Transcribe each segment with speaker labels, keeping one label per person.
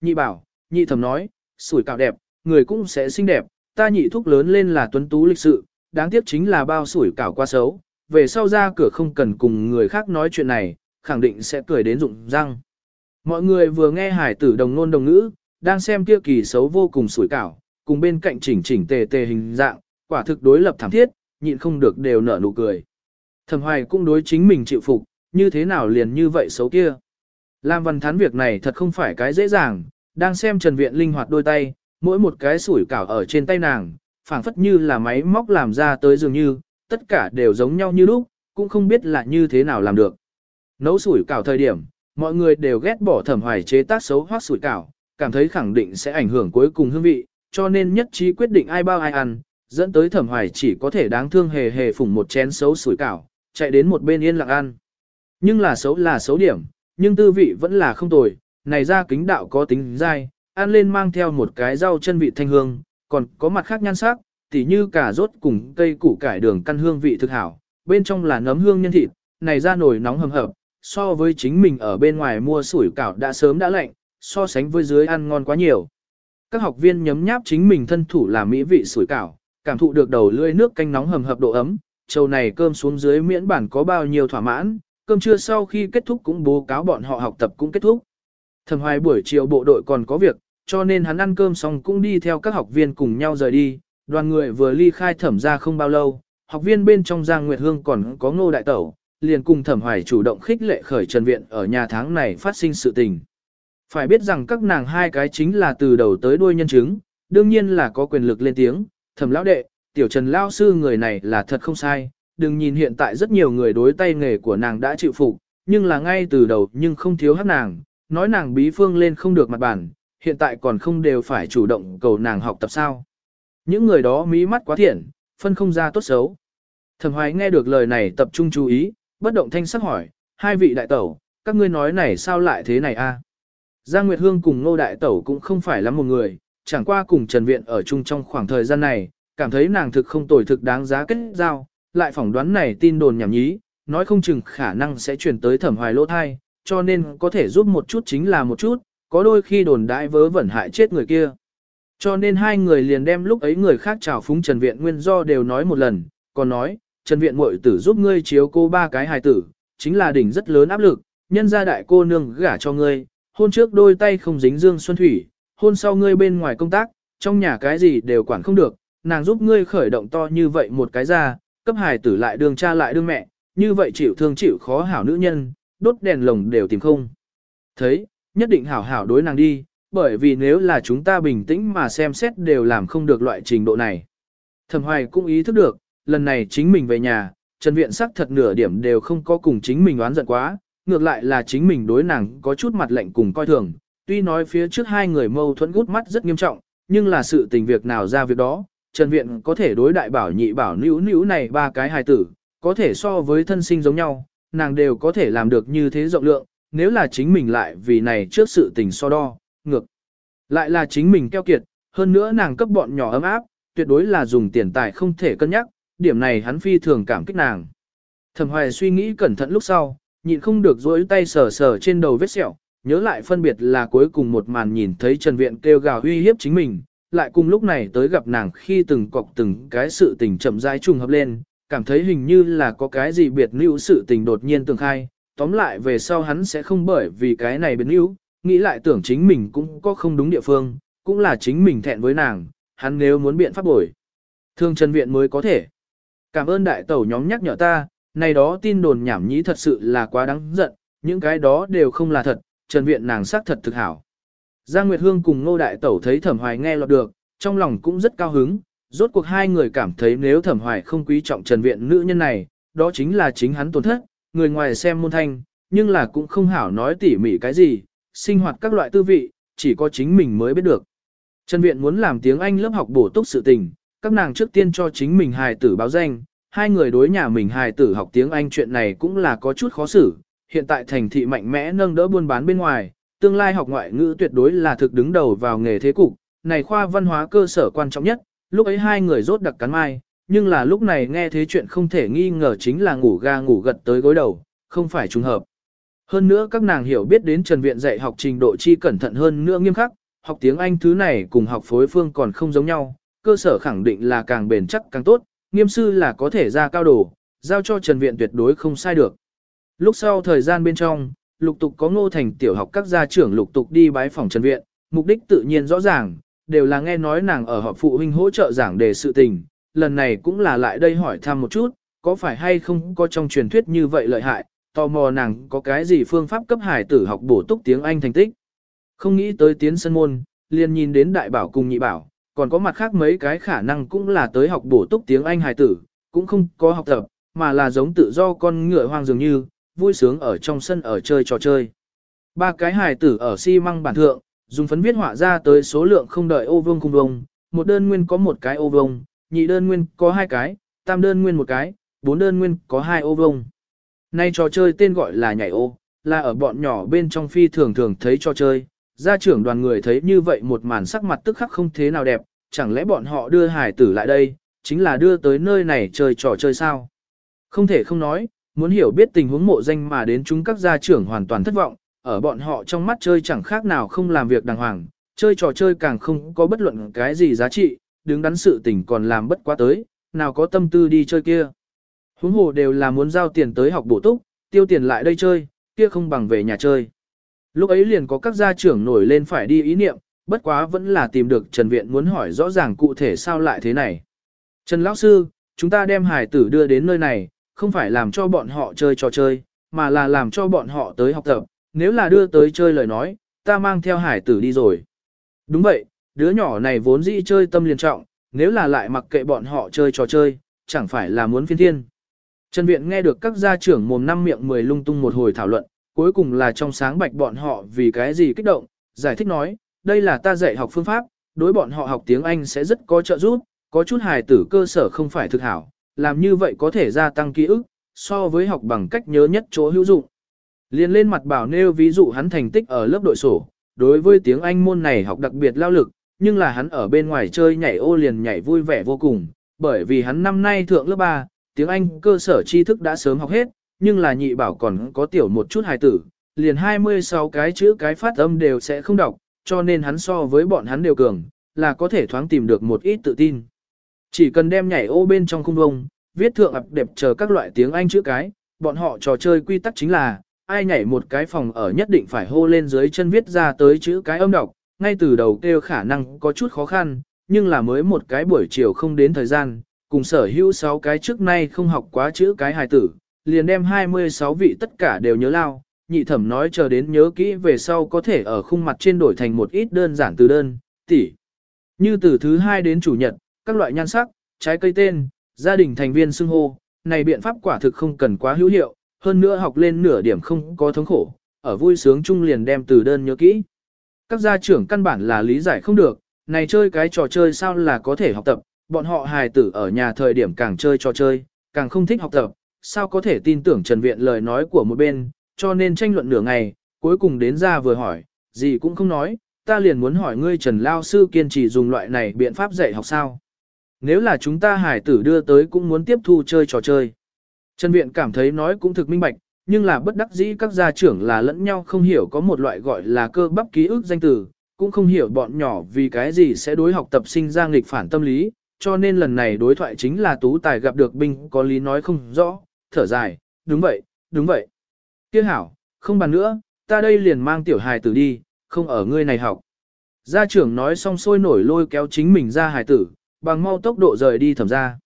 Speaker 1: Nhị bảo, nhị thẩm nói, sủi cảo đẹp, người cũng sẽ xinh đẹp, ta nhị thúc lớn lên là tuấn tú lịch sự, đáng tiếc chính là bao sủi cảo quá xấu, về sau ra cửa không cần cùng người khác nói chuyện này, khẳng định sẽ cười đến rụng răng. Mọi người vừa nghe hải tử đồng nôn đồng ngữ, đang xem kia kỳ xấu vô cùng sủi cảo, cùng bên cạnh chỉnh chỉnh tề tề hình dạng, quả thực đối lập thảm thiết, nhịn không được đều nở nụ cười. Thẩm hoài cũng đối chính mình chịu phục, như thế nào liền như vậy xấu kia. Lam văn thán việc này thật không phải cái dễ dàng, đang xem Trần Viện linh hoạt đôi tay, mỗi một cái sủi cảo ở trên tay nàng, phảng phất như là máy móc làm ra tới dường như, tất cả đều giống nhau như lúc, cũng không biết là như thế nào làm được. Nấu sủi cảo thời điểm, mọi người đều ghét bỏ thẩm hoài chế tác xấu hoác sủi cảo, cảm thấy khẳng định sẽ ảnh hưởng cuối cùng hương vị, cho nên nhất trí quyết định ai bao ai ăn, dẫn tới thẩm hoài chỉ có thể đáng thương hề hề phủng một chén xấu sủi cảo, chạy đến một bên yên lặng ăn. Nhưng là xấu là xấu điểm, nhưng tư vị vẫn là không tồi, này ra kính đạo có tính dai, ăn lên mang theo một cái rau chân vị thanh hương, còn có mặt khác nhan sắc, tỉ như cả rốt cùng cây củ cải đường căn hương vị thực hảo, bên trong là nấm hương nhân thịt, này ra nồi nóng hầm hập, so với chính mình ở bên ngoài mua sủi cảo đã sớm đã lạnh, so sánh với dưới ăn ngon quá nhiều. Các học viên nhấm nháp chính mình thân thủ làm mỹ vị sủi cảo, cảm thụ được đầu lưỡi nước canh nóng hầm hập độ ấm, trầu này cơm xuống dưới miễn bản có bao nhiêu thỏa mãn, cơm trưa sau khi kết thúc cũng bố cáo bọn họ học tập cũng kết thúc. Thẩm hoài buổi chiều bộ đội còn có việc, cho nên hắn ăn cơm xong cũng đi theo các học viên cùng nhau rời đi, đoàn người vừa ly khai thẩm ra không bao lâu, học viên bên trong Giang Nguyệt Hương còn có ngô đại tẩu, liền cùng thẩm hoài chủ động khích lệ khởi trần viện ở nhà tháng này phát sinh sự tình. Phải biết rằng các nàng hai cái chính là từ đầu tới đuôi nhân chứng, đương nhiên là có quyền lực lên tiếng, thẩm lão đệ, tiểu trần lao sư người này là thật không sai, đừng nhìn hiện tại rất nhiều người đối tay nghề của nàng đã chịu phục, nhưng là ngay từ đầu nhưng không thiếu hát nàng, nói nàng bí phương lên không được mặt bản, hiện tại còn không đều phải chủ động cầu nàng học tập sao. Những người đó mí mắt quá thiện, phân không ra tốt xấu. Thẩm hoài nghe được lời này tập trung chú ý, bất động thanh sắc hỏi, hai vị đại tẩu, các ngươi nói này sao lại thế này a? Giang Nguyệt Hương cùng Ngô Đại Tẩu cũng không phải là một người, chẳng qua cùng Trần Viện ở chung trong khoảng thời gian này, cảm thấy nàng thực không tồi thực đáng giá kết giao, lại phỏng đoán này tin đồn nhảm nhí, nói không chừng khả năng sẽ chuyển tới thẩm hoài lỗ thai, cho nên có thể giúp một chút chính là một chút, có đôi khi đồn đại vớ vẩn hại chết người kia. Cho nên hai người liền đem lúc ấy người khác chào phúng Trần Viện nguyên do đều nói một lần, còn nói, Trần Viện muội tử giúp ngươi chiếu cô ba cái hài tử, chính là đỉnh rất lớn áp lực, nhân gia đại cô nương gả cho ngươi, hôn trước đôi tay không dính dương xuân thủy, hôn sau ngươi bên ngoài công tác, trong nhà cái gì đều quản không được, nàng giúp ngươi khởi động to như vậy một cái ra, cấp hài tử lại đường cha lại đương mẹ, như vậy chịu thương chịu khó hảo nữ nhân, đốt đèn lồng đều tìm không. Thấy, nhất định hảo hảo đối nàng đi, bởi vì nếu là chúng ta bình tĩnh mà xem xét đều làm không được loại trình độ này. Thẩm Hoài cũng ý thức được, lần này chính mình về nhà, Trần Viện sắc thật nửa điểm đều không có cùng chính mình oán giận quá, ngược lại là chính mình đối nàng có chút mặt lạnh cùng coi thường, tuy nói phía trước hai người mâu thuẫn gút mắt rất nghiêm trọng, nhưng là sự tình việc nào ra việc đó, Trần Viện có thể đối đại bảo nhị bảo nữ nữ này ba cái hài tử, có thể so với thân sinh giống nhau, nàng đều có thể làm được như thế rộng lượng, nếu là chính mình lại vì này trước sự tình so đo, ngược. Lại là chính mình keo kiệt, hơn nữa nàng cấp bọn nhỏ ấm áp, tuyệt đối là dùng tiền tài không thể cân nhắc, điểm này hắn phi thường cảm kích nàng. Thẩm Hoài suy nghĩ cẩn thận lúc sau, nhịn không được dối tay sờ sờ trên đầu vết sẹo, nhớ lại phân biệt là cuối cùng một màn nhìn thấy Trần Viện kêu gào uy hiếp chính mình, lại cùng lúc này tới gặp nàng khi từng cọc từng cái sự tình chậm rãi trùng hợp lên, cảm thấy hình như là có cái gì biệt lưu sự tình đột nhiên tường khai, tóm lại về sau hắn sẽ không bởi vì cái này biệt lưu, nghĩ lại tưởng chính mình cũng có không đúng địa phương, cũng là chính mình thẹn với nàng, hắn nếu muốn biện pháp bổi. Thương Trần Viện mới có thể. Cảm ơn đại tẩu nhóm nhắc nhở ta, này đó tin đồn nhảm nhí thật sự là quá đáng giận, những cái đó đều không là thật, Trần Viện nàng xác thật thực hảo. Giang Nguyệt Hương cùng Ngô Đại Tẩu thấy Thẩm Hoài nghe lọt được, trong lòng cũng rất cao hứng, rốt cuộc hai người cảm thấy nếu Thẩm Hoài không quý trọng Trần Viện nữ nhân này, đó chính là chính hắn tổn thất, người ngoài xem môn thanh, nhưng là cũng không hảo nói tỉ mỉ cái gì, sinh hoạt các loại tư vị, chỉ có chính mình mới biết được. Trần Viện muốn làm tiếng Anh lớp học bổ túc sự tình, các nàng trước tiên cho chính mình hài tử báo danh, hai người đối nhà mình hài tử học tiếng Anh chuyện này cũng là có chút khó xử, hiện tại thành thị mạnh mẽ nâng đỡ buôn bán bên ngoài, tương lai học ngoại ngữ tuyệt đối là thực đứng đầu vào nghề thế cục, này khoa văn hóa cơ sở quan trọng nhất, lúc ấy hai người rốt đặc cắn mai, nhưng là lúc này nghe thế chuyện không thể nghi ngờ chính là ngủ ga ngủ gật tới gối đầu, không phải trùng hợp. Hơn nữa các nàng hiểu biết đến Trần Viện dạy học trình độ chi cẩn thận hơn nữa nghiêm khắc, học tiếng Anh thứ này cùng học phối phương còn không giống nhau, cơ sở khẳng định là càng bền chắc càng tốt, nghiêm sư là có thể ra cao đồ, giao cho Trần Viện tuyệt đối không sai được. Lúc sau thời gian bên trong, lục tục có ngô thành tiểu học các gia trưởng lục tục đi bái phòng Trần Viện, mục đích tự nhiên rõ ràng, đều là nghe nói nàng ở họp phụ huynh hỗ trợ giảng đề sự tình, lần này cũng là lại đây hỏi thăm một chút, có phải hay không có trong truyền thuyết như vậy lợi hại, tò mò nàng có cái gì phương pháp cấp hải tử học bổ túc tiếng Anh thành tích. Không nghĩ tới tiến sân môn, liền nhìn đến đại bảo cùng nhị bảo, còn có mặt khác mấy cái khả năng cũng là tới học bổ túc tiếng Anh hải tử, cũng không có học tập, mà là giống tự do con ngựa hoang dường như, vui sướng ở trong sân ở chơi trò chơi. Ba cái hài tử ở xi măng bản thượng, dùng phấn viết họa ra tới số lượng không đợi ô vương cung vông, một đơn nguyên có một cái ô vông, nhị đơn nguyên có hai cái, tam đơn nguyên một cái, bốn đơn nguyên có hai ô vông. Nay trò chơi tên gọi là nhảy ô, là ở bọn nhỏ bên trong phi thường thường thấy trò chơi. Gia trưởng đoàn người thấy như vậy một màn sắc mặt tức khắc không thế nào đẹp, chẳng lẽ bọn họ đưa hải tử lại đây, chính là đưa tới nơi này chơi trò chơi sao? Không thể không nói, muốn hiểu biết tình huống mộ danh mà đến chúng các gia trưởng hoàn toàn thất vọng, ở bọn họ trong mắt chơi chẳng khác nào không làm việc đàng hoàng, chơi trò chơi càng không có bất luận cái gì giá trị, đứng đắn sự tình còn làm bất quá tới, nào có tâm tư đi chơi kia. Huống hồ đều là muốn giao tiền tới học bổ túc, tiêu tiền lại đây chơi, kia không bằng về nhà chơi. Lúc ấy liền có các gia trưởng nổi lên phải đi ý niệm, bất quá vẫn là tìm được Trần Viện muốn hỏi rõ ràng cụ thể sao lại thế này. Trần Lão Sư, chúng ta đem hải tử đưa đến nơi này, không phải làm cho bọn họ chơi trò chơi, mà là làm cho bọn họ tới học tập, nếu là đưa tới chơi lời nói, ta mang theo hải tử đi rồi. Đúng vậy, đứa nhỏ này vốn dĩ chơi tâm liền trọng, nếu là lại mặc kệ bọn họ chơi trò chơi, chẳng phải là muốn phiên thiên. Trần Viện nghe được các gia trưởng mồm năm miệng mười lung tung một hồi thảo luận, cuối cùng là trong sáng bạch bọn họ vì cái gì kích động, giải thích nói, đây là ta dạy học phương pháp, đối bọn họ học tiếng Anh sẽ rất có trợ giúp, có chút hài tử cơ sở không phải thực hảo, làm như vậy có thể gia tăng ký ức, so với học bằng cách nhớ nhất chỗ hữu dụng. Liên lên mặt bảo nêu ví dụ hắn thành tích ở lớp đội sổ, đối với tiếng Anh môn này học đặc biệt lao lực, nhưng là hắn ở bên ngoài chơi nhảy ô liền nhảy vui vẻ vô cùng, bởi vì hắn năm nay thượng lớp 3, tiếng Anh cơ sở tri thức đã sớm học hết, nhưng là nhị bảo còn có tiểu một chút hài tử, liền 26 cái chữ cái phát âm đều sẽ không đọc, cho nên hắn so với bọn hắn đều cường, là có thể thoáng tìm được một ít tự tin. Chỉ cần đem nhảy ô bên trong khung vông, viết thượng ập đẹp chờ các loại tiếng Anh chữ cái, bọn họ trò chơi quy tắc chính là, ai nhảy một cái phòng ở nhất định phải hô lên dưới chân viết ra tới chữ cái âm đọc, ngay từ đầu kêu khả năng có chút khó khăn, nhưng là mới một cái buổi chiều không đến thời gian, cùng sở hữu 6 cái trước nay không học quá chữ cái hài tử, liền đem 26 vị tất cả đều nhớ lao, nhị thẩm nói chờ đến nhớ kỹ về sau có thể ở khung mặt trên đổi thành một ít đơn giản từ đơn, tỷ. Như từ thứ hai đến chủ nhật, các loại nhan sắc, trái cây tên, gia đình thành viên xưng hô, này biện pháp quả thực không cần quá hữu hiệu, hơn nữa học lên nửa điểm không có thống khổ, ở vui sướng chung liền đem từ đơn nhớ kỹ. Các gia trưởng căn bản là lý giải không được, này chơi cái trò chơi sao là có thể học tập, bọn họ hài tử ở nhà thời điểm càng chơi trò chơi, càng không thích học tập, sao có thể tin tưởng Trần Viện lời nói của một bên, cho nên tranh luận nửa ngày, cuối cùng đến ra vừa hỏi, gì cũng không nói, ta liền muốn hỏi ngươi Trần Lao Sư kiên trì dùng loại này biện pháp dạy học sao. Nếu là chúng ta hải tử đưa tới cũng muốn tiếp thu chơi trò chơi. Trần Viện cảm thấy nói cũng thực minh bạch, nhưng là bất đắc dĩ các gia trưởng là lẫn nhau không hiểu có một loại gọi là cơ bắp ký ức danh từ, cũng không hiểu bọn nhỏ vì cái gì sẽ đối học tập sinh ra nghịch phản tâm lý, cho nên lần này đối thoại chính là tú tài gặp được binh có lý nói không rõ, thở dài, đúng vậy, đúng vậy. Tiếc hảo, không bàn nữa, ta đây liền mang tiểu hài tử đi, không ở ngươi này học. Gia trưởng nói xong sôi nổi lôi kéo chính mình ra hài tử, bằng mau tốc độ rời đi thẩm ra.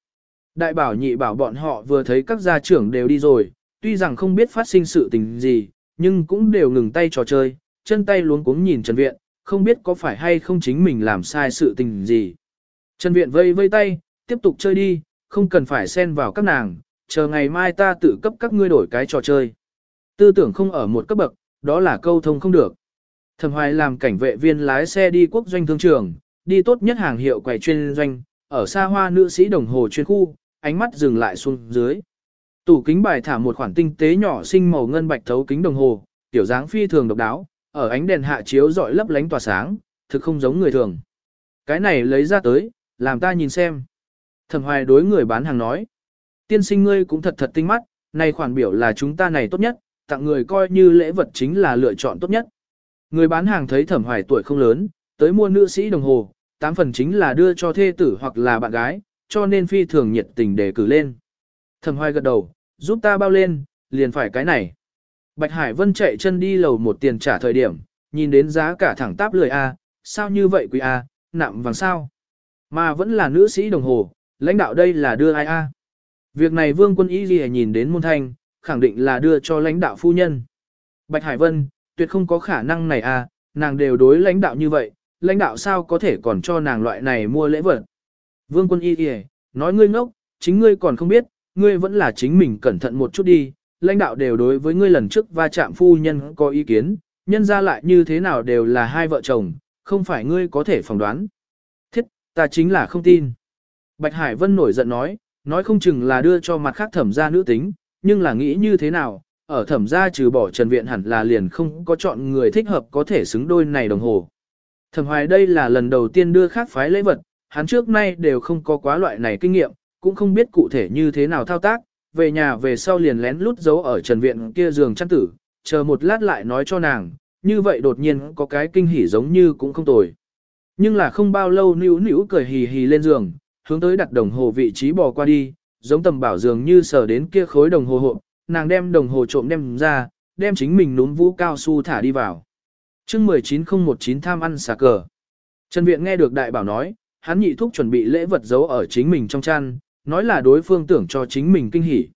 Speaker 1: Đại bảo nhị bảo bọn họ vừa thấy các gia trưởng đều đi rồi, tuy rằng không biết phát sinh sự tình gì, nhưng cũng đều ngừng tay trò chơi, chân tay luống cuống nhìn Trần Viện, không biết có phải hay không chính mình làm sai sự tình gì. Trần Viện vây vây tay, tiếp tục chơi đi, không cần phải xen vào các nàng, chờ ngày mai ta tự cấp các ngươi đổi cái trò chơi. Tư tưởng không ở một cấp bậc, đó là câu thông không được. Thẩm Hoài làm cảnh vệ viên lái xe đi quốc doanh thương trường, đi tốt nhất hàng hiệu quầy chuyên doanh, ở xa hoa nữ sĩ đồng hồ chuyên khu, ánh mắt dừng lại xuống dưới. Tủ kính bài thả một khoản tinh tế nhỏ xinh màu ngân bạch thấu kính đồng hồ, tiểu dáng phi thường độc đáo, ở ánh đèn hạ chiếu rọi lấp lánh tỏa sáng, thực không giống người thường. Cái này lấy ra tới, làm ta nhìn xem. Thẩm hoài đối người bán hàng nói. Tiên sinh ngươi cũng thật thật tinh mắt, này khoản biểu là chúng ta này tốt nhất, tặng người coi như lễ vật chính là lựa chọn tốt nhất. Người bán hàng thấy thẩm hoài tuổi không lớn, tới mua nữ sĩ đồng hồ, tám phần chính là đưa cho thê tử hoặc là bạn gái, cho nên phi thường nhiệt tình để cử lên. Thẩm hoài gật đầu, giúp ta bao lên, liền phải cái này. Bạch Hải Vân chạy chân đi lầu một tiền trả thời điểm, nhìn đến giá cả thẳng táp lười A, sao như vậy quý A, nạm vàng sao. Mà vẫn là nữ sĩ đồng hồ, lãnh đạo đây là đưa ai A. Việc này vương quân y gì nhìn đến môn thanh, khẳng định là đưa cho lãnh đạo phu nhân. Bạch Hải Vân, tuyệt không có khả năng này A, nàng đều đối lãnh đạo như vậy, lãnh đạo sao có thể còn cho nàng loại này mua lễ vật. Vương quân y kìa, nói ngươi ngốc, chính ngươi còn không biết, ngươi vẫn là chính mình cẩn thận một chút đi, lãnh đạo đều đối với ngươi lần trước va chạm phu nhân có ý kiến, nhân ra lại như thế nào đều là hai vợ chồng, không phải ngươi có thể phỏng đoán. Thiết, ta chính là không tin. Bạch Hải Vân nổi giận nói, nói không chừng là đưa cho mặt khác thẩm gia nữ tính, nhưng là nghĩ như thế nào, ở thẩm gia trừ bỏ Trần Viện hẳn là liền không có chọn người thích hợp có thể xứng đôi này đồng hồ. Thẩm Hoài đây là lần đầu tiên đưa khác phái lễ vật, hắn trước nay đều không có quá loại này kinh nghiệm, cũng không biết cụ thể như thế nào thao tác, về nhà về sau liền lén lút giấu ở trần viện kia giường chăn tử, chờ một lát lại nói cho nàng, như vậy đột nhiên có cái kinh hỉ giống như cũng không tồi. Nhưng là không bao lâu níu níu cười hì hì lên giường, hướng tới đặt đồng hồ vị trí bò qua đi, giống tầm bảo giường như sờ đến kia khối đồng hồ hộp, nàng đem đồng hồ trộm đem ra, đem chính mình núm vũ cao su thả đi vào chương 19019 tham ăn xà cờ. Trần Viện nghe được đại bảo nói, hắn nhị thúc chuẩn bị lễ vật giấu ở chính mình trong chăn, nói là đối phương tưởng cho chính mình kinh hỉ.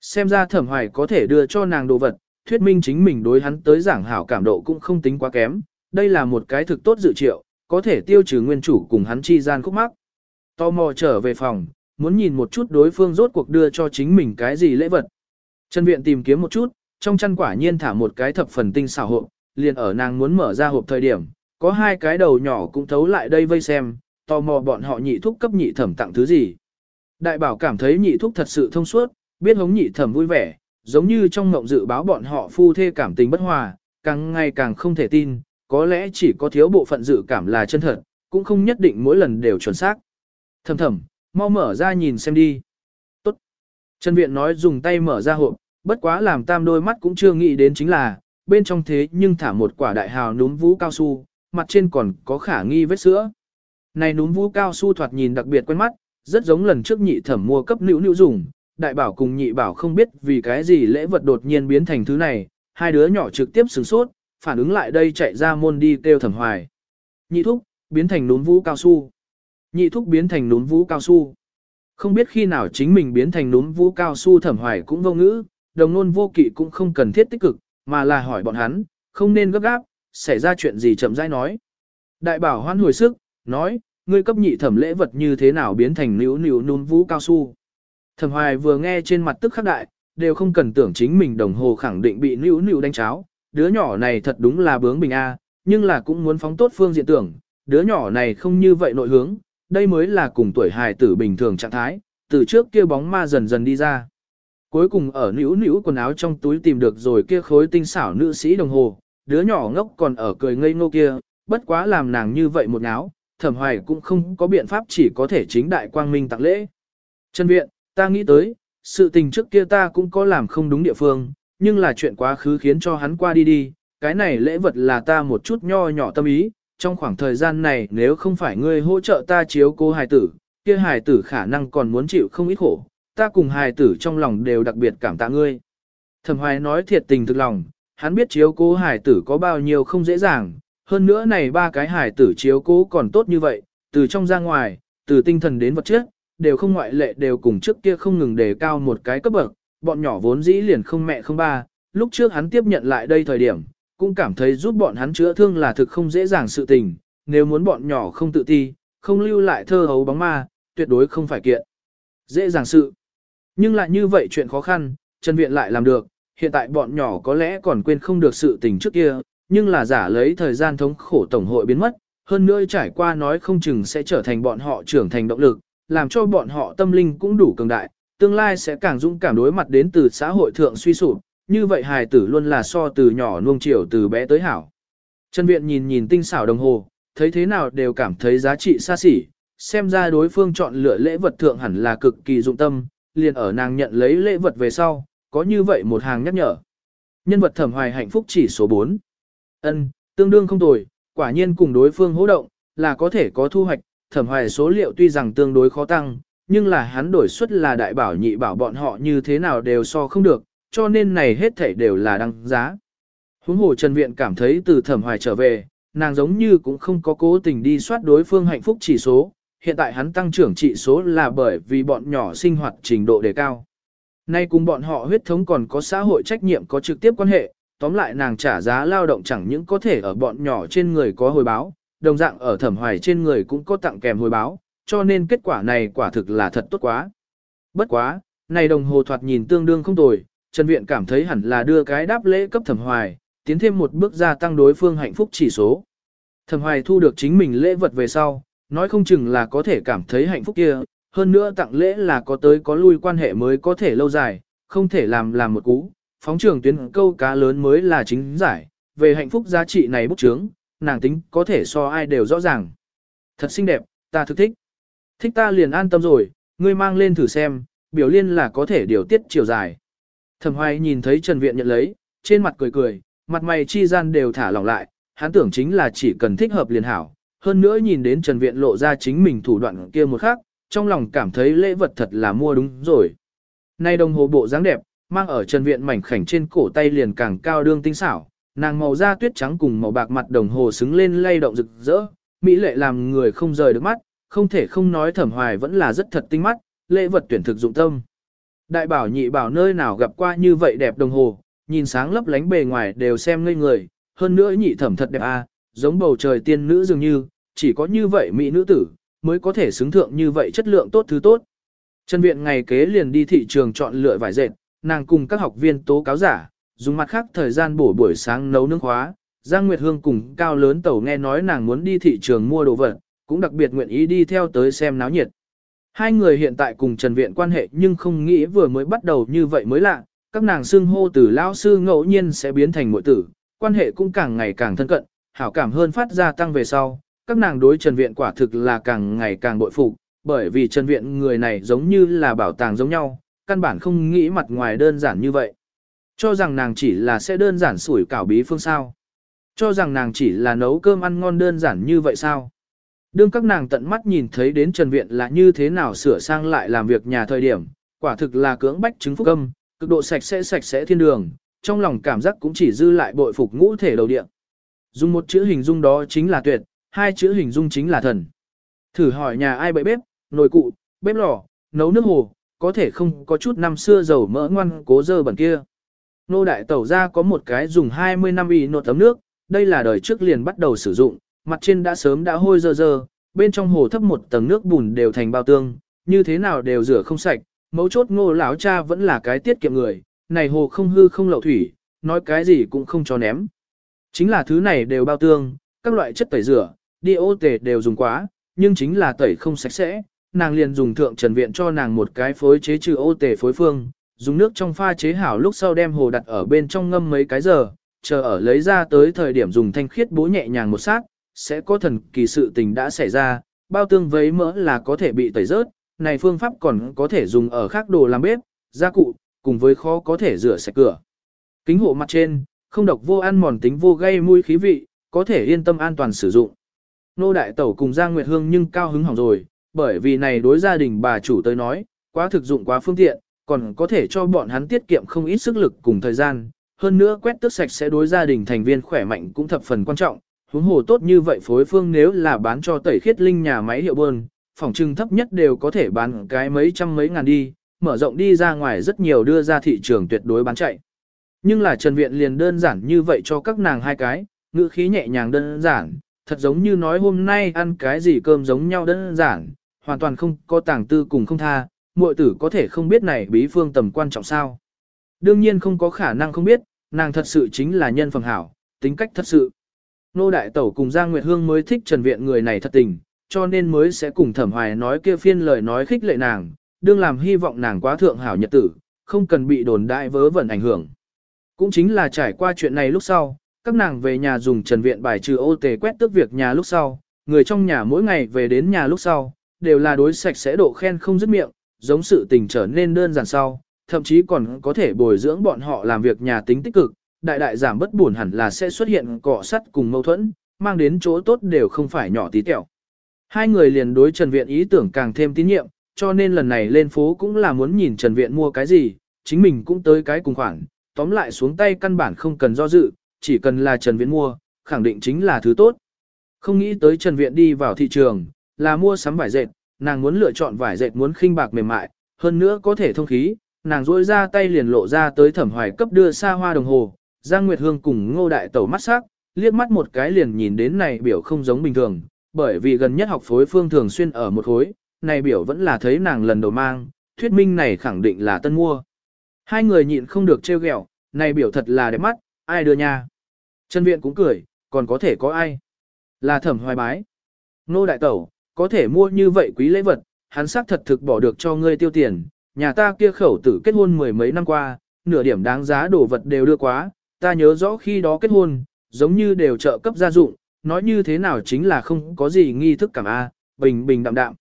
Speaker 1: Xem ra thẩm hoài có thể đưa cho nàng đồ vật, thuyết minh chính mình đối hắn tới giảng hảo cảm độ cũng không tính quá kém, đây là một cái thực tốt dự triệu, có thể tiêu trừ nguyên chủ cùng hắn chi gian khúc mắc. Tò mò trở về phòng, muốn nhìn một chút đối phương rốt cuộc đưa cho chính mình cái gì lễ vật. Trần Viện tìm kiếm một chút, trong chăn quả nhiên thả một cái thập phần tinh xảo hộp, liền ở nàng muốn mở ra hộp thời điểm, có hai cái đầu nhỏ cũng thấu lại đây vây xem, tò mò bọn họ nhị thúc cấp nhị thẩm tặng thứ gì. Đại bảo cảm thấy nhị thúc thật sự thông suốt, biết hống nhị thẩm vui vẻ, giống như trong mộng dự báo bọn họ phu thê cảm tình bất hòa, càng ngày càng không thể tin, có lẽ chỉ có thiếu bộ phận dự cảm là chân thật, cũng không nhất định mỗi lần đều chuẩn xác. Thầm thầm, mau mở ra nhìn xem đi. Tốt. Trần Viện nói dùng tay mở ra hộp, bất quá làm tam đôi mắt cũng chưa nghĩ đến chính là, bên trong thế nhưng thả một quả đại hào núm vũ cao su, mặt trên còn có khả nghi vết sữa. Này núm vũ cao su thoạt nhìn đặc biệt quen mắt, rất giống lần trước nhị thẩm mua cấp nữ nữ dùng, đại bảo cùng nhị bảo không biết vì cái gì lễ vật đột nhiên biến thành thứ này, hai đứa nhỏ trực tiếp sửng sốt, phản ứng lại đây chạy ra môn đi kêu thẩm hoài. Nhị thúc, biến thành núm vũ cao su. Nhị thúc biến thành núm vũ cao su. Không biết khi nào chính mình biến thành núm vũ cao su thẩm hoài cũng vô ngữ, đồng nôn vô kỵ cũng không cần thiết tích cực, mà là hỏi bọn hắn, không nên gấp gáp, xảy ra chuyện gì chậm rãi nói. Đại bảo hoan hồi sức, nói, ngươi cấp nhị thẩm lễ vật như thế nào biến thành níu níu núm vũ cao su. Thẩm hoài vừa nghe trên mặt tức khắc đại, đều không cần tưởng chính mình đồng hồ khẳng định bị níu níu đánh cháo, đứa nhỏ này thật đúng là bướng bình A, nhưng là cũng muốn phóng tốt phương diện tưởng, đứa nhỏ này không như vậy nội hướng, đây mới là cùng tuổi hài tử bình thường trạng thái, từ trước kia bóng ma dần dần đi ra. Cuối cùng ở níu níu quần áo trong túi tìm được rồi kia khối tinh xảo nữ sĩ đồng hồ, đứa nhỏ ngốc còn ở cười ngây ngô kia, bất quá làm nàng như vậy một áo, thẩm hoài cũng không có biện pháp chỉ có thể chính đại quang minh tặng lễ. Trần viện, ta nghĩ tới, sự tình trước kia ta cũng có làm không đúng địa phương, nhưng là chuyện quá khứ khiến cho hắn qua đi đi, cái này lễ vật là ta một chút nho nhỏ tâm ý, trong khoảng thời gian này nếu không phải ngươi hỗ trợ ta chiếu cô hài tử, kia hài tử khả năng còn muốn chịu không ít khổ, ta cùng hài tử trong lòng đều đặc biệt cảm tạ ngươi. Thẩm hoài nói thiệt tình thực lòng, hắn biết chiếu cố hài tử có bao nhiêu không dễ dàng, hơn nữa này ba cái hài tử chiếu cố còn tốt như vậy, từ trong ra ngoài, từ tinh thần đến vật chất, đều không ngoại lệ đều cùng trước kia không ngừng đề cao một cái cấp bậc, bọn nhỏ vốn dĩ liền không mẹ không ba, lúc trước hắn tiếp nhận lại đây thời điểm, cũng cảm thấy giúp bọn hắn chữa thương là thực không dễ dàng sự tình, nếu muốn bọn nhỏ không tự ti, không lưu lại thơ hấu bóng ma, tuyệt đối không phải kiện. Dễ dàng sự. Nhưng lại như vậy chuyện khó khăn, Trần Viện lại làm được, hiện tại bọn nhỏ có lẽ còn quên không được sự tình trước kia, nhưng là giả lấy thời gian thống khổ tổng hội biến mất, hơn nữa trải qua nói không chừng sẽ trở thành bọn họ trưởng thành động lực, làm cho bọn họ tâm linh cũng đủ cường đại, tương lai sẽ càng dũng cảm đối mặt đến từ xã hội thượng suy sụp, như vậy hài tử luôn là so từ nhỏ nuông chiều từ bé tới hảo. Trần Viện nhìn nhìn tinh xảo đồng hồ, thấy thế nào đều cảm thấy giá trị xa xỉ, xem ra đối phương chọn lựa lễ vật thượng hẳn là cực kỳ dụng tâm, liền ở nàng nhận lấy lễ vật về sau, có như vậy một hàng nhắc nhở. Nhân vật thẩm hoài hạnh phúc chỉ số 4. ân tương đương không tồi, quả nhiên cùng đối phương hỗ động, là có thể có thu hoạch, thẩm hoài số liệu tuy rằng tương đối khó tăng, nhưng là hắn đổi suất là đại bảo nhị bảo bọn họ như thế nào đều so không được, cho nên này hết thảy đều là đăng giá. Huống hồ Trần Viện cảm thấy từ thẩm hoài trở về, nàng giống như cũng không có cố tình đi soát đối phương hạnh phúc chỉ số, hiện tại hắn tăng trưởng trị số là bởi vì bọn nhỏ sinh hoạt trình độ đề cao. Nay cùng bọn họ huyết thống còn có xã hội trách nhiệm có trực tiếp quan hệ, tóm lại nàng trả giá lao động chẳng những có thể ở bọn nhỏ trên người có hồi báo, đồng dạng ở thẩm hoài trên người cũng có tặng kèm hồi báo, cho nên kết quả này quả thực là thật tốt quá. Bất quá, này đồng hồ thoạt nhìn tương đương không tồi, Trần Viện cảm thấy hẳn là đưa cái đáp lễ cấp thẩm hoài, tiến thêm một bước gia tăng đối phương hạnh phúc chỉ số. Thẩm hoài thu được chính mình lễ vật về sau, nói không chừng là có thể cảm thấy hạnh phúc kia, hơn nữa tặng lễ là có tới có lui quan hệ mới có thể lâu dài, không thể làm làm một cú, phóng trường tuyến câu cá lớn mới là chính giải, về hạnh phúc giá trị này bốc trướng, nàng tính có thể so ai đều rõ ràng. Thật xinh đẹp, ta thực thích. Thích ta liền an tâm rồi, ngươi mang lên thử xem, biểu liên là có thể điều tiết chiều dài. Thẩm hoài nhìn thấy Trần Viện nhận lấy, trên mặt cười cười, mặt mày chi gian đều thả lỏng lại, hắn tưởng chính là chỉ cần thích hợp liền hảo. Hơn nữa nhìn đến Trần Viện lộ ra chính mình thủ đoạn kia một khắc, trong lòng cảm thấy lễ vật thật là mua đúng rồi. Nay đồng hồ bộ dáng đẹp, mang ở Trần Viện mảnh khảnh trên cổ tay liền càng cao đương tinh xảo, nàng màu da tuyết trắng cùng màu bạc mặt đồng hồ xứng lên lay động rực rỡ, mỹ lệ làm người không rời được mắt, không thể không nói thẩm hoài vẫn là rất thật tinh mắt, lễ vật tuyển thực dụng tâm. Đại bảo nhị bảo nơi nào gặp qua như vậy đẹp đồng hồ, nhìn sáng lấp lánh bề ngoài đều xem ngây người, hơn nữa nhị thẩm thật đẹp à, giống bầu trời tiên nữ dường như, chỉ có như vậy mỹ nữ tử, mới có thể xứng thượng như vậy chất lượng tốt thứ tốt. Trần Viện ngày kế liền đi thị trường chọn lựa vải dệt, nàng cùng các học viên tố cáo giả, dùng mặt khác thời gian bổ buổi sáng nấu nướng khóa. Giang Nguyệt Hương cùng cao lớn tẩu nghe nói nàng muốn đi thị trường mua đồ vật, cũng đặc biệt nguyện ý đi theo tới xem náo nhiệt. Hai người hiện tại cùng Trần Viện quan hệ nhưng không nghĩ vừa mới bắt đầu như vậy mới lạ, các nàng xưng hô từ lao sư ngẫu nhiên sẽ biến thành muội tử, quan hệ cũng càng ngày càng thân cận, hảo cảm hơn phát ra tăng về sau, các nàng đối Trần Viện quả thực là càng ngày càng bội phục, bởi vì Trần Viện người này giống như là bảo tàng giống nhau, căn bản không nghĩ mặt ngoài đơn giản như vậy. Cho rằng nàng chỉ là sẽ đơn giản sủi cảo bí phương sao. Cho rằng nàng chỉ là nấu cơm ăn ngon đơn giản như vậy sao. Đương các nàng tận mắt nhìn thấy đến Trần Viện là như thế nào sửa sang lại làm việc nhà thời điểm, quả thực là cưỡng bách chứng phúc âm, cực độ sạch sẽ sạch sẽ thiên đường, trong lòng cảm giác cũng chỉ dư lại bội phục ngũ thể đầu địa. Dùng một chữ hình dung đó chính là tuyệt, hai chữ hình dung chính là thần. Thử hỏi nhà ai bậy bếp, nồi cụ, bếp lò, nấu nước hồ, có thể không có chút năm xưa dầu mỡ ngoan cố dơ bẩn kia. Nô đại tẩu ra có một cái dùng 20 năm y nột tấm nước, đây là đời trước liền bắt đầu sử dụng, mặt trên đã sớm đã hôi dơ dơ, bên trong hồ thấp một tầng nước bùn đều thành bao tương, như thế nào đều rửa không sạch, mấu chốt ngô lão cha vẫn là cái tiết kiệm người, này hồ không hư không lậu thủy, nói cái gì cũng không cho ném. Chính là thứ này đều bao tương, các loại chất tẩy rửa, đi ô tề đều dùng quá, nhưng chính là tẩy không sạch sẽ, nàng liền dùng thượng trần viện cho nàng một cái phối chế trừ ô tề phối phương, dùng nước trong pha chế hảo lúc sau đem hồ đặt ở bên trong ngâm mấy cái giờ, chờ ở lấy ra tới thời điểm dùng thanh khiết bố nhẹ nhàng một sát, sẽ có thần kỳ sự tình đã xảy ra, bao tương vấy mỡ là có thể bị tẩy rớt, này phương pháp còn có thể dùng ở khác đồ làm bếp, gia cụ, cùng với khó có thể rửa sạch cửa. Kính hộ mặt trên, không độc vô ăn mòn tính vô gây mùi khí vị, có thể yên tâm an toàn sử dụng. Nô đại tẩu cùng Giang Nguyệt Hương nhưng cao hứng hỏng rồi, bởi vì này đối gia đình bà chủ tới nói, quá thực dụng quá phương tiện, còn có thể cho bọn hắn tiết kiệm không ít sức lực cùng thời gian. Hơn nữa quét tước sạch sẽ đối gia đình thành viên khỏe mạnh cũng thập phần quan trọng. Huống hồ tốt như vậy phối phương nếu là bán cho tẩy khiết linh nhà máy hiệu bơn, phòng trưng thấp nhất đều có thể bán cái mấy trăm mấy ngàn đi, mở rộng đi ra ngoài rất nhiều đưa ra thị trường tuyệt đối bán chạy. Nhưng là Trần Viện liền đơn giản như vậy cho các nàng hai cái, ngữ khí nhẹ nhàng đơn giản, thật giống như nói hôm nay ăn cái gì cơm giống nhau đơn giản, hoàn toàn không có tàng tư cùng không tha, muội tử có thể không biết này bí phương tầm quan trọng sao. Đương nhiên không có khả năng không biết, nàng thật sự chính là nhân phẩm hảo, tính cách thật sự. Nô Đại Tẩu cùng Giang Nguyệt Hương mới thích Trần Viện người này thật tình, cho nên mới sẽ cùng thẩm hoài nói kia phiên lời nói khích lệ nàng, đương làm hy vọng nàng quá thượng hảo nhật tử, không cần bị đồn đại vớ vẩn ảnh hưởng. Cũng chính là trải qua chuyện này lúc sau, các nàng về nhà dùng trần viện bài trừ ô tề quét tước việc nhà lúc sau, người trong nhà mỗi ngày về đến nhà lúc sau, đều là đối sạch sẽ độ khen không dứt miệng, giống sự tình trở nên đơn giản sau, thậm chí còn có thể bồi dưỡng bọn họ làm việc nhà tính tích cực, đại đại giảm bất buồn hẳn là sẽ xuất hiện cọ sắt cùng mâu thuẫn, mang đến chỗ tốt đều không phải nhỏ tí tẹo. Hai người liền đối Trần Viện ý tưởng càng thêm tín nhiệm, cho nên lần này lên phố cũng là muốn nhìn Trần Viện mua cái gì, chính mình cũng tới cái cùng khoảng tóm lại xuống tay căn bản không cần do dự, chỉ cần là Trần Viện mua, khẳng định chính là thứ tốt. Không nghĩ tới Trần Viện đi vào thị trường, là mua sắm vải dệt, nàng muốn lựa chọn vải dệt muốn khinh bạc mềm mại, hơn nữa có thể thông khí, nàng duỗi ra tay liền lộ ra tới thẩm hoài cấp đưa xa hoa đồng hồ, Giang Nguyệt Hương cùng ngô đại tẩu mắt sắc, liếc mắt một cái liền nhìn đến này biểu không giống bình thường, bởi vì gần nhất học phối phương thường xuyên ở một khối, này biểu vẫn là thấy nàng lần đầu mang, thuyết minh này khẳng định là tân mua. Hai người nhịn không được trêu ghẹo, này biểu thật là đẹp mắt, ai đưa nha. Trần Viện cũng cười, còn có thể có ai? Là thẩm hoài bái. Nô đại tẩu, có thể mua như vậy quý lễ vật, hắn xác thật thực bỏ được cho ngươi tiêu tiền, nhà ta kia khẩu tử kết hôn mười mấy năm qua, nửa điểm đáng giá đồ vật đều đưa quá, ta nhớ rõ khi đó kết hôn, giống như đều trợ cấp gia dụng, nói như thế nào chính là không có gì nghi thức cảm A, bình bình đạm đạm.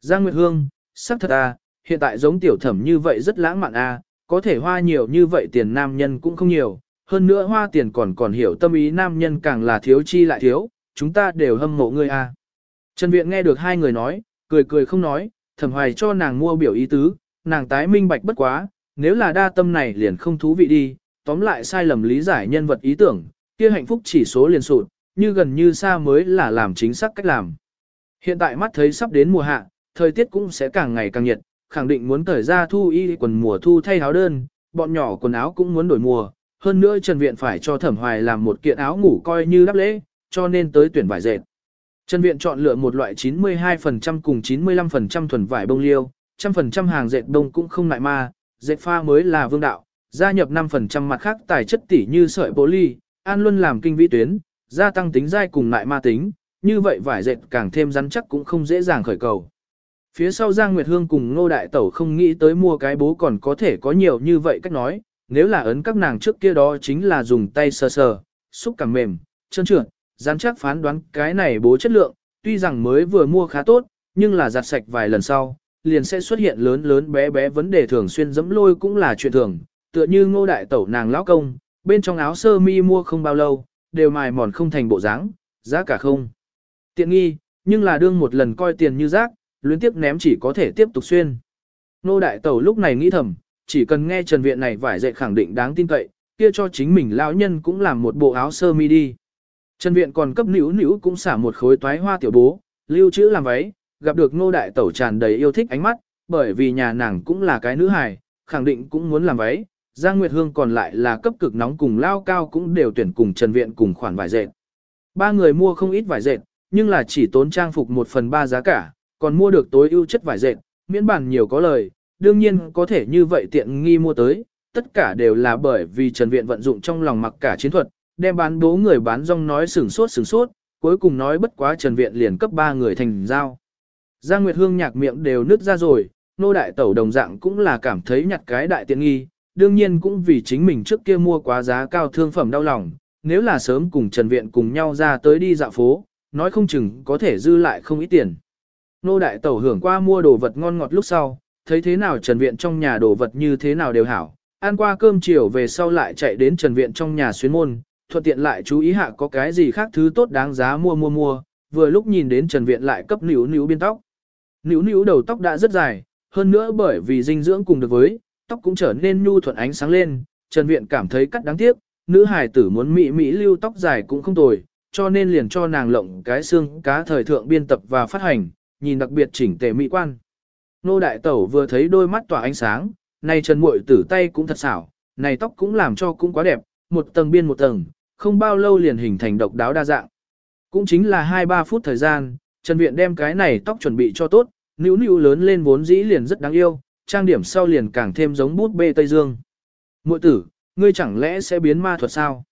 Speaker 1: Giang Nguyệt Hương, xác thật A, hiện tại giống tiểu thẩm như vậy rất lãng mạn A, có thể hoa nhiều như vậy tiền nam nhân cũng không nhiều, hơn nữa hoa tiền còn còn hiểu tâm ý nam nhân càng là thiếu chi lại thiếu, chúng ta đều hâm mộ ngươi A. Trần Viện nghe được hai người nói, cười cười không nói, thẩm hoài cho nàng mua biểu ý tứ, nàng tái minh bạch bất quá, nếu là đa tâm này liền không thú vị đi, tóm lại sai lầm lý giải nhân vật ý tưởng, kia hạnh phúc chỉ số liền sụt, như gần như xa mới là làm chính xác cách làm. Hiện tại mắt thấy sắp đến mùa hạ, thời tiết cũng sẽ càng ngày càng nhiệt, khẳng định muốn thời ra thu y quần mùa thu thay áo đơn, bọn nhỏ quần áo cũng muốn đổi mùa, hơn nữa Trần Viện phải cho Thẩm Hoài làm một kiện áo ngủ coi như đáp lễ, cho nên tới tuyển vải dệt. Trần Viện chọn lựa một loại 92% cùng 95% thuần vải bông liêu, 100% hàng dệt đông cũng không lại ma, dệt pha mới là vương đạo, gia nhập 5% mặt khác tài chất tỉ như sợi poly, an luân làm kinh vĩ tuyến, gia tăng tính dai cùng lại ma tính, như vậy vải dệt càng thêm rắn chắc cũng không dễ dàng khởi cầu. Phía sau Giang Nguyệt Hương cùng Ngô Đại Tẩu không nghĩ tới mua cái bố còn có thể có nhiều như vậy cách nói, nếu là ấn các nàng trước kia đó chính là dùng tay sờ sờ, xúc cảm mềm, chân trượt, dám chắc phán đoán cái này bố chất lượng, tuy rằng mới vừa mua khá tốt, nhưng là giặt sạch vài lần sau, liền sẽ xuất hiện lớn lớn bé bé vấn đề thường xuyên dẫm lôi cũng là chuyện thường, tựa như ngô đại tẩu nàng lão công, bên trong áo sơ mi mua không bao lâu, đều mài mòn không thành bộ dáng, giá cả không. Tiện nghi, nhưng là đương một lần coi tiền như rác, luyến tiếp ném chỉ có thể tiếp tục xuyên. nô đại tẩu lúc này nghĩ thầm, chỉ cần nghe Trần Viện này vải dạy khẳng định đáng tin cậy, kia cho chính mình lão nhân cũng làm một bộ áo sơ mi đi. Trần Viện còn cấp nữ nữ cũng xả một khối toái hoa tiểu bố, lưu trữ làm váy, gặp được nô đại tẩu tràn đầy yêu thích ánh mắt, bởi vì nhà nàng cũng là cái nữ hài, khẳng định cũng muốn làm váy. Giang Nguyệt Hương còn lại là cấp cực nóng cùng lao cao cũng đều tuyển cùng Trần Viện cùng khoản vải dệt. Ba người mua không ít vải dệt, nhưng là chỉ tốn trang phục một phần ba giá cả, còn mua được tối ưu chất vải dệt, miễn bản nhiều có lời, đương nhiên có thể như vậy tiện nghi mua tới, tất cả đều là bởi vì Trần Viện vận dụng trong lòng mặc cả chiến thuật, đem bán đố người bán rong nói sừng sốt sừng sốt, cuối cùng nói bất quá Trần Viện liền cấp ba người thành giao. Giang Nguyệt Hương nhạc miệng đều nứt ra rồi, nô đại tẩu đồng dạng cũng là cảm thấy nhặt cái đại tiện nghi, đương nhiên cũng vì chính mình trước kia mua quá giá cao thương phẩm đau lòng, nếu là sớm cùng Trần Viện cùng nhau ra tới đi dạo phố, nói không chừng có thể dư lại không ít tiền. Nô đại tẩu hưởng qua mua đồ vật ngon ngọt lúc sau, thấy thế nào Trần Viện trong nhà đồ vật như thế nào đều hảo, ăn qua cơm chiều về sau lại chạy đến Trần Viện trong nhà xuyến môn, thuận tiện lại chú ý hạ có cái gì khác thứ tốt đáng giá mua mua mua, vừa lúc nhìn đến Trần Viện lại cấp níu níu biên tóc. Níu níu đầu tóc đã rất dài, hơn nữa bởi vì dinh dưỡng cùng được với, tóc cũng trở nên nhu thuận ánh sáng lên, Trần Viện cảm thấy cắt đáng tiếc, nữ hài tử muốn mỹ mỹ lưu tóc dài cũng không tồi, cho nên liền cho nàng lộng cái xương cá thời thượng biên tập và phát hành, nhìn đặc biệt chỉnh tề mỹ quan. Nô đại tẩu vừa thấy đôi mắt tỏa ánh sáng, này Trần Muội tử tay cũng thật xảo, này tóc cũng làm cho cũng quá đẹp, một tầng biên một tầng, không bao lâu liền hình thành độc đáo đa dạng. Cũng chính là 2-3 phút thời gian, Trần Viện đem cái này tóc chuẩn bị cho tốt, níu níu lớn lên vốn dĩ liền rất đáng yêu, trang điểm sau liền càng thêm giống bút bê Tây Dương. Muội tử, ngươi chẳng lẽ sẽ biến ma thuật sao?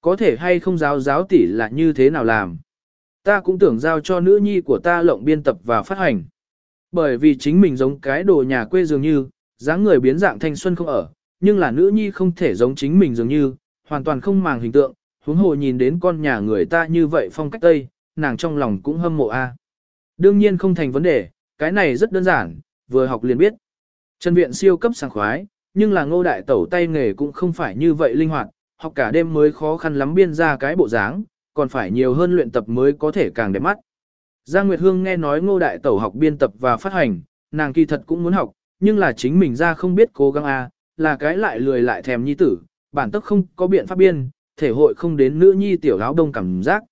Speaker 1: Có thể hay không giáo giáo tỷ là như thế nào làm? Ta cũng tưởng giao cho nữ nhi của ta lộng biên tập và phát hành. Bởi vì chính mình giống cái đồ nhà quê dường như, dáng người biến dạng thanh xuân không ở, nhưng là nữ nhi không thể giống chính mình dường như, hoàn toàn không màng hình tượng, huống hồ nhìn đến con nhà người ta như vậy phong cách Tây, nàng trong lòng cũng hâm mộ a. Đương nhiên không thành vấn đề, cái này rất đơn giản, vừa học liền biết. Trần Viện siêu cấp sảng khoái, nhưng là ngô đại tẩu tay nghề cũng không phải như vậy linh hoạt, học cả đêm mới khó khăn lắm biên ra cái bộ dáng, còn phải nhiều hơn luyện tập mới có thể càng đẹp mắt. Giang Nguyệt Hương nghe nói ngô đại tẩu học biên tập và phát hành, nàng kỳ thật cũng muốn học, nhưng là chính mình ra không biết cố gắng a, à, là cái lại lười lại thèm nhi tử, bản tức không có biện pháp biên, thể hội không đến nữ nhi tiểu áo đông cảm giác.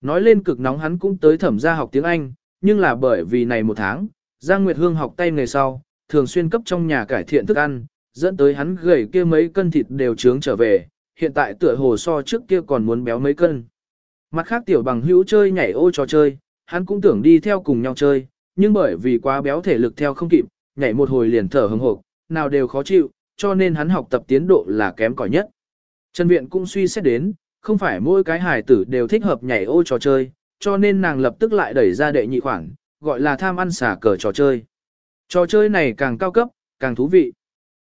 Speaker 1: Nói lên cực nóng hắn cũng tới thẩm gia học tiếng Anh, nhưng là bởi vì này một tháng, Giang Nguyệt Hương học tay nghề sau, thường xuyên cấp trong nhà cải thiện thức ăn, dẫn tới hắn gầy kia mấy cân thịt đều trướng trở về, hiện tại tựa hồ so trước kia còn muốn béo mấy cân. Mặt khác tiểu bằng hữu chơi nhảy ô trò chơi, hắn cũng tưởng đi theo cùng nhau chơi, nhưng bởi vì quá béo thể lực theo không kịp, nhảy một hồi liền thở hừng hộp, nào đều khó chịu, cho nên hắn học tập tiến độ là kém cỏi nhất. Trần Viện cũng suy xét đến, không phải mỗi cái hài tử đều thích hợp nhảy ô trò chơi, cho nên nàng lập tức lại đẩy ra đệ nhị khoản, gọi là tham ăn xả cờ trò chơi. Trò chơi này càng cao cấp, càng thú vị.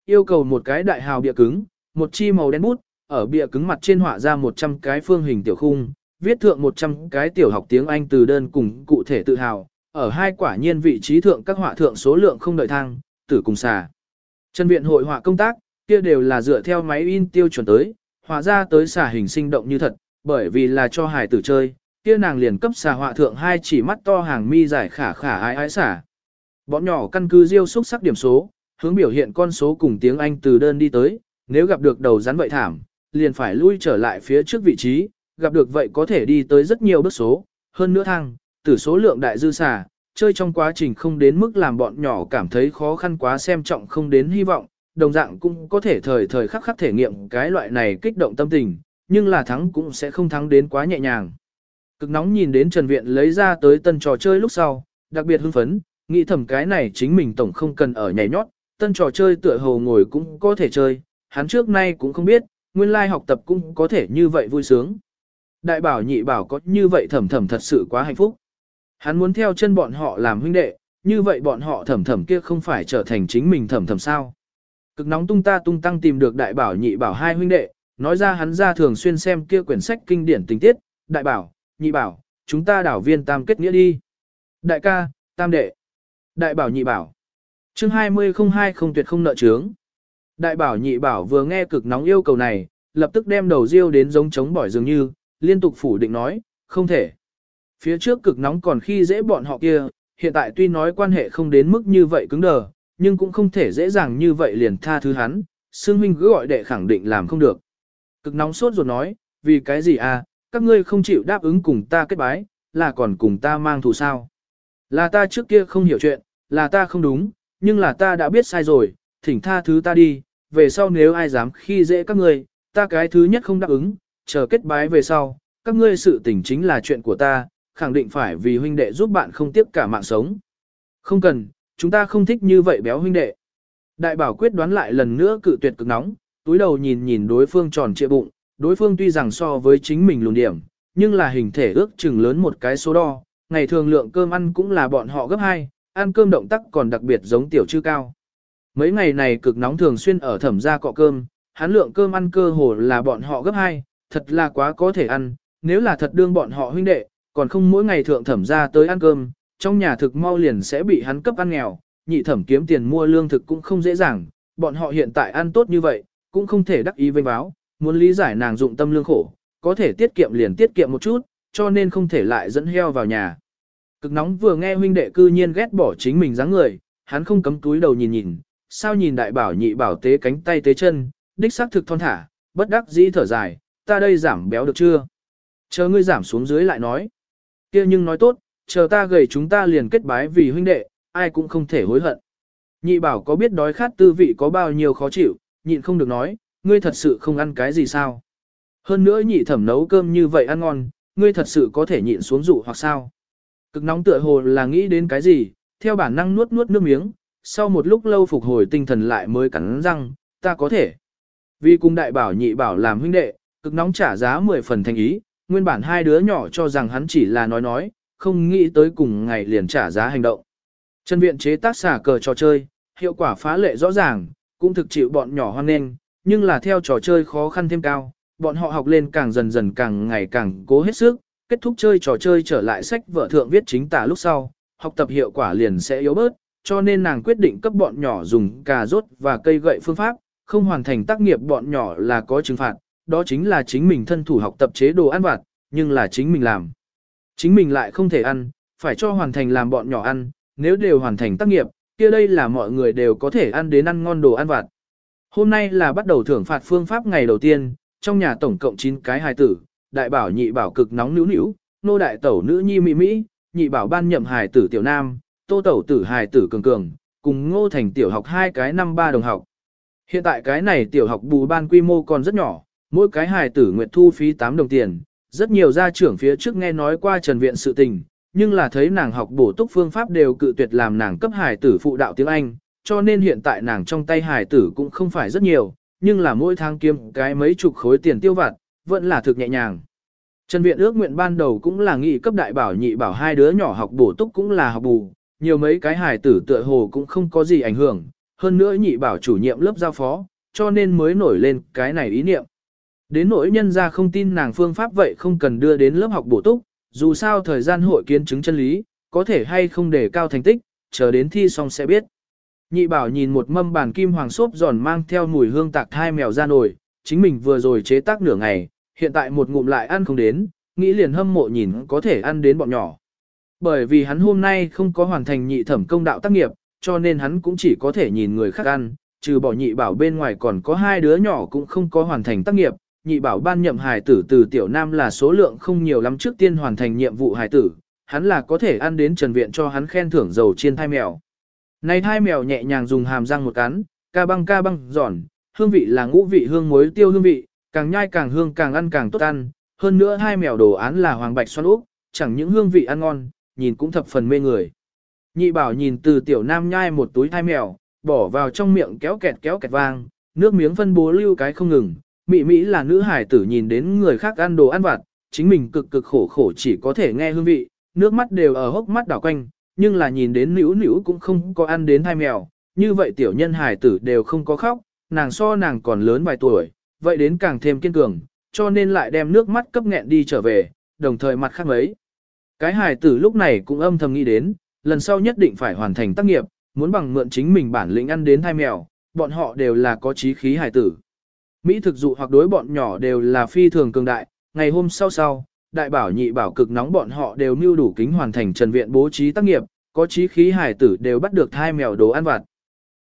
Speaker 1: Yêu cầu một cái đại hào bìa cứng, một chi màu đen bút, ở bìa cứng mặt trên họa ra 100 cái phương hình tiểu khung, viết thượng 100 cái tiểu học tiếng Anh từ đơn cùng cụ thể tự hào, ở hai quả nhiên vị trí thượng các họa thượng số lượng không đợi thang, tử cùng xà. Chân viện hội họa công tác, kia đều là dựa theo máy in tiêu chuẩn tới, họa ra tới xà hình sinh động như thật, bởi vì là cho hài tử chơi, kia nàng liền cấp xà họa thượng hai chỉ mắt to hàng mi dài khả khả ái ái xả. Bọn nhỏ căn cứ diêu xúc sắc điểm số, hướng biểu hiện con số cùng tiếng Anh từ đơn đi tới, nếu gặp được đầu rắn vậy thảm, liền phải lui trở lại phía trước vị trí, gặp được vậy có thể đi tới rất nhiều bước số, hơn nữa thang, tử số lượng đại dư xả, chơi trong quá trình không đến mức làm bọn nhỏ cảm thấy khó khăn quá xem trọng không đến hy vọng, đồng dạng cũng có thể thời thời khắc khắc thể nghiệm cái loại này kích động tâm tình, nhưng là thắng cũng sẽ không thắng đến quá nhẹ nhàng. Cực nóng nhìn đến Trần Viện lấy ra tới tân trò chơi lúc sau, đặc biệt hưng phấn, nghĩ thầm cái này chính mình tổng không cần ở nhảy nhót, tân trò chơi tựa hồ ngồi cũng có thể chơi, hắn trước nay cũng không biết, nguyên lai học tập cũng có thể như vậy vui sướng. Đại bảo nhị bảo có như vậy thầm thầm thật sự quá hạnh phúc. Hắn muốn theo chân bọn họ làm huynh đệ, như vậy bọn họ thầm thầm kia không phải trở thành chính mình thầm thầm sao. Cực nóng tung ta tung tăng tìm được đại bảo nhị bảo hai huynh đệ, nói ra hắn ra thường xuyên xem kia quyển sách kinh điển tình tiết, đại bảo, nhị bảo, chúng ta đảo viên tam kết nghĩa đi. Đại ca, tam đệ, đại bảo nhị bảo. chương 20 không hai không tuyệt không nợ trướng. Đại bảo nhị bảo vừa nghe cực nóng yêu cầu này, lập tức đem đầu riêu đến giống chống bỏi dường như, liên tục phủ định nói, không thể. Phía trước cực nóng còn khi dễ bọn họ kia, hiện tại tuy nói quan hệ không đến mức như vậy cứng đờ, nhưng cũng không thể dễ dàng như vậy liền tha thứ hắn, Sương Minh cứ gọi đệ khẳng định làm không được. Cực nóng sốt ruột nói, vì cái gì à, các ngươi không chịu đáp ứng cùng ta kết bái, là còn cùng ta mang thù sao. Là ta trước kia không hiểu chuyện, là ta không đúng, nhưng là ta đã biết sai rồi, thỉnh tha thứ ta đi, về sau nếu ai dám khi dễ các ngươi, ta cái thứ nhất không đáp ứng, chờ kết bái về sau, các ngươi sự tình chính là chuyện của ta, khẳng định phải vì huynh đệ giúp bạn không tiếp cả mạng sống. Không cần, chúng ta không thích như vậy béo huynh đệ. Đại bảo quyết đoán lại lần nữa cự tuyệt cực nóng, túi đầu nhìn nhìn đối phương tròn trịa bụng, đối phương tuy rằng so với chính mình lùn điểm, nhưng là hình thể ước chừng lớn một cái số đo, ngày thường lượng cơm ăn cũng là bọn họ gấp hai, ăn cơm động tác còn đặc biệt giống tiểu chư cao. Mấy ngày này cực nóng thường xuyên ở thẩm gia cọ cơm, hắn lượng cơm ăn cơ hồ là bọn họ gấp hai, thật là quá có thể ăn, nếu là thật đương bọn họ huynh đệ, còn không mỗi ngày thượng thẩm gia tới ăn cơm, trong nhà thực mau liền sẽ bị hắn cấp ăn nghèo, nhị thẩm kiếm tiền mua lương thực cũng không dễ dàng, bọn họ hiện tại ăn tốt như vậy, cũng không thể đắc ý vênh báo, muốn lý giải nàng dụng tâm lương khổ, có thể tiết kiệm liền tiết kiệm một chút, cho nên không thể lại dẫn heo vào nhà. Cực nóng vừa nghe huynh đệ cư nhiên ghét bỏ chính mình dáng người, hắn không cấm túi đầu nhìn nhìn, sao nhìn đại bảo nhị bảo tế cánh tay tế chân, đích xác thực thon thả, bất đắc dĩ thở dài, ta đây giảm béo được chưa? Chờ ngươi giảm xuống dưới lại nói. kia nhưng nói tốt, chờ ta gầy chúng ta liền kết bái vì huynh đệ, ai cũng không thể hối hận. Nhị bảo có biết đói khát tư vị có bao nhiêu khó chịu, nhịn không được nói, ngươi thật sự không ăn cái gì sao. Hơn nữa nhị thẩm nấu cơm như vậy ăn ngon, ngươi thật sự có thể nhịn xuống dụ hoặc sao. Cực nóng tựa hồ là nghĩ đến cái gì, theo bản năng nuốt nuốt nước miếng, sau một lúc lâu phục hồi tinh thần lại mới cắn răng, ta có thể. Vì cùng đại bảo nhị bảo làm huynh đệ, cực nóng trả giá 10 phần thành ý, nguyên bản hai đứa nhỏ cho rằng hắn chỉ là nói nói, không nghĩ tới cùng ngày liền trả giá hành động. Trần viện chế tác xả cờ trò chơi, hiệu quả phá lệ rõ ràng, cũng thực chịu bọn nhỏ hoan nghênh, nhưng là theo trò chơi khó khăn thêm cao, bọn họ học lên càng dần dần càng ngày càng cố hết sức, kết thúc chơi trò chơi trở lại sách vợ thượng viết chính tả lúc sau, học tập hiệu quả liền sẽ yếu bớt, cho nên nàng quyết định cấp bọn nhỏ dùng cà rốt và cây gậy phương pháp, không hoàn thành tác nghiệp bọn nhỏ là có trừng phạt, đó chính là chính mình thân thủ học tập chế đồ ăn vặt, nhưng là chính mình làm. Chính mình lại không thể ăn, phải cho hoàn thành làm bọn nhỏ ăn, nếu đều hoàn thành tác nghiệp, kia đây là mọi người đều có thể ăn đến ăn ngon đồ ăn vặt. Hôm nay là bắt đầu thưởng phạt phương pháp ngày đầu tiên, trong nhà tổng cộng 9 cái hài tử, đại bảo nhị bảo cực nóng nữu nữu, nô đại tẩu nữ nhi mỹ mỹ, nhị bảo ban nhậm hài tử tiểu nam, tô tẩu tử hài tử cường cường, cùng ngô thành tiểu học hai cái năm ba đồng học. Hiện tại cái này tiểu học bù ban quy mô còn rất nhỏ, mỗi cái hài tử nguyệt thu phí 8 đồng tiền, rất nhiều gia trưởng phía trước nghe nói qua trần viện sự tình, nhưng là thấy nàng học bổ túc phương pháp đều cự tuyệt làm nàng cấp hài tử phụ đạo tiếng Anh, cho nên hiện tại nàng trong tay hài tử cũng không phải rất nhiều, nhưng là mỗi tháng kiếm cái mấy chục khối tiền tiêu vặt, vẫn là thực nhẹ nhàng. Trần Viện ước nguyện ban đầu cũng là nghị cấp đại bảo nhị bảo hai đứa nhỏ học bổ túc cũng là học bù, nhiều mấy cái hài tử tựa hồ cũng không có gì ảnh hưởng, hơn nữa nhị bảo chủ nhiệm lớp giao phó, cho nên mới nổi lên cái này ý niệm. Đến nỗi nhân ra không tin nàng phương pháp vậy không cần đưa đến lớp học bổ túc, dù sao thời gian hội kiến chứng chân lý, có thể hay không để cao thành tích, chờ đến thi xong sẽ biết. Nhị bảo nhìn một mâm bàn kim hoàng xốp giòn mang theo mùi hương tạc thai mèo ra nổi chính mình vừa rồi chế tác nửa ngày, hiện tại một ngụm lại ăn không đến, nghĩ liền hâm mộ nhìn có thể ăn đến bọn nhỏ. Bởi vì hắn hôm nay không có hoàn thành nhị thẩm công đạo tác nghiệp, cho nên hắn cũng chỉ có thể nhìn người khác ăn, trừ bỏ nhị bảo bên ngoài còn có hai đứa nhỏ cũng không có hoàn thành tác nghiệp. Nhị bảo ban nhậm hài tử từ tiểu nam là số lượng không nhiều lắm trước tiên hoàn thành nhiệm vụ hài tử, hắn là có thể ăn đến trần viện cho hắn khen thưởng dầu chiên thai mèo. Này thai mèo nhẹ nhàng dùng hàm răng một cắn, ca băng ca băng giòn, hương vị là ngũ vị hương muối tiêu hương vị, càng nhai càng hương càng ăn càng tốt ăn, hơn nữa hai mèo đồ án là hoàng bạch xoan úp, chẳng những hương vị ăn ngon, nhìn cũng thập phần mê người. Nhị bảo nhìn từ tiểu nam nhai một túi thai mèo, bỏ vào trong miệng kéo kẹt kéo kẹt vang, nước miếng phân bố lưu cái không ngừng. Mị Mỹ là nữ hải tử nhìn đến người khác ăn đồ ăn vặt, chính mình cực cực khổ khổ chỉ có thể nghe hương vị, nước mắt đều ở hốc mắt đảo quanh, nhưng là nhìn đến nữ nữ cũng không có ăn đến thai mèo, như vậy tiểu nhân hải tử đều không có khóc, nàng so nàng còn lớn vài tuổi, vậy đến càng thêm kiên cường, cho nên lại đem nước mắt cấp nghẹn đi trở về, đồng thời mặt khác mấy. Cái hải tử lúc này cũng âm thầm nghĩ đến, lần sau nhất định phải hoàn thành tác nghiệp, muốn bằng mượn chính mình bản lĩnh ăn đến thai mèo, bọn họ đều là có trí khí hải tử. Mỹ thực dụ hoặc đối bọn nhỏ đều là phi thường cường đại, ngày hôm sau sau, đại bảo nhị bảo cực nóng bọn họ đều mưu đủ kính hoàn thành trần viện bố trí tác nghiệp, có trí khí hải tử đều bắt được thai mèo đồ ăn vặt.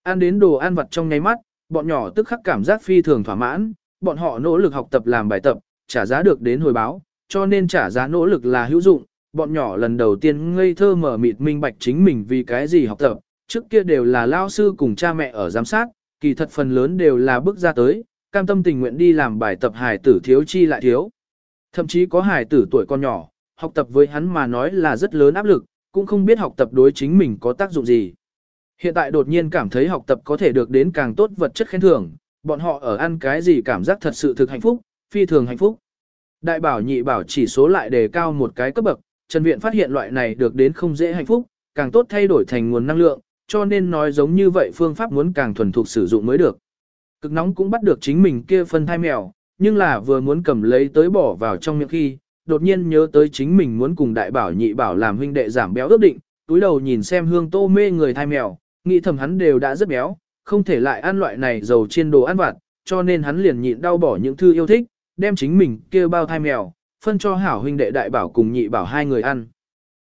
Speaker 1: Ăn đến đồ ăn vặt trong ngay mắt, bọn nhỏ tức khắc cảm giác phi thường thỏa mãn, bọn họ nỗ lực học tập làm bài tập, trả giá được đến hồi báo, cho nên trả giá nỗ lực là hữu dụng. Bọn nhỏ lần đầu tiên ngây thơ mở mịt minh bạch chính mình vì cái gì học tập, trước kia đều là lao sư cùng cha mẹ ở giám sát, kỳ thật phần lớn đều là bước ra tới, cam tâm tình nguyện đi làm bài tập hài tử thiếu chi lại thiếu. Thậm chí có hài tử tuổi con nhỏ, học tập với hắn mà nói là rất lớn áp lực, cũng không biết học tập đối chính mình có tác dụng gì. Hiện tại đột nhiên cảm thấy học tập có thể được đến càng tốt vật chất khen thưởng, bọn họ ở ăn cái gì cảm giác thật sự thực hạnh phúc, phi thường hạnh phúc. Đại bảo nhị bảo chỉ số lại đề cao một cái cấp bậc, Trần Viện phát hiện loại này được đến không dễ hạnh phúc, càng tốt thay đổi thành nguồn năng lượng, cho nên nói giống như vậy phương pháp muốn càng thuần thục sử dụng mới được. Cực nóng cũng bắt được chính mình kia phân thai mèo, nhưng là vừa muốn cầm lấy tới bỏ vào trong miệng khi, đột nhiên nhớ tới chính mình muốn cùng đại bảo nhị bảo làm huynh đệ giảm béo ước định, túi đầu nhìn xem hương tô mê người thai mèo, nghĩ thầm hắn đều đã rất béo, không thể lại ăn loại này dầu chiên đồ ăn vặt, cho nên hắn liền nhịn đau bỏ những thư yêu thích, đem chính mình kia bao thai mèo, phân cho hảo huynh đệ đại bảo cùng nhị bảo hai người ăn.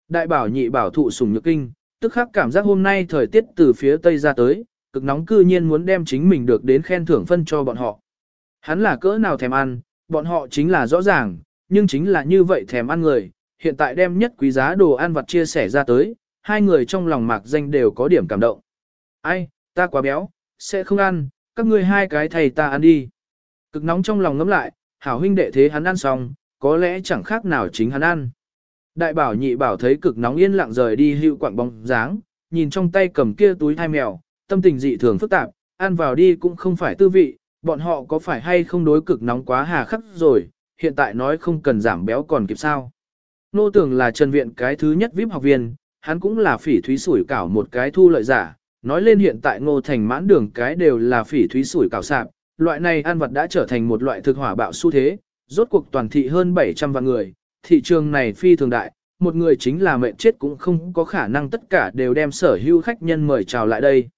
Speaker 1: Đại bảo nhị bảo thụ sùng nhược kinh, tức khắc cảm giác hôm nay thời tiết từ phía tây ra tới, cực nóng cư nhiên muốn đem chính mình được đến khen thưởng phân cho bọn họ. Hắn là cỡ nào thèm ăn, bọn họ chính là rõ ràng, nhưng chính là như vậy thèm ăn người, hiện tại đem nhất quý giá đồ ăn vặt chia sẻ ra tới, hai người trong lòng mạc danh đều có điểm cảm động. Ai, ta quá béo, sẽ không ăn, các ngươi hai cái thầy ta ăn đi. Cực nóng trong lòng ngấm lại, hảo huynh đệ thế hắn ăn xong, có lẽ chẳng khác nào chính hắn ăn. Đại bảo nhị bảo thấy cực nóng yên lặng rời đi hữu quảng bóng dáng, nhìn trong tay cầm kia túi thai mèo, tâm tình dị thường phức tạp, ăn vào đi cũng không phải tư vị, bọn họ có phải hay không đối cực nóng quá hà khắc rồi, hiện tại nói không cần giảm béo còn kịp sao. Nô tưởng là Trần Viện cái thứ nhất VIP học viên, hắn cũng là phỉ thúy sủi cảo một cái thu lợi giả, nói lên hiện tại ngô thành mãn đường cái đều là phỉ thúy sủi cảo sạp, loại này ăn vật đã trở thành một loại thực hỏa bạo xu thế, rốt cuộc toàn thị hơn 700 vạn người, thị trường này phi thường đại, một người chính là mệnh chết cũng không có khả năng tất cả đều đem sở hữu khách nhân mời chào lại đây.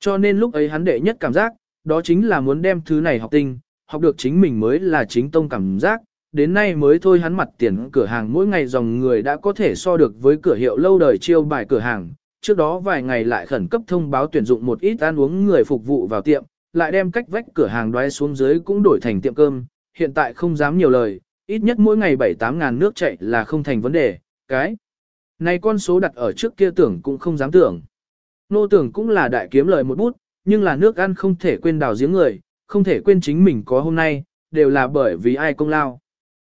Speaker 1: Cho nên lúc ấy hắn đệ nhất cảm giác, đó chính là muốn đem thứ này học tinh, học được chính mình mới là chính tông cảm giác, đến nay mới thôi hắn mặt tiền cửa hàng mỗi ngày dòng người đã có thể so được với cửa hiệu lâu đời chiêu bài cửa hàng. Trước đó vài ngày lại khẩn cấp thông báo tuyển dụng một ít ăn uống người phục vụ vào tiệm, lại đem cách vách cửa hàng đoái xuống dưới cũng đổi thành tiệm cơm, hiện tại không dám nhiều lời, ít nhất mỗi ngày 7-8 ngàn nước chạy là không thành vấn đề, cái. Này con số đặt ở trước kia tưởng cũng không dám tưởng. Nô tưởng cũng là đại kiếm lời một bút, nhưng là nước ăn không thể quên đào giếng người, không thể quên chính mình có hôm nay, đều là bởi vì ai công lao.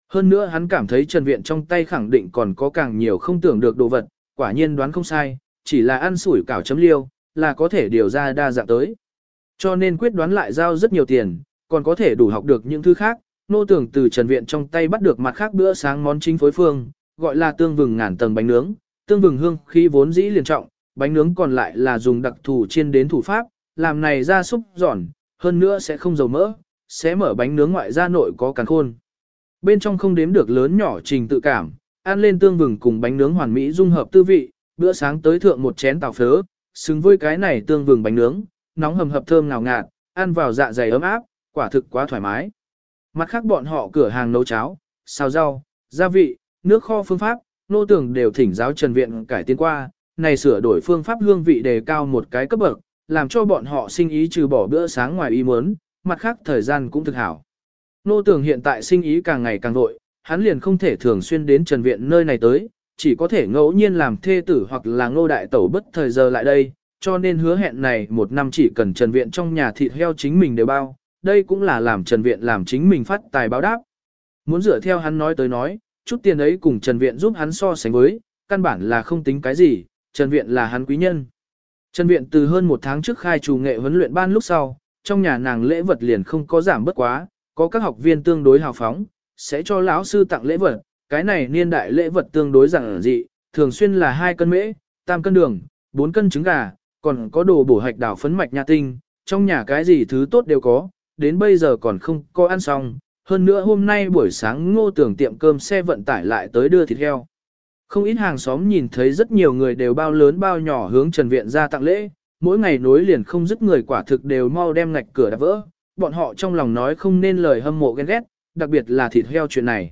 Speaker 1: Hơn nữa hắn cảm thấy Trần Viện trong tay khẳng định còn có càng nhiều không tưởng được đồ vật, quả nhiên đoán không sai, chỉ là ăn sủi cảo chấm liêu, là có thể điều ra đa dạng tới. Cho nên quyết đoán lại giao rất nhiều tiền, còn có thể đủ học được những thứ khác, nô tưởng từ Trần Viện trong tay bắt được mặt khác bữa sáng món chính phối phương, gọi là tương vừng ngàn tầng bánh nướng, tương vừng hương khí vốn dĩ liền trọng, bánh nướng còn lại là dùng đặc thù chiên đến thủ pháp, làm này ra súc giòn, hơn nữa sẽ không dầu mỡ, sẽ mở bánh nướng ngoại ra nội có càng khôn. Bên trong không đếm được lớn nhỏ trình tự cảm, ăn lên tương vừng cùng bánh nướng hoàn mỹ dung hợp tư vị, bữa sáng tới thượng một chén tàu phớ, xứng với cái này tương vừng bánh nướng, nóng hầm hập thơm ngào ngạt, ăn vào dạ dày ấm áp, quả thực quá thoải mái. Mặt khác bọn họ cửa hàng nấu cháo, xào rau, gia vị, nước kho phương pháp, nô tưởng đều thỉnh giáo Trần Viện cải tiến qua, này sửa đổi phương pháp hương vị đề cao một cái cấp bậc, làm cho bọn họ sinh ý trừ bỏ bữa sáng ngoài ý muốn, mặt khác thời gian cũng thực hảo. Nô tưởng hiện tại sinh ý càng ngày càng vội, hắn liền không thể thường xuyên đến Trần Viện nơi này tới, chỉ có thể ngẫu nhiên làm thê tử hoặc là ngô đại tẩu bất thời giờ lại đây, cho nên hứa hẹn này một năm chỉ cần Trần Viện trong nhà thịt heo chính mình đều bao, đây cũng là làm Trần Viện làm chính mình phát tài báo đáp. Muốn dựa theo hắn nói tới nói, chút tiền ấy cùng Trần Viện giúp hắn so sánh với, căn bản là không tính cái gì, Trần Viện là hắn quý nhân. Trần Viện từ hơn một tháng trước khai trù nghệ huấn luyện ban lúc sau, trong nhà nàng lễ vật liền không có giảm bất quá, có các học viên tương đối hào phóng, sẽ cho lão sư tặng lễ vật, cái này niên đại lễ vật tương đối giản dị, thường xuyên là hai cân mễ, tam cân đường, bốn cân trứng gà, còn có đồ bổ hạch đảo phấn mạch nha tinh, trong nhà cái gì thứ tốt đều có, đến bây giờ còn không có ăn xong, hơn nữa hôm nay buổi sáng ngô tưởng tiệm cơm xe vận tải lại tới đưa thịt heo. Không ít hàng xóm nhìn thấy rất nhiều người đều bao lớn bao nhỏ hướng Trần Viện ra tặng lễ, mỗi ngày nối liền không dứt người quả thực đều mau đem ngạch cửa đã vỡ, bọn họ trong lòng nói không nên lời hâm mộ ghen ghét, đặc biệt là thịt heo chuyện này.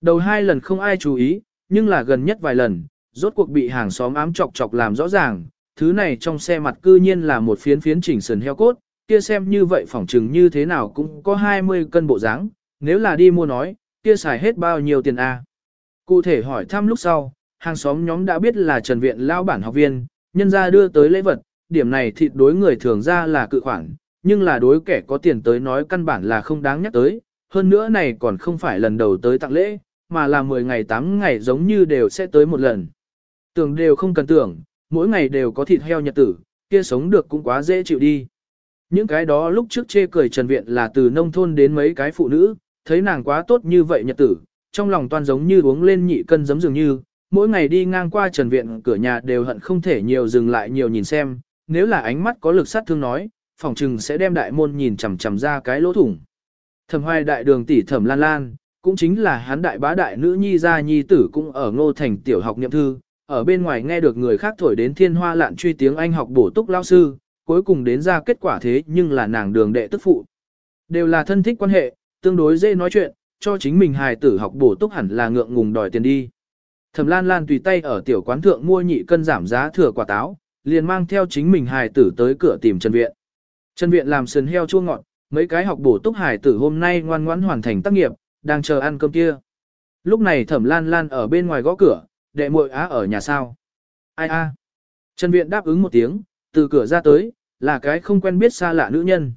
Speaker 1: Đầu hai lần không ai chú ý, nhưng là gần nhất vài lần, rốt cuộc bị hàng xóm ám chọc chọc làm rõ ràng, thứ này trong xe mặt cư nhiên là một phiến phiến chỉnh sườn heo cốt, kia xem như vậy phỏng chừng như thế nào cũng có 20 cân bộ dáng, nếu là đi mua nói, kia xài hết bao nhiêu tiền a? Cụ thể hỏi thăm lúc sau, hàng xóm nhóm đã biết là Trần Viện lao bản học viên, nhân ra đưa tới lễ vật, điểm này thịt đối người thường ra là cự khoản, nhưng là đối kẻ có tiền tới nói căn bản là không đáng nhắc tới, hơn nữa này còn không phải lần đầu tới tặng lễ, mà là 10 ngày 8 ngày giống như đều sẽ tới một lần. Tưởng đều không cần tưởng, mỗi ngày đều có thịt heo nhật tử, kia sống được cũng quá dễ chịu đi. Những cái đó lúc trước chê cười Trần Viện là từ nông thôn đến mấy cái phụ nữ, thấy nàng quá tốt như vậy nhật tử, trong lòng toàn giống như uống lên nhị cân giấm dường như, mỗi ngày đi ngang qua Trần Viện cửa nhà đều hận không thể nhiều dừng lại nhiều nhìn xem, nếu là ánh mắt có lực sát thương nói, phòng trừng sẽ đem đại môn nhìn chằm chằm ra cái lỗ thủng. Thẩm hoài đại đường tỷ thẩm lan lan, cũng chính là hắn đại bá đại nữ nhi gia nhi tử cũng ở ngô thành tiểu học niệm thư, ở bên ngoài nghe được người khác thổi đến thiên hoa lạn truy tiếng Anh học bổ túc lao sư, cuối cùng đến ra kết quả thế nhưng là nàng đường đệ tức phụ. Đều là thân thích quan hệ, tương đối dễ nói chuyện, cho chính mình hài tử học bổ túc hẳn là ngượng ngùng đòi tiền đi. Thẩm Lan Lan tùy tay ở tiểu quán thượng mua nhị cân giảm giá thừa quả táo, liền mang theo chính mình hài tử tới cửa tìm Trần Viện. Trần Viện làm sườn heo chua ngọt, mấy cái học bổ túc hài tử hôm nay ngoan ngoãn hoàn thành tác nghiệp, đang chờ ăn cơm kia. Lúc này Thẩm Lan Lan ở bên ngoài gõ cửa, đệ muội á ở nhà sao? Ai a? Trần Viện đáp ứng một tiếng, từ cửa ra tới, là cái không quen biết xa lạ nữ nhân.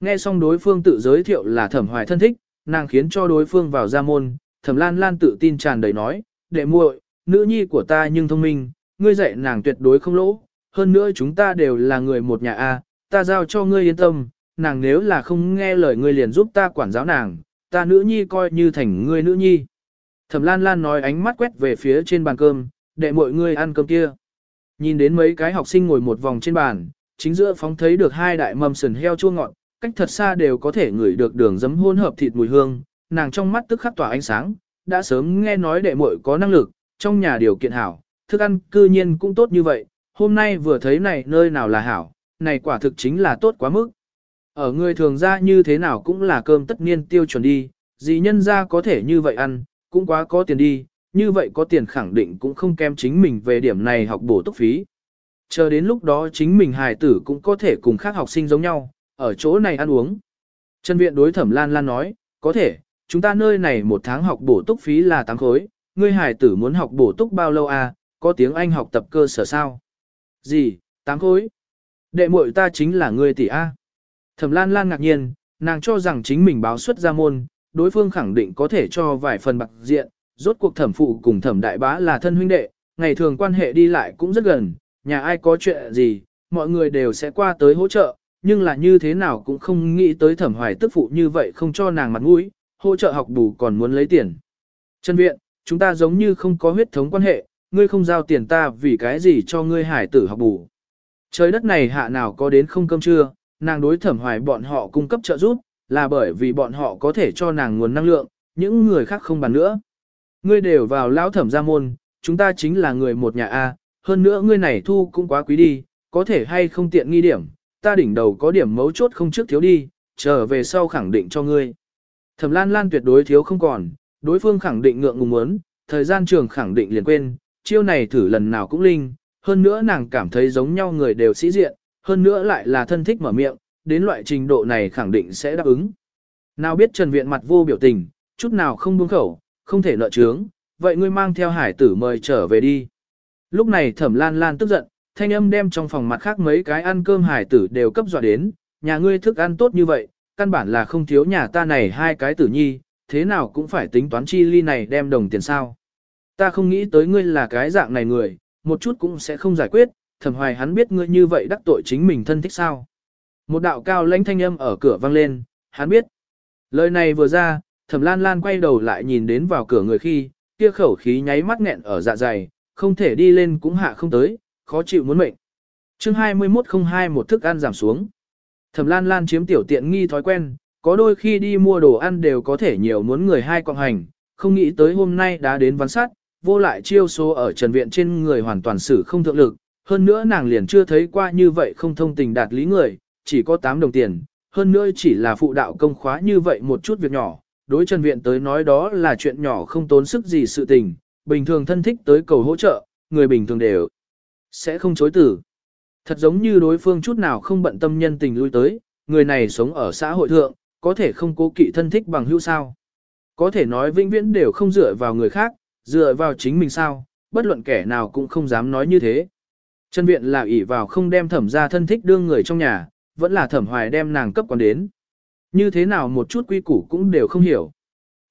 Speaker 1: Nghe xong đối phương tự giới thiệu là Thẩm Hoài thân thích, nàng khiến cho đối phương vào ra môn, Thẩm Lan Lan tự tin tràn đầy nói, đệ muội, nữ nhi của ta nhưng thông minh, ngươi dạy nàng tuyệt đối không lỗ, hơn nữa chúng ta đều là người một nhà a, ta giao cho ngươi yên tâm, nàng nếu là không nghe lời ngươi liền giúp ta quản giáo nàng, ta nữ nhi coi như thành ngươi nữ nhi. Thẩm Lan Lan nói ánh mắt quét về phía trên bàn cơm, đệ mọi người ăn cơm kia. Nhìn đến mấy cái học sinh ngồi một vòng trên bàn, chính giữa phóng thấy được hai đại mâm sườn heo chua ngọt, cách thật xa đều có thể ngửi được đường giấm hôn hợp thịt mùi hương, nàng trong mắt tức khắc tỏa ánh sáng, đã sớm nghe nói đệ muội có năng lực, trong nhà điều kiện hảo, thức ăn cư nhiên cũng tốt như vậy, hôm nay vừa thấy này nơi nào là hảo, này quả thực chính là tốt quá mức. Ở người thường ra như thế nào cũng là cơm tất niên tiêu chuẩn đi, gì nhân ra có thể như vậy ăn, cũng quá có tiền đi, như vậy có tiền khẳng định cũng không kém chính mình về điểm này học bổ túc phí. Chờ đến lúc đó chính mình hài tử cũng có thể cùng khác học sinh giống nhau, ở chỗ này ăn uống. Trần Viện đối thẩm Lan Lan nói, có thể, chúng ta nơi này một tháng học bổ túc phí là 8 khối, ngươi Hải tử muốn học bổ túc bao lâu à, có tiếng Anh học tập cơ sở sao? Gì, 8 khối? Đệ muội ta chính là ngươi tỷ A. Thẩm Lan Lan ngạc nhiên, nàng cho rằng chính mình báo xuất ra môn, đối phương khẳng định có thể cho vài phần bạc diện, rốt cuộc thẩm phụ cùng thẩm đại bá là thân huynh đệ, ngày thường quan hệ đi lại cũng rất gần, nhà ai có chuyện gì, mọi người đều sẽ qua tới hỗ trợ, nhưng là như thế nào cũng không nghĩ tới thẩm hoài tức phụ như vậy không cho nàng mặt mũi, hỗ trợ học bù còn muốn lấy tiền. Trần viện, chúng ta giống như không có huyết thống quan hệ, ngươi không giao tiền ta vì cái gì cho ngươi hải tử học bù. Trời đất này hạ nào có đến không cơm trưa, nàng đối thẩm hoài bọn họ cung cấp trợ giúp, là bởi vì bọn họ có thể cho nàng nguồn năng lượng, những người khác không bàn nữa. Ngươi đều vào lão thẩm gia môn, chúng ta chính là người một nhà A, hơn nữa ngươi này thu cũng quá quý đi, có thể hay không tiện nghi điểm, ta đỉnh đầu có điểm mấu chốt không trước thiếu đi, trở về sau khẳng định cho ngươi. Thẩm Lan Lan tuyệt đối thiếu không còn, đối phương khẳng định ngượng ngùng muốn, thời gian trường khẳng định liền quên, chiêu này thử lần nào cũng linh, hơn nữa nàng cảm thấy giống nhau người đều sĩ diện, hơn nữa lại là thân thích mở miệng, đến loại trình độ này khẳng định sẽ đáp ứng. Nào biết Trần Viện mặt vô biểu tình, chút nào không buông khẩu, không thể nợ trướng, vậy ngươi mang theo hải tử mời trở về đi. Lúc này thẩm lan lan tức giận, thanh âm đem trong phòng mặt khác mấy cái ăn cơm hải tử đều cấp dọa đến, nhà ngươi thức ăn tốt như vậy, căn bản là không thiếu nhà ta này hai cái tử nhi, thế nào cũng phải tính toán chi ly này đem đồng tiền sao. Ta không nghĩ tới ngươi là cái dạng này người, một chút cũng sẽ không giải quyết, thẩm hoài hắn biết ngươi như vậy đắc tội chính mình thân thích sao. Một đạo cao lãnh thanh âm ở cửa vang lên, hắn biết. Lời này vừa ra, thẩm lan lan quay đầu lại nhìn đến vào cửa người khi, kia khẩu khí nháy mắt nghẹn ở dạ dày, không thể đi lên cũng hạ không tới, khó chịu muốn mệnh. chương 2102 một thức ăn giảm xuống. Thẩm lan lan chiếm tiểu tiện nghi thói quen, có đôi khi đi mua đồ ăn đều có thể nhiều muốn người hai quạng hành, không nghĩ tới hôm nay đã đến văn sát, vô lại chiêu số ở trần viện trên người hoàn toàn xử không thượng lực, hơn nữa nàng liền chưa thấy qua như vậy không thông tình đạt lý người, chỉ có 8 đồng tiền, hơn nữa chỉ là phụ đạo công khóa như vậy một chút việc nhỏ, đối Trần Viện tới nói đó là chuyện nhỏ không tốn sức gì sự tình, bình thường thân thích tới cầu hỗ trợ, người bình thường đều sẽ không chối tử. Thật giống như đối phương chút nào không bận tâm nhân tình lui tới, người này sống ở xã hội thượng, có thể không cố kỵ thân thích bằng hữu sao. Có thể nói vĩnh viễn đều không dựa vào người khác, dựa vào chính mình sao, bất luận kẻ nào cũng không dám nói như thế. chân Viện là ỷ vào không đem thẩm ra thân thích đương người trong nhà, vẫn là thẩm hoài đem nàng cấp còn đến. Như thế nào một chút quy củ cũng đều không hiểu.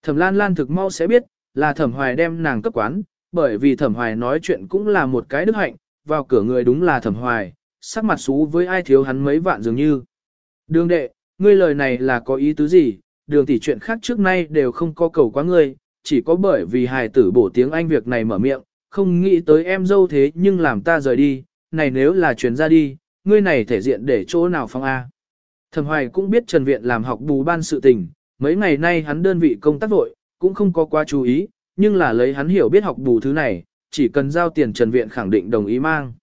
Speaker 1: Thẩm Lan Lan thực mau sẽ biết, là thẩm hoài đem nàng cấp quán, bởi vì thẩm hoài nói chuyện cũng là một cái đức hạnh, vào cửa người đúng là thẩm hoài, sắc mặt xú với ai thiếu hắn mấy vạn dường như. Đường đệ, ngươi lời này là có ý tứ gì, đường tỷ chuyện khác trước nay đều không có cầu quá ngươi, chỉ có bởi vì hài tử bổ tiếng Anh việc này mở miệng, không nghĩ tới em dâu thế nhưng làm ta rời đi, này nếu là chuyển ra đi, ngươi này thể diện để chỗ nào phong A. Thẩm Hoài cũng biết Trần Viện làm học bù ban sự tình, mấy ngày nay hắn đơn vị công tác vội, cũng không có quá chú ý, nhưng là lấy hắn hiểu biết học bù thứ này, chỉ cần giao tiền Trần Viện khẳng định đồng ý mang.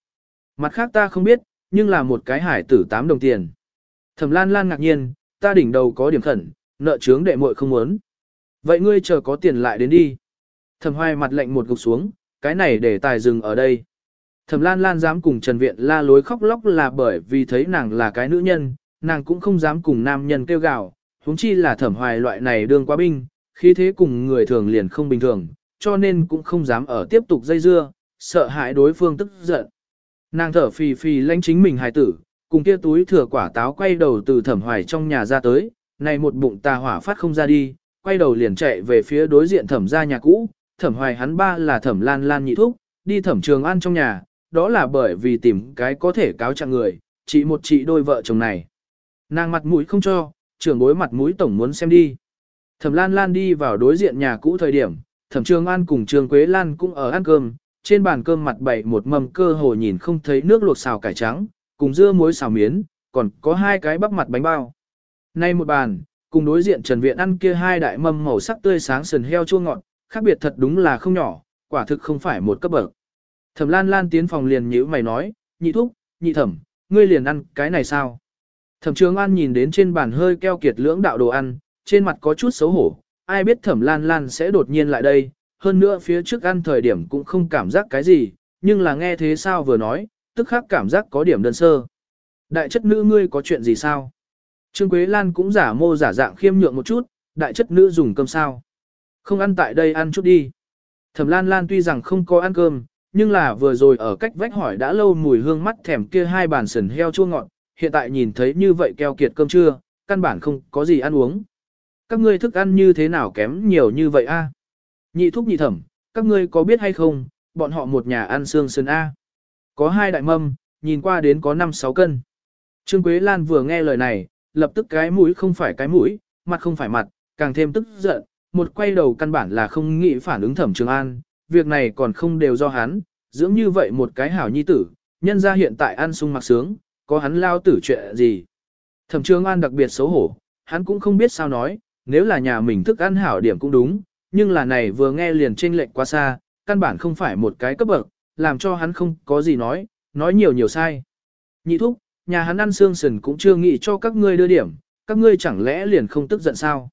Speaker 1: Mặt khác ta không biết, nhưng là một cái hải tử 8 đồng tiền. Thẩm Lan Lan ngạc nhiên, ta đỉnh đầu có điểm khẩn, nợ chướng đệ muội không muốn. Vậy ngươi chờ có tiền lại đến đi. Thẩm Hoài mặt lạnh một gục xuống, cái này để tài dừng ở đây. Thẩm Lan Lan dám cùng Trần Viện la lối khóc lóc là bởi vì thấy nàng là cái nữ nhân, nàng cũng không dám cùng nam nhân kêu gào, huống chi là thẩm hoài loại này đương quá binh, khí thế cùng người thường liền không bình thường, cho nên cũng không dám ở tiếp tục dây dưa, sợ hãi đối phương tức giận. Nàng thở phì phì lãnh chính mình hài tử, cùng kia túi thừa quả táo quay đầu từ thẩm hoài trong nhà ra tới, này một bụng tà hỏa phát không ra đi, quay đầu liền chạy về phía đối diện thẩm gia nhà cũ, thẩm hoài hắn ba là thẩm lan lan nhị thúc, đi thẩm trường ăn trong nhà, đó là bởi vì tìm cái có thể cáo trạng người, chỉ một chị đôi vợ chồng này. Nàng mặt mũi không cho, trưởng bối mặt mũi tổng muốn xem đi. Thẩm Lan Lan đi vào đối diện nhà cũ thời điểm, Thẩm Trường An cùng Trường Quế Lan cũng ở ăn cơm, trên bàn cơm mặt bày một mâm cơ hồ nhìn không thấy nước luộc xào cải trắng, cùng dưa muối xào miến, còn có hai cái bắp mặt bánh bao. Nay một bàn, cùng đối diện Trần Viện ăn kia hai đại mâm màu sắc tươi sáng sườn heo chua ngọt, khác biệt thật đúng là không nhỏ, quả thực không phải một cấp bậc. Thẩm Lan Lan tiến phòng liền nhíu mày nói, nhị thúc, nhị thẩm, ngươi liền ăn cái này sao? Thẩm Trường An nhìn đến trên bàn hơi keo kiệt lưỡng đạo đồ ăn, trên mặt có chút xấu hổ, ai biết Thẩm Lan Lan sẽ đột nhiên lại đây, hơn nữa phía trước ăn thời điểm cũng không cảm giác cái gì, nhưng là nghe thế sao vừa nói, tức khắc cảm giác có điểm đơn sơ. Đại chất nữ ngươi có chuyện gì sao? Trương Quế Lan cũng giả mô giả dạng khiêm nhượng một chút, đại chất nữ dùng cơm sao? Không ăn tại đây ăn chút đi. Thẩm Lan Lan tuy rằng không có ăn cơm, nhưng là vừa rồi ở cách vách hỏi đã lâu mùi hương mắt thèm kia hai bàn sườn heo chua ngọt, hiện tại nhìn thấy như vậy keo kiệt cơm trưa, căn bản không có gì ăn uống. Các ngươi thức ăn như thế nào kém nhiều như vậy a? Nhị thúc nhị thẩm, các ngươi có biết hay không, bọn họ một nhà ăn xương sườn a. Có hai đại mâm, nhìn qua đến có 5-6 cân. Trương Quế Lan vừa nghe lời này, lập tức cái mũi không phải cái mũi, mặt không phải mặt, càng thêm tức giận, một quay đầu căn bản là không nghĩ phản ứng thẩm Trường An, việc này còn không đều do hắn, dưỡng như vậy một cái hảo nhi tử, nhân ra hiện tại ăn sung mặc sướng, có hắn lao tử chuyện gì. Thẩm Trường An đặc biệt xấu hổ, hắn cũng không biết sao nói, nếu là nhà mình thức ăn hảo điểm cũng đúng, nhưng là này vừa nghe liền trên lệnh quá xa, căn bản không phải một cái cấp bậc, làm cho hắn không có gì nói, nói nhiều nhiều sai. Nhị thúc, nhà hắn ăn xương sườn cũng chưa nghĩ cho các ngươi đưa điểm, các ngươi chẳng lẽ liền không tức giận sao?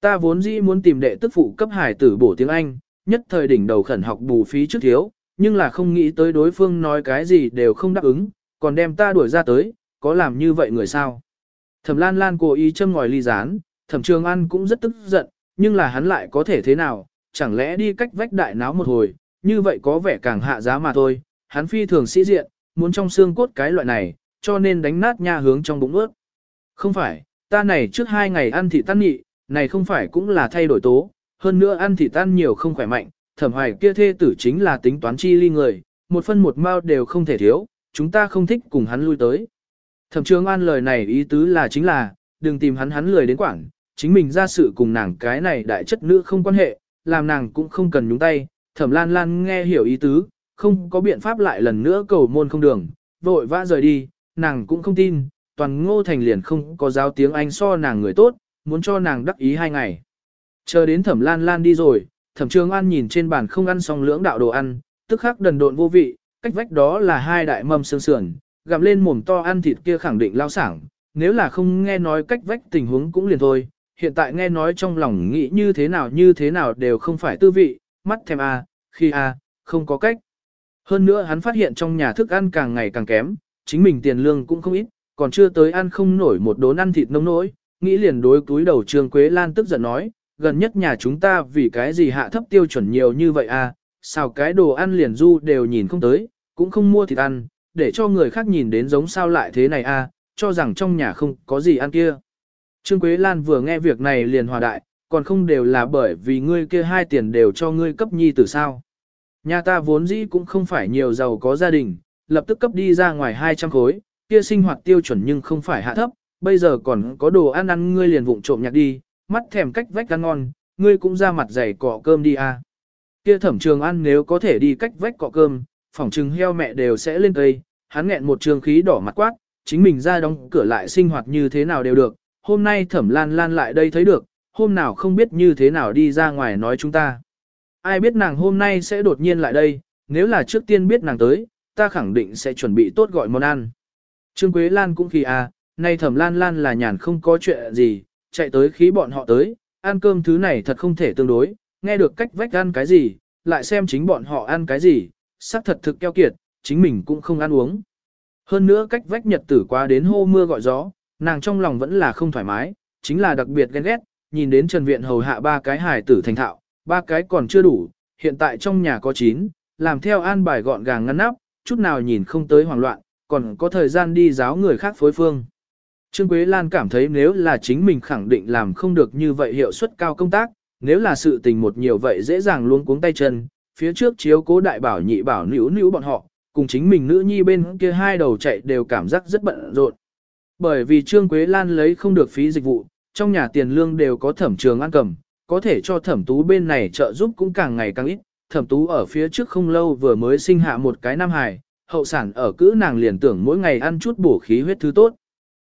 Speaker 1: Ta vốn dĩ muốn tìm đệ tức phụ cấp hải tử bổ tiếng Anh, nhất thời đỉnh đầu khẩn học bù phí trước thiếu, nhưng là không nghĩ tới đối phương nói cái gì đều không đáp ứng, còn đem ta đuổi ra tới, có làm như vậy người sao? Thẩm Lan Lan cố ý châm ngòi ly rán, Thẩm Trường An cũng rất tức giận, nhưng là hắn lại có thể thế nào, chẳng lẽ đi cách vách đại náo một hồi, như vậy có vẻ càng hạ giá mà thôi, hắn phi thường sĩ diện, muốn trong xương cốt cái loại này, cho nên đánh nát nha hướng trong bụng ướt. Không phải, ta này trước hai ngày ăn thị tan nhị, này không phải cũng là thay đổi tố, hơn nữa ăn thị tan nhiều không khỏe mạnh, thẩm hoài kia thê tử chính là tính toán chi ly người, một phân một mao đều không thể thiếu, chúng ta không thích cùng hắn lui tới. Thẩm trường an lời này ý tứ là chính là, đừng tìm hắn hắn lười đến quảng, chính mình ra sự cùng nàng cái này đại chất nữ không quan hệ, làm nàng cũng không cần nhúng tay, thẩm lan lan nghe hiểu ý tứ, không có biện pháp lại lần nữa cầu môn không đường, vội vã rời đi, nàng cũng không tin, toàn ngô thành liền không có giáo tiếng Anh so nàng người tốt, muốn cho nàng đắc ý hai ngày. Chờ đến thẩm lan lan đi rồi, thẩm trường an nhìn trên bàn không ăn xong lưỡng đạo đồ ăn, tức khắc đần độn vô vị, cách vách đó là hai đại mâm sương sườn, gặm lên mồm to ăn thịt kia khẳng định lao sảng, nếu là không nghe nói cách vách tình huống cũng liền thôi, hiện tại nghe nói trong lòng nghĩ như thế nào như thế nào đều không phải tư vị, mắt thèm a, khi a, không có cách. Hơn nữa hắn phát hiện trong nhà thức ăn càng ngày càng kém, chính mình tiền lương cũng không ít, còn chưa tới ăn không nổi một đốn ăn thịt nông nỗi, nghĩ liền đối túi đầu Trương Quế Lan tức giận nói, gần nhất nhà chúng ta vì cái gì hạ thấp tiêu chuẩn nhiều như vậy à, a? sao cái đồ ăn liền du đều nhìn không tới, cũng không mua thịt ăn, để cho người khác nhìn đến giống sao lại thế này a, cho rằng trong nhà không có gì ăn kia. Trương Quế Lan vừa nghe việc này liền hòa đại, còn không đều là bởi vì ngươi kia hai tiền đều cho ngươi cấp nhi từ sao. Nhà ta vốn dĩ cũng không phải nhiều giàu có gia đình, lập tức cấp đi ra ngoài 200 khối, kia sinh hoạt tiêu chuẩn nhưng không phải hạ thấp, bây giờ còn có đồ ăn ăn ngươi liền vụng trộm nhặt đi, mắt thèm cách vách ăn ngon, ngươi cũng ra mặt dày cọ cơm đi à. Kia thẩm trường ăn nếu có thể đi cách vách cọ cơm, phỏng trừng heo mẹ đều sẽ lên cây, hắn nghẹn một trường khí đỏ mặt quát, chính mình ra đóng cửa lại sinh hoạt như thế nào đều được, hôm nay thẩm lan lan lại đây thấy được, hôm nào không biết như thế nào đi ra ngoài nói chúng ta. Ai biết nàng hôm nay sẽ đột nhiên lại đây, nếu là trước tiên biết nàng tới, ta khẳng định sẽ chuẩn bị tốt gọi món ăn. Trương Quế Lan cũng khi à, nay thẩm lan lan là nhàn không có chuyện gì, chạy tới khí bọn họ tới, ăn cơm thứ này thật không thể tương đối, nghe được cách vách ăn cái gì, lại xem chính bọn họ ăn cái gì, xác thật thực keo kiệt, chính mình cũng không ăn uống. Hơn nữa cách vách nhật tử qua đến hô mưa gọi gió, nàng trong lòng vẫn là không thoải mái, chính là đặc biệt ghen ghét, nhìn đến Trần Viện hầu hạ ba cái hài tử thành thạo, ba cái còn chưa đủ, hiện tại trong nhà có chín, làm theo an bài gọn gàng ngăn nắp, chút nào nhìn không tới hoảng loạn, còn có thời gian đi giáo người khác phối phương. Trương Quế Lan cảm thấy nếu là chính mình khẳng định làm không được như vậy hiệu suất cao công tác, nếu là sự tình một nhiều vậy dễ dàng luôn cuống tay chân, phía trước chiếu cố đại bảo nhị bảo nữ nữ bọn họ, cùng chính mình nữ nhi bên kia hai đầu chạy đều cảm giác rất bận rộn. Bởi vì Trương Quế Lan lấy không được phí dịch vụ, trong nhà tiền lương đều có thẩm trường ăn cầm, có thể cho thẩm tú bên này trợ giúp cũng càng ngày càng ít. Thẩm tú ở phía trước không lâu vừa mới sinh hạ một cái nam hài, hậu sản ở cữ nàng liền tưởng mỗi ngày ăn chút bổ khí huyết thứ tốt.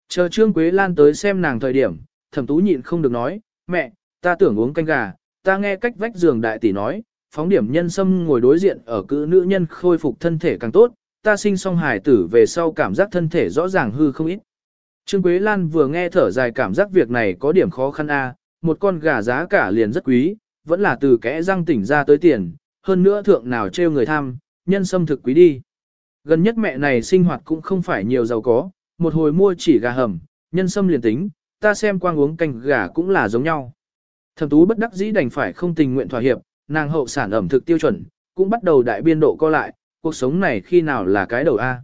Speaker 1: Chờ Trương Quế Lan tới xem nàng thời điểm, thẩm tú nhịn không được nói, mẹ, ta tưởng uống canh gà, ta nghe cách vách giường đại tỷ nói, phóng điểm nhân sâm ngồi đối diện ở cữ nữ nhân khôi phục thân thể càng tốt, ta sinh xong hài tử về sau cảm giác thân thể rõ ràng hư không ít. Trương Quế Lan vừa nghe thở dài cảm giác việc này có điểm khó khăn a, một con gà giá cả liền rất quý, vẫn là từ kẽ răng tỉnh ra tới tiền, hơn nữa thượng nào trêu người tham, nhân sâm thực quý đi. Gần nhất mẹ này sinh hoạt cũng không phải nhiều giàu có, một hồi mua chỉ gà hầm, nhân sâm liền tính, ta xem quang uống canh gà cũng là giống nhau. Thẩm tú bất đắc dĩ đành phải không tình nguyện thỏa hiệp, nàng hậu sản ẩm thực tiêu chuẩn, cũng bắt đầu đại biên độ co lại, cuộc sống này khi nào là cái đầu A.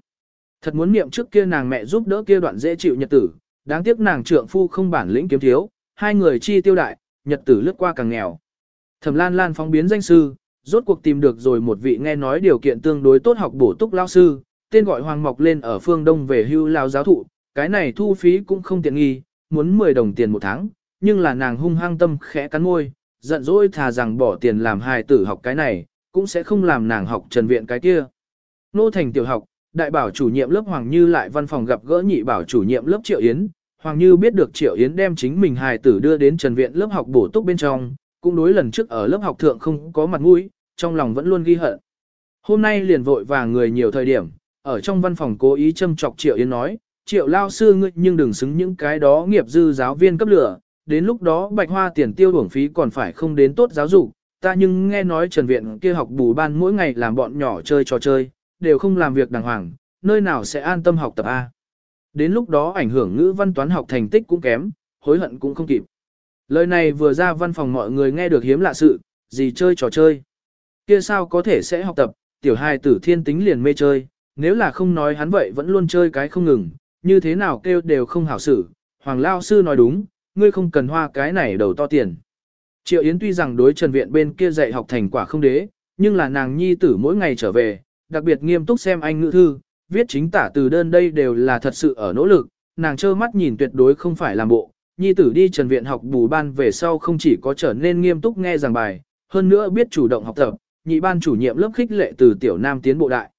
Speaker 1: Thật muốn niệm trước kia nàng mẹ giúp đỡ kia đoạn dễ chịu nhật tử, đáng tiếc nàng trượng phu không bản lĩnh kiếm thiếu, hai người chi tiêu đại, nhật tử lướt qua càng nghèo. Thẩm Lan Lan phóng biến danh sư, rốt cuộc tìm được rồi một vị nghe nói điều kiện tương đối tốt học bổ túc lao sư, tên gọi Hoàng Mọc lên ở phương Đông về hưu lao giáo thụ, cái này thu phí cũng không tiện nghi, muốn 10 đồng tiền một tháng, nhưng là nàng hung hăng tâm khẽ cắn môi, giận dỗi thà rằng bỏ tiền làm hài tử học cái này, cũng sẽ không làm nàng học trần viện cái kia. Nô thành tiểu học, đại bảo chủ nhiệm lớp Hoàng Như lại văn phòng gặp gỡ nhị bảo chủ nhiệm lớp Triệu Yến, Hoàng Như biết được Triệu Yến đem chính mình hài tử đưa đến trần viện lớp học bổ túc bên trong, cũng đối lần trước ở lớp học thượng không có mặt mũi, trong lòng vẫn luôn ghi hận. Hôm nay liền vội và người nhiều thời điểm, ở trong văn phòng cố ý châm chọc Triệu Yến nói, Triệu lao sư ngươi nhưng đừng xứng những cái đó nghiệp dư giáo viên cấp lửa, đến lúc đó bạch hoa tiền tiêu bổng phí còn phải không đến tốt giáo dục, ta nhưng nghe nói Trần Viện kia học bù ban mỗi ngày làm bọn nhỏ chơi trò chơi, đều không làm việc đàng hoàng, nơi nào sẽ an tâm học tập A. Đến lúc đó ảnh hưởng ngữ văn toán học thành tích cũng kém, hối hận cũng không kịp. Lời này vừa ra văn phòng mọi người nghe được hiếm lạ sự, gì chơi trò chơi. Kia sao có thể sẽ học tập, tiểu hài tử thiên tính liền mê chơi, nếu là không nói hắn vậy vẫn luôn chơi cái không ngừng, như thế nào kêu đều không hảo xử. Hoàng Lao Sư nói đúng, ngươi không cần hoa cái này đầu to tiền. Triệu Yến tuy rằng đối Trần Viện bên kia dạy học thành quả không đế, nhưng là nàng nhi tử mỗi ngày trở về, đặc biệt nghiêm túc xem anh ngữ thư, viết chính tả từ đơn đây đều là thật sự ở nỗ lực, nàng trơ mắt nhìn tuyệt đối không phải làm bộ. Nhi tử đi Trần Viện học bù ban về sau không chỉ có trở nên nghiêm túc nghe giảng bài, hơn nữa biết chủ động học tập, nhị ban chủ nhiệm lớp khích lệ từ tiểu nam tiến bộ đại.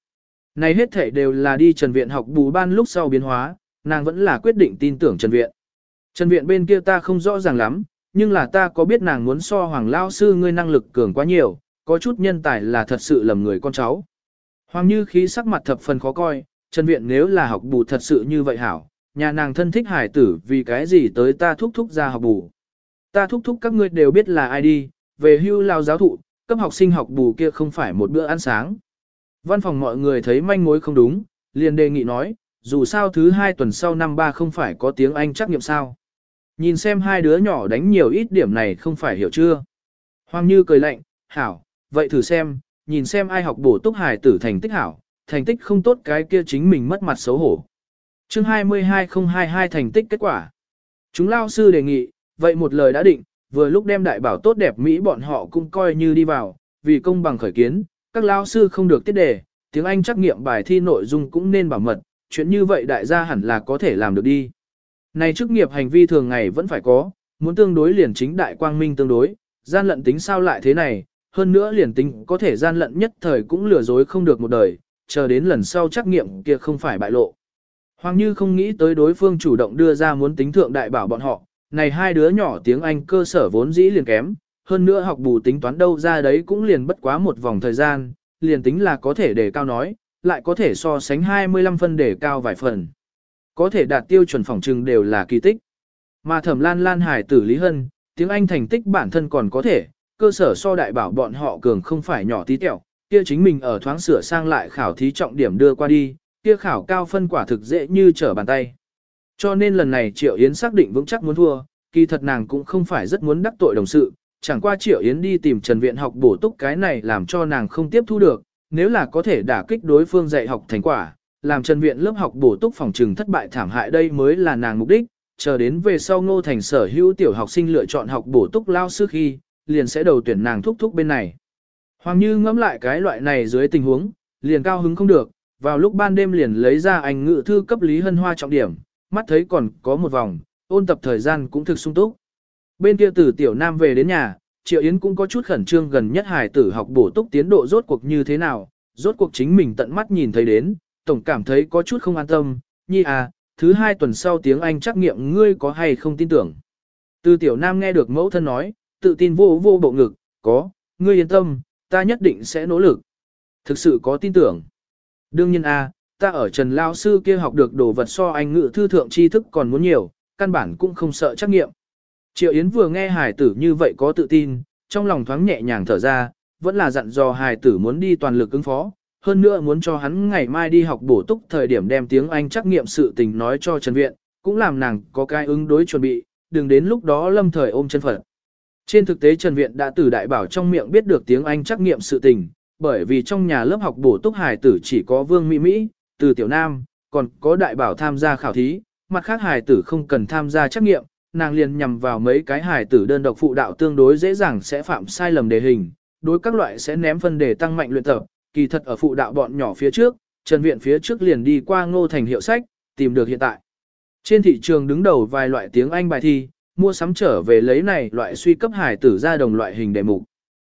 Speaker 1: Này hết thể đều là đi Trần Viện học bù ban lúc sau biến hóa, nàng vẫn là quyết định tin tưởng Trần Viện. Trần Viện bên kia ta không rõ ràng lắm, nhưng là ta có biết nàng muốn so Hoàng Lao Sư ngươi năng lực cường quá nhiều, có chút nhân tài là thật sự lầm người con cháu. Hoàng Như khí sắc mặt thập phần khó coi, Trần Viện nếu là học bù thật sự như vậy hảo, nhà nàng thân thích hải tử vì cái gì tới ta thúc thúc ra học bù. Ta thúc thúc các ngươi đều biết là ai đi, về hưu lao giáo thụ, cấp học sinh học bù kia không phải một bữa ăn sáng. Văn phòng mọi người thấy manh mối không đúng, liền đề nghị nói, dù sao thứ hai tuần sau năm ba không phải có tiếng Anh trắc nghiệm sao. Nhìn xem hai đứa nhỏ đánh nhiều ít điểm này không phải hiểu chưa. Hoàng Như cười lạnh, hảo, vậy thử xem, nhìn xem ai học bổ túc hải tử thành tích hảo, thành tích không tốt cái kia chính mình mất mặt xấu hổ. Chương 22022 thành tích kết quả. Chúng lao sư đề nghị, vậy một lời đã định, vừa lúc đem đại bảo tốt đẹp Mỹ bọn họ cũng coi như đi vào, vì công bằng khởi kiến, các lao sư không được tiết đề, tiếng Anh trắc nghiệm bài thi nội dung cũng nên bảo mật, chuyện như vậy đại gia hẳn là có thể làm được đi. Này chức nghiệp hành vi thường ngày vẫn phải có, muốn tương đối liền chính đại quang minh tương đối, gian lận tính sao lại thế này, hơn nữa liền tính có thể gian lận nhất thời cũng lừa dối không được một đời, chờ đến lần sau trắc nghiệm kia không phải bại lộ. Hoàng Như không nghĩ tới đối phương chủ động đưa ra muốn tính thượng đại bảo bọn họ, này hai đứa nhỏ tiếng Anh cơ sở vốn dĩ liền kém, hơn nữa học bù tính toán đâu ra đấy cũng liền bất quá một vòng thời gian, liền tính là có thể đề cao nói, lại có thể so sánh 25 phân đề cao vài phần. Có thể đạt tiêu chuẩn phòng trừng đều là kỳ tích. Mà thẩm lan lan hải tử Lý Hân, tiếng Anh thành tích bản thân còn có thể, cơ sở so đại bảo bọn họ cường không phải nhỏ tí tẹo, kia chính mình ở thoáng sửa sang lại khảo thí trọng điểm đưa qua đi, kia khảo cao phân quả thực dễ như trở bàn tay. Cho nên lần này Triệu Yến xác định vững chắc muốn thua, kỳ thật nàng cũng không phải rất muốn đắc tội đồng sự, chẳng qua Triệu Yến đi tìm Trần Viện học bổ túc cái này làm cho nàng không tiếp thu được, nếu là có thể đả kích đối phương dạy học thành quả, làm Trần Viện lớp học bổ túc phòng trừng thất bại thảm hại đây mới là nàng mục đích, chờ đến về sau ngô thành sở hữu tiểu học sinh lựa chọn học bổ túc lao sư khi, liền sẽ đầu tuyển nàng thúc thúc bên này. Hoàng Như ngẫm lại cái loại này dưới tình huống, liền cao hứng không được, vào lúc ban đêm liền lấy ra ảnh ngự thư cấp Lý Hân Hoa trọng điểm, mắt thấy còn có một vòng, ôn tập thời gian cũng thực sung túc. Bên kia từ tiểu nam về đến nhà, Triệu Yến cũng có chút khẩn trương gần nhất hài tử học bổ túc tiến độ rốt cuộc như thế nào, rốt cuộc chính mình tận mắt nhìn thấy đến, tổng cảm thấy có chút không an tâm, nhi à, thứ hai tuần sau tiếng Anh trắc nghiệm ngươi có hay không tin tưởng. Từ tiểu nam nghe được mẫu thân nói, tự tin vô vô bộ ngực, có, ngươi yên tâm, ta nhất định sẽ nỗ lực. Thực sự có tin tưởng. Đương nhiên a, à, ta ở Trần Lao Sư kia học được đồ vật so anh ngự thư thượng tri thức còn muốn nhiều, căn bản cũng không sợ trắc nghiệm. Triệu Yến vừa nghe hài tử như vậy có tự tin, trong lòng thoáng nhẹ nhàng thở ra, vẫn là dặn dò hài tử muốn đi toàn lực ứng phó, hơn nữa muốn cho hắn ngày mai đi học bổ túc thời điểm đem tiếng Anh trắc nghiệm sự tình nói cho Trần Viện, cũng làm nàng có cái ứng đối chuẩn bị, đừng đến lúc đó lâm thời ôm chân phật. Trên thực tế Trần Viện đã từ đại bảo trong miệng biết được tiếng Anh trắc nghiệm sự tình, bởi vì trong nhà lớp học bổ túc hài tử chỉ có Vương Mỹ Mỹ, từ Tiểu Nam, còn có đại bảo tham gia khảo thí, mặt khác hài tử không cần tham gia trắc nghiệm, nàng liền nhằm vào mấy cái hài tử đơn độc phụ đạo tương đối dễ dàng sẽ phạm sai lầm đề hình, đối các loại sẽ ném phân đề tăng mạnh luyện tập, kỳ thật ở phụ đạo bọn nhỏ phía trước, Trần Viện phía trước liền đi qua ngô thành hiệu sách, tìm được hiện tại. Trên thị trường đứng đầu vài loại tiếng Anh bài thi, mua sắm trở về lấy này loại suy cấp hài tử ra đồng loại hình đề mục.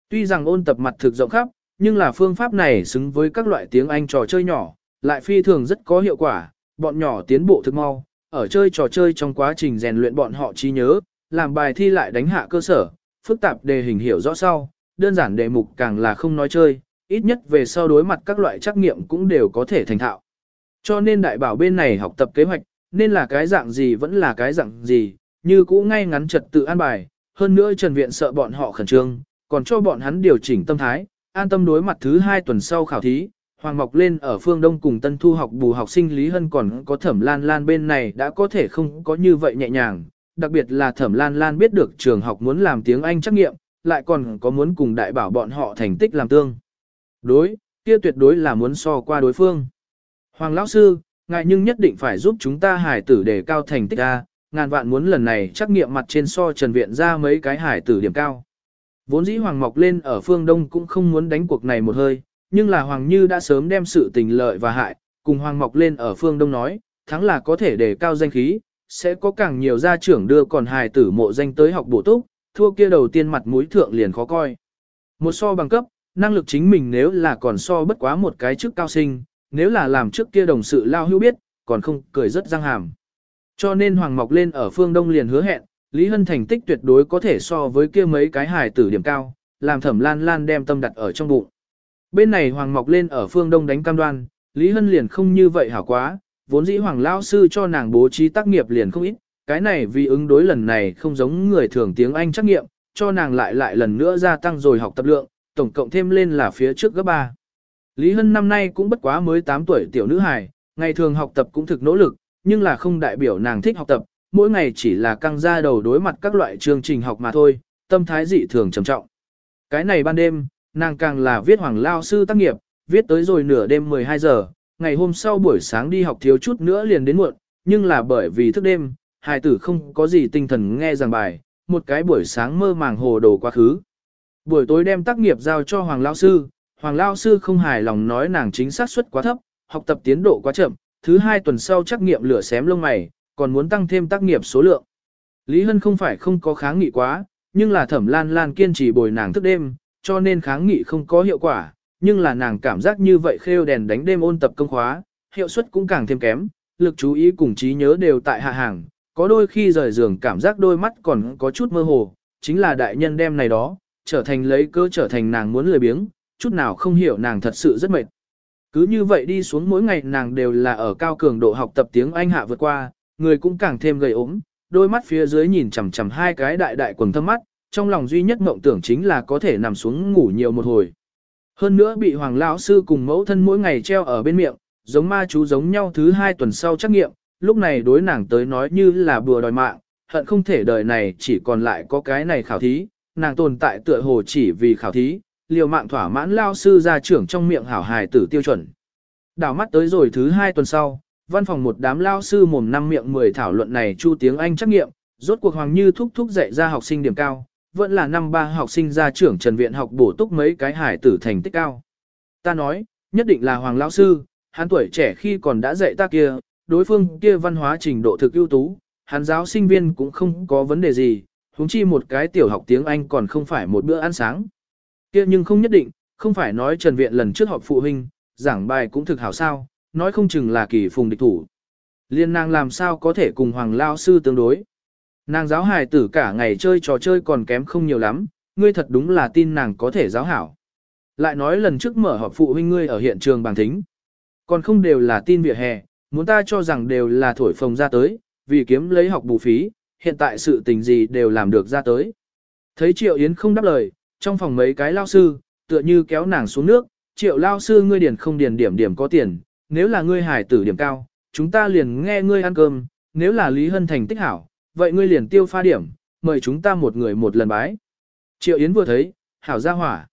Speaker 1: Tuy rằng ôn tập mặt thực rộng khắp, nhưng là phương pháp này xứng với các loại tiếng Anh trò chơi nhỏ, lại phi thường rất có hiệu quả, bọn nhỏ tiến bộ thực mau, ở chơi trò chơi trong quá trình rèn luyện bọn họ trí nhớ, làm bài thi lại đánh hạ cơ sở, phức tạp đề hình hiểu rõ sau, đơn giản đề mục càng là không nói chơi, ít nhất về sau đối mặt các loại trắc nghiệm cũng đều có thể thành thạo. Cho nên đại bảo bên này học tập kế hoạch, nên là cái dạng gì vẫn là cái dạng gì, như cũ ngay ngắn trật tự an bài, hơn nữa Trần Viện sợ bọn họ khẩn trương, còn cho bọn hắn điều chỉnh tâm thái, an tâm đối mặt thứ hai tuần sau khảo thí. Hoàng Mộc lên ở phương Đông cùng Tân Thu học bù học sinh Lý Hân còn có Thẩm Lan Lan bên này đã có thể không có như vậy nhẹ nhàng, đặc biệt là Thẩm Lan Lan biết được trường học muốn làm tiếng Anh trắc nghiệm, lại còn có muốn cùng đại bảo bọn họ thành tích làm tương. Đối, kia tuyệt đối là muốn so qua đối phương. Hoàng lão sư, ngài nhưng nhất định phải giúp chúng ta hải tử để cao thành tích A, ngàn vạn muốn lần này trắc nghiệm mặt trên so trần viện ra mấy cái hải tử điểm cao. Vốn dĩ Hoàng Mọc lên ở phương Đông cũng không muốn đánh cuộc này một hơi, nhưng là Hoàng Như đã sớm đem sự tình lợi và hại, cùng Hoàng Mọc lên ở phương Đông nói, thắng là có thể để cao danh khí, sẽ có càng nhiều gia trưởng đưa còn hài tử mộ danh tới học bổ túc, thua kia đầu tiên mặt mũi thượng liền khó coi. Một so bằng cấp, năng lực chính mình nếu là còn so bất quá một cái chức cao sinh, nếu là làm trước kia đồng sự lao hưu biết, còn không cười rất răng hàm. Cho nên Hoàng Mọc lên ở phương Đông liền hứa hẹn, Lý Hân thành tích tuyệt đối có thể so với kia mấy cái hài tử điểm cao, làm thẩm lan lan đem tâm đặt ở trong bụng. Bên này Hoàng Mọc lên ở phương Đông đánh cam đoan, Lý Hân liền không như vậy hảo quá, vốn dĩ Hoàng Lao Sư cho nàng bố trí tác nghiệp liền không ít, cái này vì ứng đối lần này không giống người thường tiếng Anh trắc nghiệm, cho nàng lại lại lần nữa gia tăng rồi học tập lượng, tổng cộng thêm lên là phía trước gấp 3. Lý Hân năm nay cũng bất quá mới 8 tuổi tiểu nữ hài, ngày thường học tập cũng thực nỗ lực, nhưng là không đại biểu nàng thích học tập, mỗi ngày chỉ là căng ra đầu đối mặt các loại chương trình học mà thôi, tâm thái dị thường trầm trọng. Cái này ban đêm, nàng càng là viết hoàng lao sư tác nghiệp, viết tới rồi nửa đêm 12 giờ, ngày hôm sau buổi sáng đi học thiếu chút nữa liền đến muộn, nhưng là bởi vì thức đêm, hài tử không có gì tinh thần nghe giảng bài, một cái buổi sáng mơ màng hồ đồ quá khứ. Buổi tối đem tác nghiệp giao cho Hoàng Lao Sư, Hoàng Lao Sư không hài lòng nói nàng chính xác suất quá thấp, học tập tiến độ quá chậm, thứ hai tuần sau trắc nghiệm lửa xém lông mày, còn muốn tăng thêm tác nghiệp số lượng. Lý Hân không phải không có kháng nghị quá, nhưng là thẩm lan lan kiên trì bồi nàng thức đêm, cho nên kháng nghị không có hiệu quả, nhưng là nàng cảm giác như vậy khêu đèn đánh đêm ôn tập công khóa, hiệu suất cũng càng thêm kém, lực chú ý cùng trí nhớ đều tại hạ hàng, có đôi khi rời giường cảm giác đôi mắt còn có chút mơ hồ, chính là đại nhân đem này đó, trở thành lấy cơ trở thành nàng muốn lười biếng, chút nào không hiểu nàng thật sự rất mệt. Cứ như vậy đi xuống mỗi ngày nàng đều là ở cao cường độ học tập tiếng Anh hạ vượt qua, người cũng càng thêm gầy ốm, đôi mắt phía dưới nhìn chằm chằm hai cái đại đại quần thâm mắt, trong lòng duy nhất mộng tưởng chính là có thể nằm xuống ngủ nhiều một hồi. Hơn nữa bị hoàng lão sư cùng mẫu thân mỗi ngày treo ở bên miệng, giống ma chú giống nhau thứ hai tuần sau trắc nghiệm, lúc này đối nàng tới nói như là bùa đòi mạng, hận không thể đời này chỉ còn lại có cái này khảo thí, nàng tồn tại tựa hồ chỉ vì khảo thí, liều mạng thỏa mãn lao sư ra trưởng trong miệng hảo hài tử tiêu chuẩn. Đảo mắt tới rồi thứ hai tuần sau, văn phòng một đám lao sư mồm năm miệng 10 thảo luận này chu tiếng Anh trắc nghiệm, rốt cuộc Hoàng Như thúc thúc dạy ra học sinh điểm cao, vẫn là năm ba học sinh ra trưởng Trần Viện học bổ túc mấy cái hải tử thành tích cao. Ta nói, nhất định là Hoàng lao sư, hắn tuổi trẻ khi còn đã dạy ta kia, đối phương kia văn hóa trình độ thực ưu tú, hắn giáo sinh viên cũng không có vấn đề gì, huống chi một cái tiểu học tiếng Anh còn không phải một bữa ăn sáng. Kia nhưng không nhất định, không phải nói Trần Viện lần trước họp phụ huynh, giảng bài cũng thực hảo sao, nói không chừng là kỳ phùng địch thủ. Liên nàng làm sao có thể cùng Hoàng Lao Sư tương đối. Nàng giáo hài tử cả ngày chơi trò chơi còn kém không nhiều lắm, ngươi thật đúng là tin nàng có thể giáo hảo. Lại nói lần trước mở họp phụ huynh ngươi ở hiện trường bằng thính. Còn không đều là tin vỉa hè, muốn ta cho rằng đều là thổi phồng ra tới, vì kiếm lấy học bù phí, hiện tại sự tình gì đều làm được ra tới. Thấy Triệu Yến không đáp lời, trong phòng mấy cái lao sư, tựa như kéo nàng xuống nước, Triệu lao sư ngươi điền không điền điểm điểm có tiền, nếu là ngươi hải tử điểm cao, chúng ta liền nghe ngươi ăn cơm, nếu là Lý Hân thành tích hảo, vậy ngươi liền tiêu pha điểm, mời chúng ta một người một lần bái. Triệu Yến vừa thấy, hảo ra hỏa.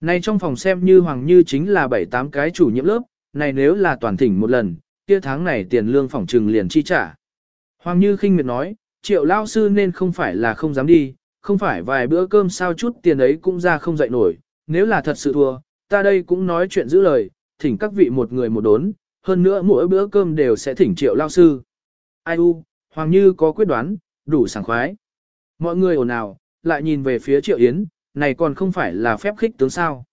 Speaker 1: Này trong phòng xem như Hoàng Như chính là 7-8 cái chủ nhiệm lớp, này nếu là toàn thỉnh một lần, kia tháng này tiền lương phòng trừng liền chi trả. Hoàng Như khinh miệt nói, triệu lao sư nên không phải là không dám đi, không phải vài bữa cơm sao chút tiền ấy cũng ra không dậy nổi, nếu là thật sự thua, ta đây cũng nói chuyện giữ lời, thỉnh các vị một người một đốn, hơn nữa mỗi bữa cơm đều sẽ thỉnh triệu lao sư. Ai u, Hoàng Như có quyết đoán, đủ sảng khoái. Mọi người ồn ào, lại nhìn về phía triệu Yến, này còn không phải là phép khích tướng sao.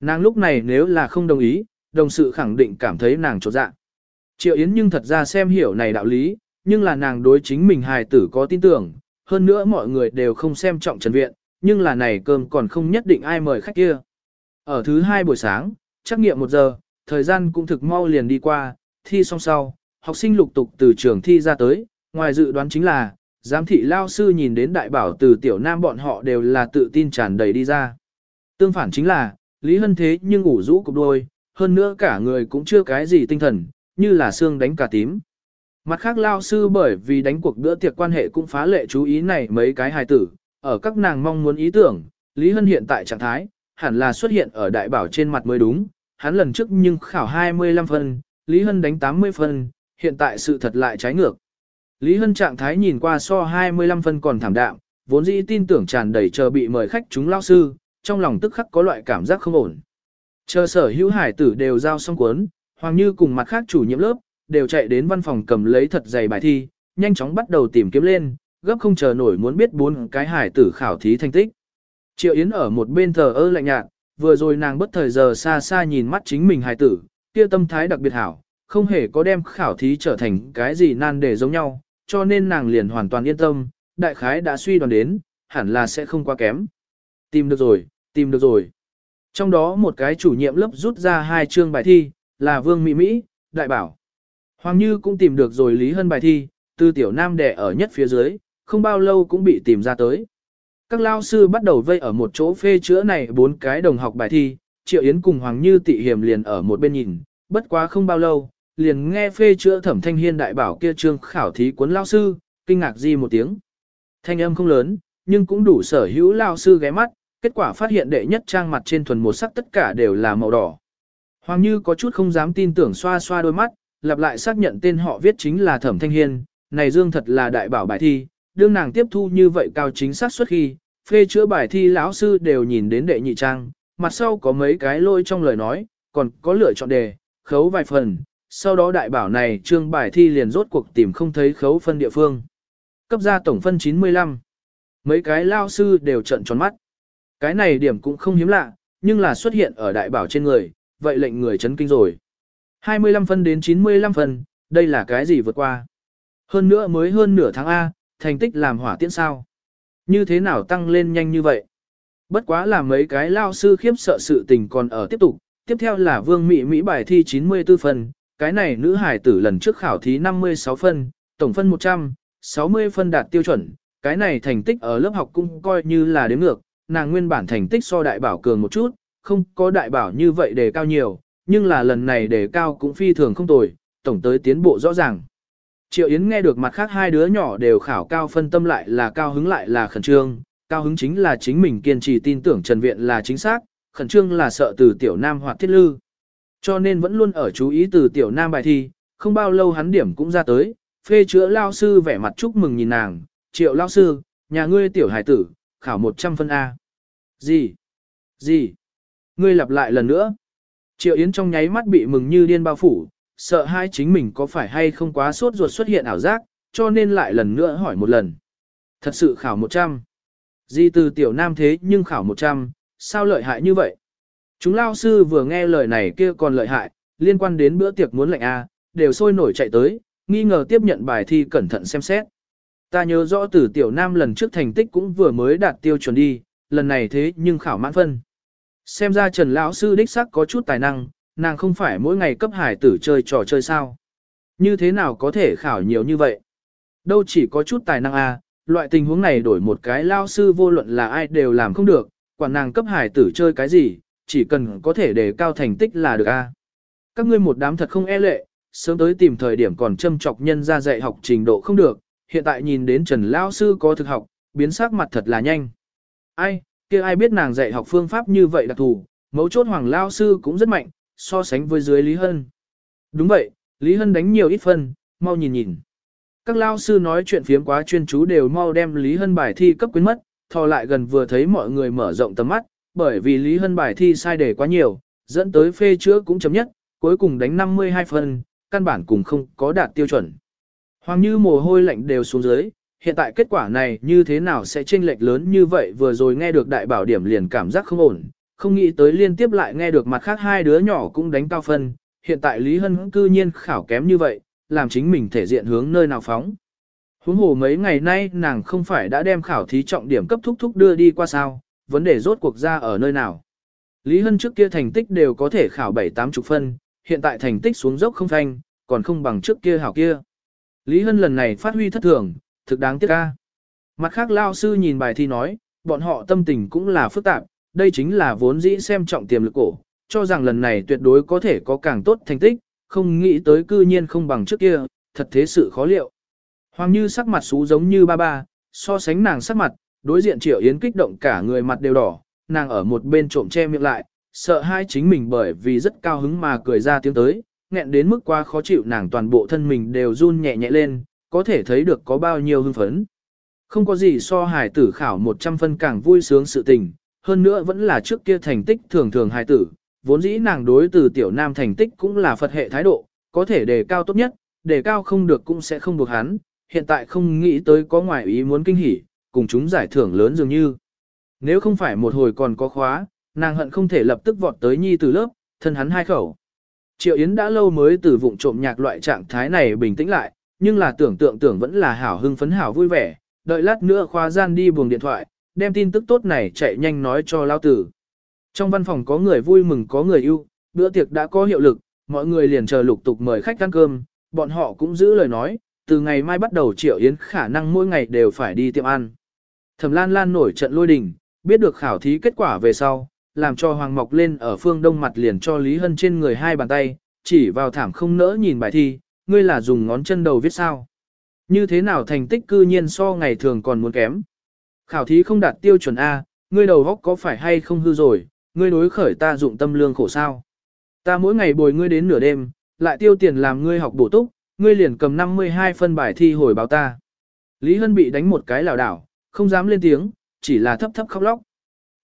Speaker 1: Nàng lúc này nếu là không đồng ý, đồng sự khẳng định cảm thấy nàng trột dạ. Triệu Yến nhưng thật ra xem hiểu này đạo lý, nhưng là nàng đối chính mình hài tử có tin tưởng, hơn nữa mọi người đều không xem trọng trần viện, nhưng là này cơm còn không nhất định ai mời khách kia. Ở thứ hai buổi sáng, trắc nghiệm một giờ, thời gian cũng thực mau liền đi qua, thi xong sau, học sinh lục tục từ trường thi ra tới, ngoài dự đoán chính là, giám thị lao sư nhìn đến đại bảo từ tiểu nam bọn họ đều là tự tin tràn đầy đi ra. Tương phản chính là, Lý Hân thế nhưng ngủ rũ cục đôi, hơn nữa cả người cũng chưa cái gì tinh thần, như là xương đánh cả tím. Mặt khác lao sư bởi vì đánh cuộc bữa tiệc quan hệ cũng phá lệ chú ý này mấy cái hài tử, ở các nàng mong muốn ý tưởng, Lý Hân hiện tại trạng thái, hẳn là xuất hiện ở đại bảo trên mặt mới đúng, hắn lần trước nhưng khảo 25 phân, Lý Hân đánh 80 phân, hiện tại sự thật lại trái ngược. Lý Hân trạng thái nhìn qua so 25 phân còn thảm đạm, vốn dĩ tin tưởng tràn đầy chờ bị mời khách chúng lao sư, trong lòng tức khắc có loại cảm giác không ổn. Chờ sở hữu hải tử đều giao xong cuốn, Hoàng Như cùng mặt khác chủ nhiệm lớp, đều chạy đến văn phòng cầm lấy thật dày bài thi, nhanh chóng bắt đầu tìm kiếm lên, gấp không chờ nổi muốn biết bốn cái hải tử khảo thí thành tích. Triệu Yến ở một bên thờ ơ lạnh nhạt, vừa rồi nàng bất thời giờ xa xa nhìn mắt chính mình hải tử, kia tâm thái đặc biệt hảo, không hề có đem khảo thí trở thành cái gì nan để giống nhau, cho nên nàng liền hoàn toàn yên tâm, đại khái đã suy đoán đến, hẳn là sẽ không quá kém. Tìm được rồi, tìm được rồi. Trong đó một cái chủ nhiệm lớp rút ra hai chương bài thi, là Vương Mỹ Mỹ, đại bảo. Hoàng Như cũng tìm được rồi Lý Hân bài thi, từ tiểu nam đẻ ở nhất phía dưới, không bao lâu cũng bị tìm ra tới. Các lao sư bắt đầu vây ở một chỗ phê chữa này bốn cái đồng học bài thi, Triệu Yến cùng Hoàng Như tị hiểm liền ở một bên nhìn, bất quá không bao lâu, liền nghe phê chữa thẩm thanh hiên đại bảo kia trương khảo thí cuốn lao sư, kinh ngạc gì một tiếng. Thanh âm không lớn, nhưng cũng đủ sở hữu lao sư ghé mắt, kết quả phát hiện đệ nhất trang mặt trên thuần một sắc tất cả đều là màu đỏ. Hoàng Như có chút không dám tin tưởng xoa xoa đôi mắt, lặp lại xác nhận tên họ viết chính là Thẩm Thanh Hiên, này Dương thật là đại bảo bài thi, đương nàng tiếp thu như vậy cao chính xác suất khi, phê chữa bài thi lão sư đều nhìn đến đệ nhị trang, mặt sau có mấy cái lôi trong lời nói, còn có lựa chọn đề, khấu vài phần, sau đó đại bảo này trương bài thi liền rốt cuộc tìm không thấy khấu phân địa phương. Cấp ra tổng phân 95. Mấy cái lao sư đều trận tròn mắt. Cái này điểm cũng không hiếm lạ, nhưng là xuất hiện ở đại bảo trên người, vậy lệnh người chấn kinh rồi. 25 phân đến 95 phân, đây là cái gì vượt qua. Hơn nữa mới hơn nửa tháng A, thành tích làm hỏa tiễn sao. Như thế nào tăng lên nhanh như vậy? Bất quá là mấy cái lao sư khiếp sợ sự tình còn ở tiếp tục. Tiếp theo là Vương Mỹ Mỹ bài thi 94 phân, cái này nữ hải tử lần trước khảo thí 56 phân, tổng phân 100, 60 phân đạt tiêu chuẩn, cái này thành tích ở lớp học cũng coi như là đếm ngược, nàng nguyên bản thành tích so đại bảo cường một chút, không có đại bảo như vậy đề cao nhiều, nhưng là lần này đề cao cũng phi thường không tồi, tổng tới tiến bộ rõ ràng. Triệu Yến nghe được mặt khác hai đứa nhỏ đều khảo cao phân tâm lại là cao hứng lại là khẩn trương, cao hứng chính là chính mình kiên trì tin tưởng Trần Viện là chính xác, khẩn trương là sợ từ tiểu nam hoặc thiết lư. Cho nên vẫn luôn ở chú ý từ tiểu nam bài thi, không bao lâu hắn điểm cũng ra tới, phê chữa lao sư vẻ mặt chúc mừng nhìn nàng, triệu lao sư, nhà ngươi tiểu hải tử, khảo 100 phân A. Gì? Gì? Ngươi lặp lại lần nữa. Triệu Yến trong nháy mắt bị mừng như điên bao phủ, sợ hai chính mình có phải hay không quá sốt ruột xuất hiện ảo giác, cho nên lại lần nữa hỏi một lần. Thật sự khảo 100. Di từ tiểu nam thế nhưng khảo 100, sao lợi hại như vậy? Chúng lao sư vừa nghe lời này kia còn lợi hại, liên quan đến bữa tiệc muốn lệnh A, đều sôi nổi chạy tới, nghi ngờ tiếp nhận bài thi cẩn thận xem xét. Ta nhớ rõ từ tiểu nam lần trước thành tích cũng vừa mới đạt tiêu chuẩn đi, lần này thế nhưng khảo mãn phân. Xem ra Trần lão sư đích sắc có chút tài năng, nàng không phải mỗi ngày cấp hải tử chơi trò chơi sao. Như thế nào có thể khảo nhiều như vậy? Đâu chỉ có chút tài năng a, à, loại tình huống này đổi một cái lao sư vô luận là ai đều làm không được, quản nàng cấp hải tử chơi cái gì, chỉ cần có thể đề cao thành tích là được a. À. Các ngươi một đám thật không e lệ, sớm tới tìm thời điểm còn châm chọc nhân ra dạy học trình độ không được, hiện tại nhìn đến Trần Lao Sư có thực học, biến sắc mặt thật là nhanh. Ai, kia ai biết nàng dạy học phương pháp như vậy đặc thù, mấu chốt Hoàng Lao Sư cũng rất mạnh, so sánh với dưới Lý Hân. Đúng vậy, Lý Hân đánh nhiều ít phân, mau nhìn nhìn. Các Lao Sư nói chuyện phiếm quá chuyên chú đều mau đem Lý Hân bài thi cấp quyến mất, thò lại gần vừa thấy mọi người mở rộng tầm mắt, bởi vì Lý Hân bài thi sai đề quá nhiều, dẫn tới phê chữa cũng chấm nhất, cuối cùng đánh 52 phân, căn bản cùng không có đạt tiêu chuẩn. Hoàng như mồ hôi lạnh đều xuống dưới, hiện tại kết quả này như thế nào sẽ chênh lệch lớn như vậy vừa rồi nghe được đại bảo điểm liền cảm giác không ổn, không nghĩ tới liên tiếp lại nghe được mặt khác hai đứa nhỏ cũng đánh cao phân, hiện tại Lý Hân cư nhiên khảo kém như vậy, làm chính mình thể diện hướng nơi nào phóng. Huống hồ mấy ngày nay nàng không phải đã đem khảo thí trọng điểm cấp thúc thúc đưa đi qua sao, vấn đề rốt cuộc ra ở nơi nào. Lý Hân trước kia thành tích đều có thể khảo 7-8 chục phân, hiện tại thành tích xuống dốc không phanh, còn không bằng trước kia hảo kia. Lý Hân lần này phát huy thất thường, thực đáng tiếc ca. Mặt khác lao sư nhìn bài thi nói, bọn họ tâm tình cũng là phức tạp, đây chính là vốn dĩ xem trọng tiềm lực cổ, cho rằng lần này tuyệt đối có thể có càng tốt thành tích, không nghĩ tới cư nhiên không bằng trước kia, thật thế sự khó liệu. Hoàng Như sắc mặt xú giống như ba ba, so sánh nàng sắc mặt, đối diện Triệu Yến kích động cả người mặt đều đỏ, nàng ở một bên trộm che miệng lại, sợ hai chính mình bởi vì rất cao hứng mà cười ra tiếng tới, nghẹn đến mức quá khó chịu nàng toàn bộ thân mình đều run nhẹ nhẹ lên, có thể thấy được có bao nhiêu hưng phấn. Không có gì so hài tử khảo 100 phân càng vui sướng sự tình, hơn nữa vẫn là trước kia thành tích thường thường hài tử, vốn dĩ nàng đối từ tiểu nam thành tích cũng là Phật hệ thái độ, có thể đề cao tốt nhất, đề cao không được cũng sẽ không buộc hắn, hiện tại không nghĩ tới có ngoại ý muốn kinh hỉ, cùng chúng giải thưởng lớn dường như. Nếu không phải một hồi còn có khóa, nàng hận không thể lập tức vọt tới nhi từ lớp, thân hắn hai khẩu. Triệu Yến đã lâu mới từ vụng trộm nhạc loại trạng thái này bình tĩnh lại, nhưng là tưởng tượng tưởng vẫn là hảo hưng phấn hảo vui vẻ, đợi lát nữa khóa gian đi buồng điện thoại, đem tin tức tốt này chạy nhanh nói cho lao tử. Trong văn phòng có người vui mừng có người yêu, bữa tiệc đã có hiệu lực, mọi người liền chờ lục tục mời khách ăn cơm, bọn họ cũng giữ lời nói, từ ngày mai bắt đầu Triệu Yến khả năng mỗi ngày đều phải đi tiệm ăn. Thẩm Lan Lan nổi trận lôi đình, biết được khảo thí kết quả về sau, làm cho Hoàng Mọc lên ở phương đông mặt liền cho Lý Hân trên người hai bàn tay, chỉ vào thảm không nỡ nhìn bài thi, ngươi là dùng ngón chân đầu viết sao. Như thế nào thành tích cư nhiên so ngày thường còn muốn kém. Khảo thí không đạt tiêu chuẩn A, ngươi đầu góc có phải hay không hư rồi, ngươi đối khởi ta dụng tâm lương khổ sao. Ta mỗi ngày bồi ngươi đến nửa đêm, lại tiêu tiền làm ngươi học bổ túc, ngươi liền cầm 52 phân bài thi hồi báo ta. Lý Hân bị đánh một cái lảo đảo, không dám lên tiếng, chỉ là thấp thấp khóc lóc.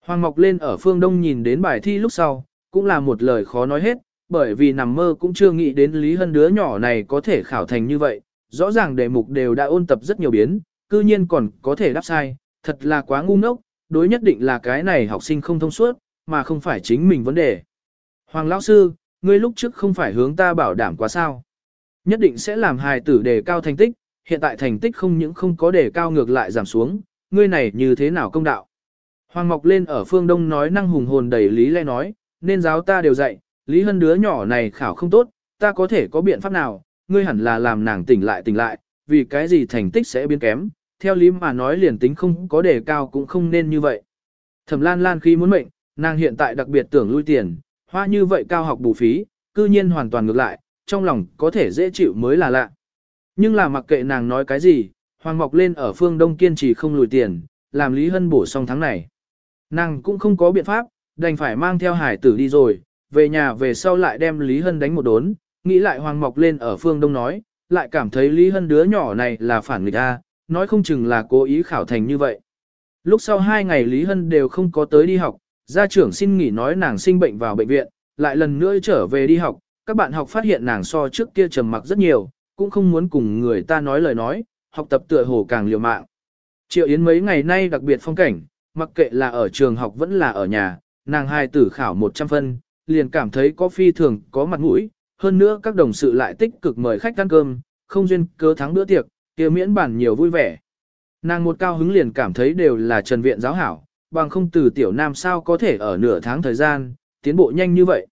Speaker 1: Hoàng Mộc lên ở phương đông nhìn đến bài thi lúc sau, cũng là một lời khó nói hết, bởi vì nằm mơ cũng chưa nghĩ đến Lý Hân đứa nhỏ này có thể khảo thành như vậy, rõ ràng đề mục đều đã ôn tập rất nhiều biến, cư nhiên còn có thể đáp sai, thật là quá ngu ngốc, đối nhất định là cái này học sinh không thông suốt, mà không phải chính mình vấn đề. Hoàng lão sư, ngươi lúc trước không phải hướng ta bảo đảm quá sao? Nhất định sẽ làm hài tử đề cao thành tích, hiện tại thành tích không những không có đề cao ngược lại giảm xuống, ngươi này như thế nào công đạo? Hoàng Mộc lên ở phương Đông nói năng hùng hồn đầy lý lẽ nói, nên giáo ta đều dạy, Lý Hân đứa nhỏ này khảo không tốt, ta có thể có biện pháp nào, ngươi hẳn là làm nàng tỉnh lại tỉnh lại, vì cái gì thành tích sẽ biến kém, theo lý mà nói liền tính không có đề cao cũng không nên như vậy. Thẩm Lan Lan khi muốn mệnh, nàng hiện tại đặc biệt tưởng lui tiền, hoa như vậy cao học bù phí, cư nhiên hoàn toàn ngược lại, trong lòng có thể dễ chịu mới là lạ. Nhưng là mặc kệ nàng nói cái gì, Hoàng Mộc lên ở phương Đông kiên trì không lùi tiền, làm Lý Hân bổ xong tháng này. Nàng cũng không có biện pháp, đành phải mang theo hải tử đi rồi, về nhà về sau lại đem Lý Hân đánh một đốn, nghĩ lại Hoàng Mộc lên ở phương Đông nói, lại cảm thấy Lý Hân đứa nhỏ này là phản nghịch A, nói không chừng là cố ý khảo thành như vậy. Lúc sau hai ngày Lý Hân đều không có tới đi học, gia trưởng xin nghỉ nói nàng sinh bệnh vào bệnh viện, lại lần nữa trở về đi học, các bạn học phát hiện nàng so trước kia trầm mặc rất nhiều, cũng không muốn cùng người ta nói lời nói, học tập tựa hồ càng liều mạng. Triệu Yến mấy ngày nay đặc biệt phong cảnh, mặc kệ là ở trường học vẫn là ở nhà, nàng hai tử khảo 100 phân, liền cảm thấy có phi thường, có mặt mũi, hơn nữa các đồng sự lại tích cực mời khách ăn cơm, không duyên cớ thắng bữa tiệc, kia miễn bản nhiều vui vẻ. Nàng một cao hứng liền cảm thấy đều là trần viện giáo hảo, bằng không từ tiểu nam sao có thể ở nửa tháng thời gian, tiến bộ nhanh như vậy.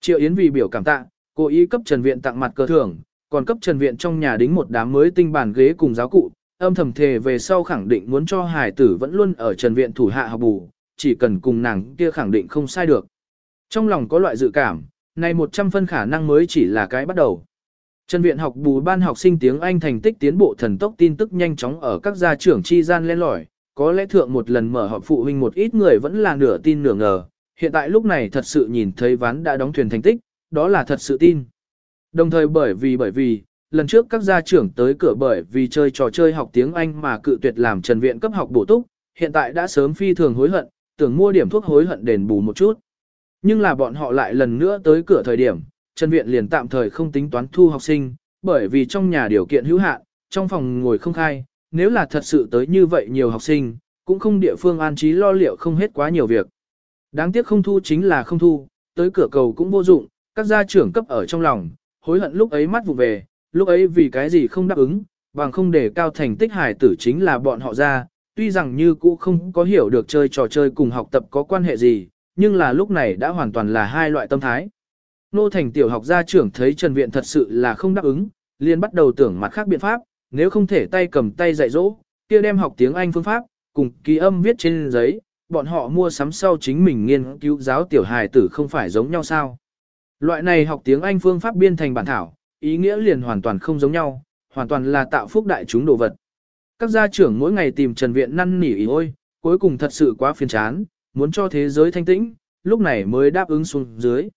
Speaker 1: Triệu Yến vì biểu cảm tạ, cố ý cấp Trần Viện tặng mặt cờ thưởng, còn cấp Trần Viện trong nhà đính một đám mới tinh bản ghế cùng giáo cụ, âm thầm thề về sau khẳng định muốn cho hải tử vẫn luôn ở Trần Viện thủ hạ học bù, chỉ cần cùng nàng kia khẳng định không sai được. Trong lòng có loại dự cảm, này 100 phân khả năng mới chỉ là cái bắt đầu. Trần Viện học bù ban học sinh tiếng Anh thành tích tiến bộ thần tốc tin tức nhanh chóng ở các gia trưởng chi gian lên lỏi, có lẽ thượng một lần mở họp phụ huynh một ít người vẫn là nửa tin nửa ngờ, hiện tại lúc này thật sự nhìn thấy ván đã đóng thuyền thành tích, đó là thật sự tin. Đồng thời bởi vì bởi vì, lần trước các gia trưởng tới cửa bởi vì chơi trò chơi học tiếng Anh mà cự tuyệt làm Trần Viện cấp học bổ túc, hiện tại đã sớm phi thường hối hận, tưởng mua điểm thuốc hối hận đền bù một chút. Nhưng là bọn họ lại lần nữa tới cửa thời điểm, Trần Viện liền tạm thời không tính toán thu học sinh, bởi vì trong nhà điều kiện hữu hạn, trong phòng ngồi không khai, nếu là thật sự tới như vậy nhiều học sinh, cũng không địa phương an trí lo liệu không hết quá nhiều việc. Đáng tiếc không thu chính là không thu, tới cửa cầu cũng vô dụng, các gia trưởng cấp ở trong lòng, hối hận lúc ấy mắt vụ về, lúc ấy vì cái gì không đáp ứng, bằng không để cao thành tích hải tử chính là bọn họ ra, tuy rằng như cũ không có hiểu được chơi trò chơi cùng học tập có quan hệ gì, nhưng là lúc này đã hoàn toàn là hai loại tâm thái. Nô thành tiểu học gia trưởng thấy Trần Viện thật sự là không đáp ứng, liền bắt đầu tưởng mặt khác biện pháp, nếu không thể tay cầm tay dạy dỗ, kia đem học tiếng Anh phương pháp, cùng ký âm viết trên giấy, bọn họ mua sắm sau chính mình nghiên cứu giáo tiểu hài tử không phải giống nhau sao. Loại này học tiếng Anh phương pháp biên thành bản thảo, ý nghĩa liền hoàn toàn không giống nhau, hoàn toàn là tạo phúc đại chúng đồ vật. Các gia trưởng mỗi ngày tìm Trần Viện năn nỉ ý ôi, cuối cùng thật sự quá phiền chán, muốn cho thế giới thanh tĩnh, lúc này mới đáp ứng xuống dưới.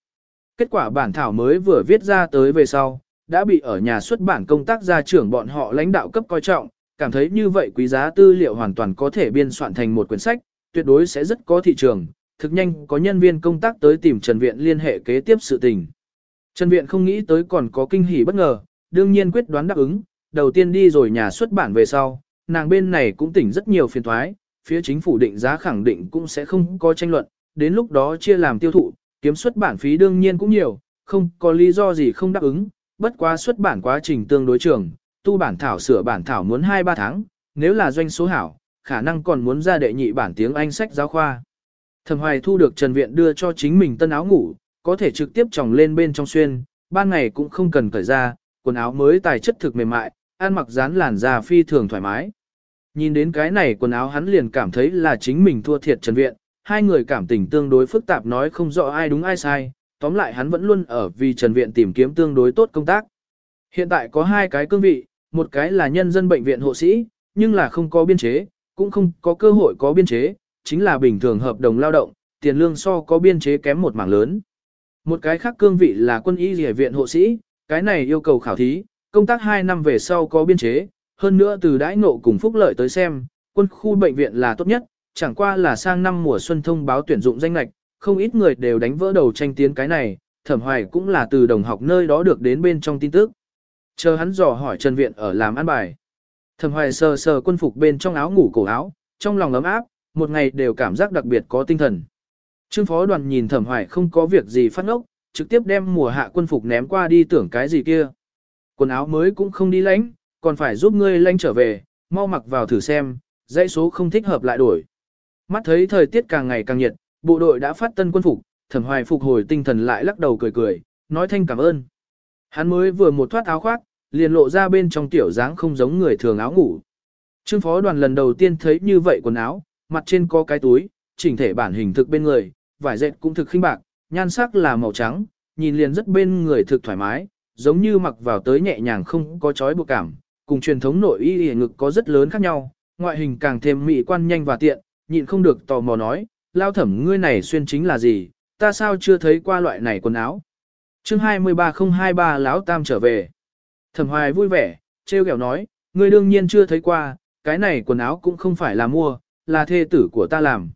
Speaker 1: Kết quả bản thảo mới vừa viết ra tới về sau, đã bị ở nhà xuất bản công tác gia trưởng bọn họ lãnh đạo cấp coi trọng, cảm thấy như vậy quý giá tư liệu hoàn toàn có thể biên soạn thành một quyển sách, tuyệt đối sẽ rất có thị trường, thực nhanh có nhân viên công tác tới tìm Trần Viện liên hệ kế tiếp sự tình. Trần Viện không nghĩ tới còn có kinh hỉ bất ngờ, đương nhiên quyết đoán đáp ứng, đầu tiên đi rồi nhà xuất bản về sau, nàng bên này cũng tỉnh rất nhiều phiền thoái, phía chính phủ định giá khẳng định cũng sẽ không có tranh luận, đến lúc đó chia làm tiêu thụ, kiếm xuất bản phí đương nhiên cũng nhiều, không có lý do gì không đáp ứng, bất quá xuất bản quá trình tương đối trường, tu bản thảo sửa bản thảo muốn 2-3 tháng, nếu là doanh số hảo, khả năng còn muốn ra đệ nhị bản tiếng Anh sách giáo khoa. Thẩm Hoài thu được Trần Viện đưa cho chính mình tân áo ngủ, có thể trực tiếp tròng lên bên trong xuyên, ban ngày cũng không cần cởi ra, quần áo mới tài chất thực mềm mại, ăn mặc dán làn da phi thường thoải mái. Nhìn đến cái này quần áo hắn liền cảm thấy là chính mình thua thiệt Trần Viện, hai người cảm tình tương đối phức tạp nói không rõ ai đúng ai sai, tóm lại hắn vẫn luôn ở vì Trần Viện tìm kiếm tương đối tốt công tác. Hiện tại có hai cái cương vị, một cái là nhân dân bệnh viện hộ sĩ, nhưng là không có biên chế, cũng không có cơ hội có biên chế, chính là bình thường hợp đồng lao động, tiền lương so có biên chế kém một mảng lớn. Một cái khác cương vị là quân y rỉa viện hộ sĩ, cái này yêu cầu khảo thí, công tác 2 năm về sau có biên chế, hơn nữa từ đãi ngộ cùng phúc lợi tới xem, quân khu bệnh viện là tốt nhất, chẳng qua là sang năm mùa xuân thông báo tuyển dụng danh lạch, không ít người đều đánh vỡ đầu tranh tiến cái này, thẩm hoài cũng là từ đồng học nơi đó được đến bên trong tin tức. Chờ hắn dò hỏi Trần Viện ở làm ăn bài. Thẩm hoài sờ sờ quân phục bên trong áo ngủ cổ áo, trong lòng ấm áp, một ngày đều cảm giác đặc biệt có tinh thần. Trương phó đoàn nhìn thẩm hoài không có việc gì phát ngốc, trực tiếp đem mùa hạ quân phục ném qua đi tưởng cái gì kia. Quần áo mới cũng không đi lãnh, còn phải giúp ngươi lanh trở về, mau mặc vào thử xem, dãy số không thích hợp lại đổi. Mắt thấy thời tiết càng ngày càng nhiệt, bộ đội đã phát tân quân phục, thẩm hoài phục hồi tinh thần lại lắc đầu cười cười, nói thanh cảm ơn. Hắn mới vừa một thoát áo khoác, liền lộ ra bên trong tiểu dáng không giống người thường áo ngủ. Trương phó đoàn lần đầu tiên thấy như vậy quần áo, mặt trên có cái túi, chỉnh thể bản hình thực bên người, vải dệt cũng thực khinh bạc, nhan sắc là màu trắng, nhìn liền rất bên người thực thoải mái, giống như mặc vào tới nhẹ nhàng không có chói buộc cảm, cùng truyền thống nội y y ngực có rất lớn khác nhau, ngoại hình càng thêm mỹ quan nhanh và tiện, nhịn không được tò mò nói, lao thẩm ngươi này xuyên chính là gì, ta sao chưa thấy qua loại này quần áo. chương 23023 lão tam trở về. Thẩm hoài vui vẻ, trêu ghẹo nói, ngươi đương nhiên chưa thấy qua, cái này quần áo cũng không phải là mua, là thê tử của ta làm.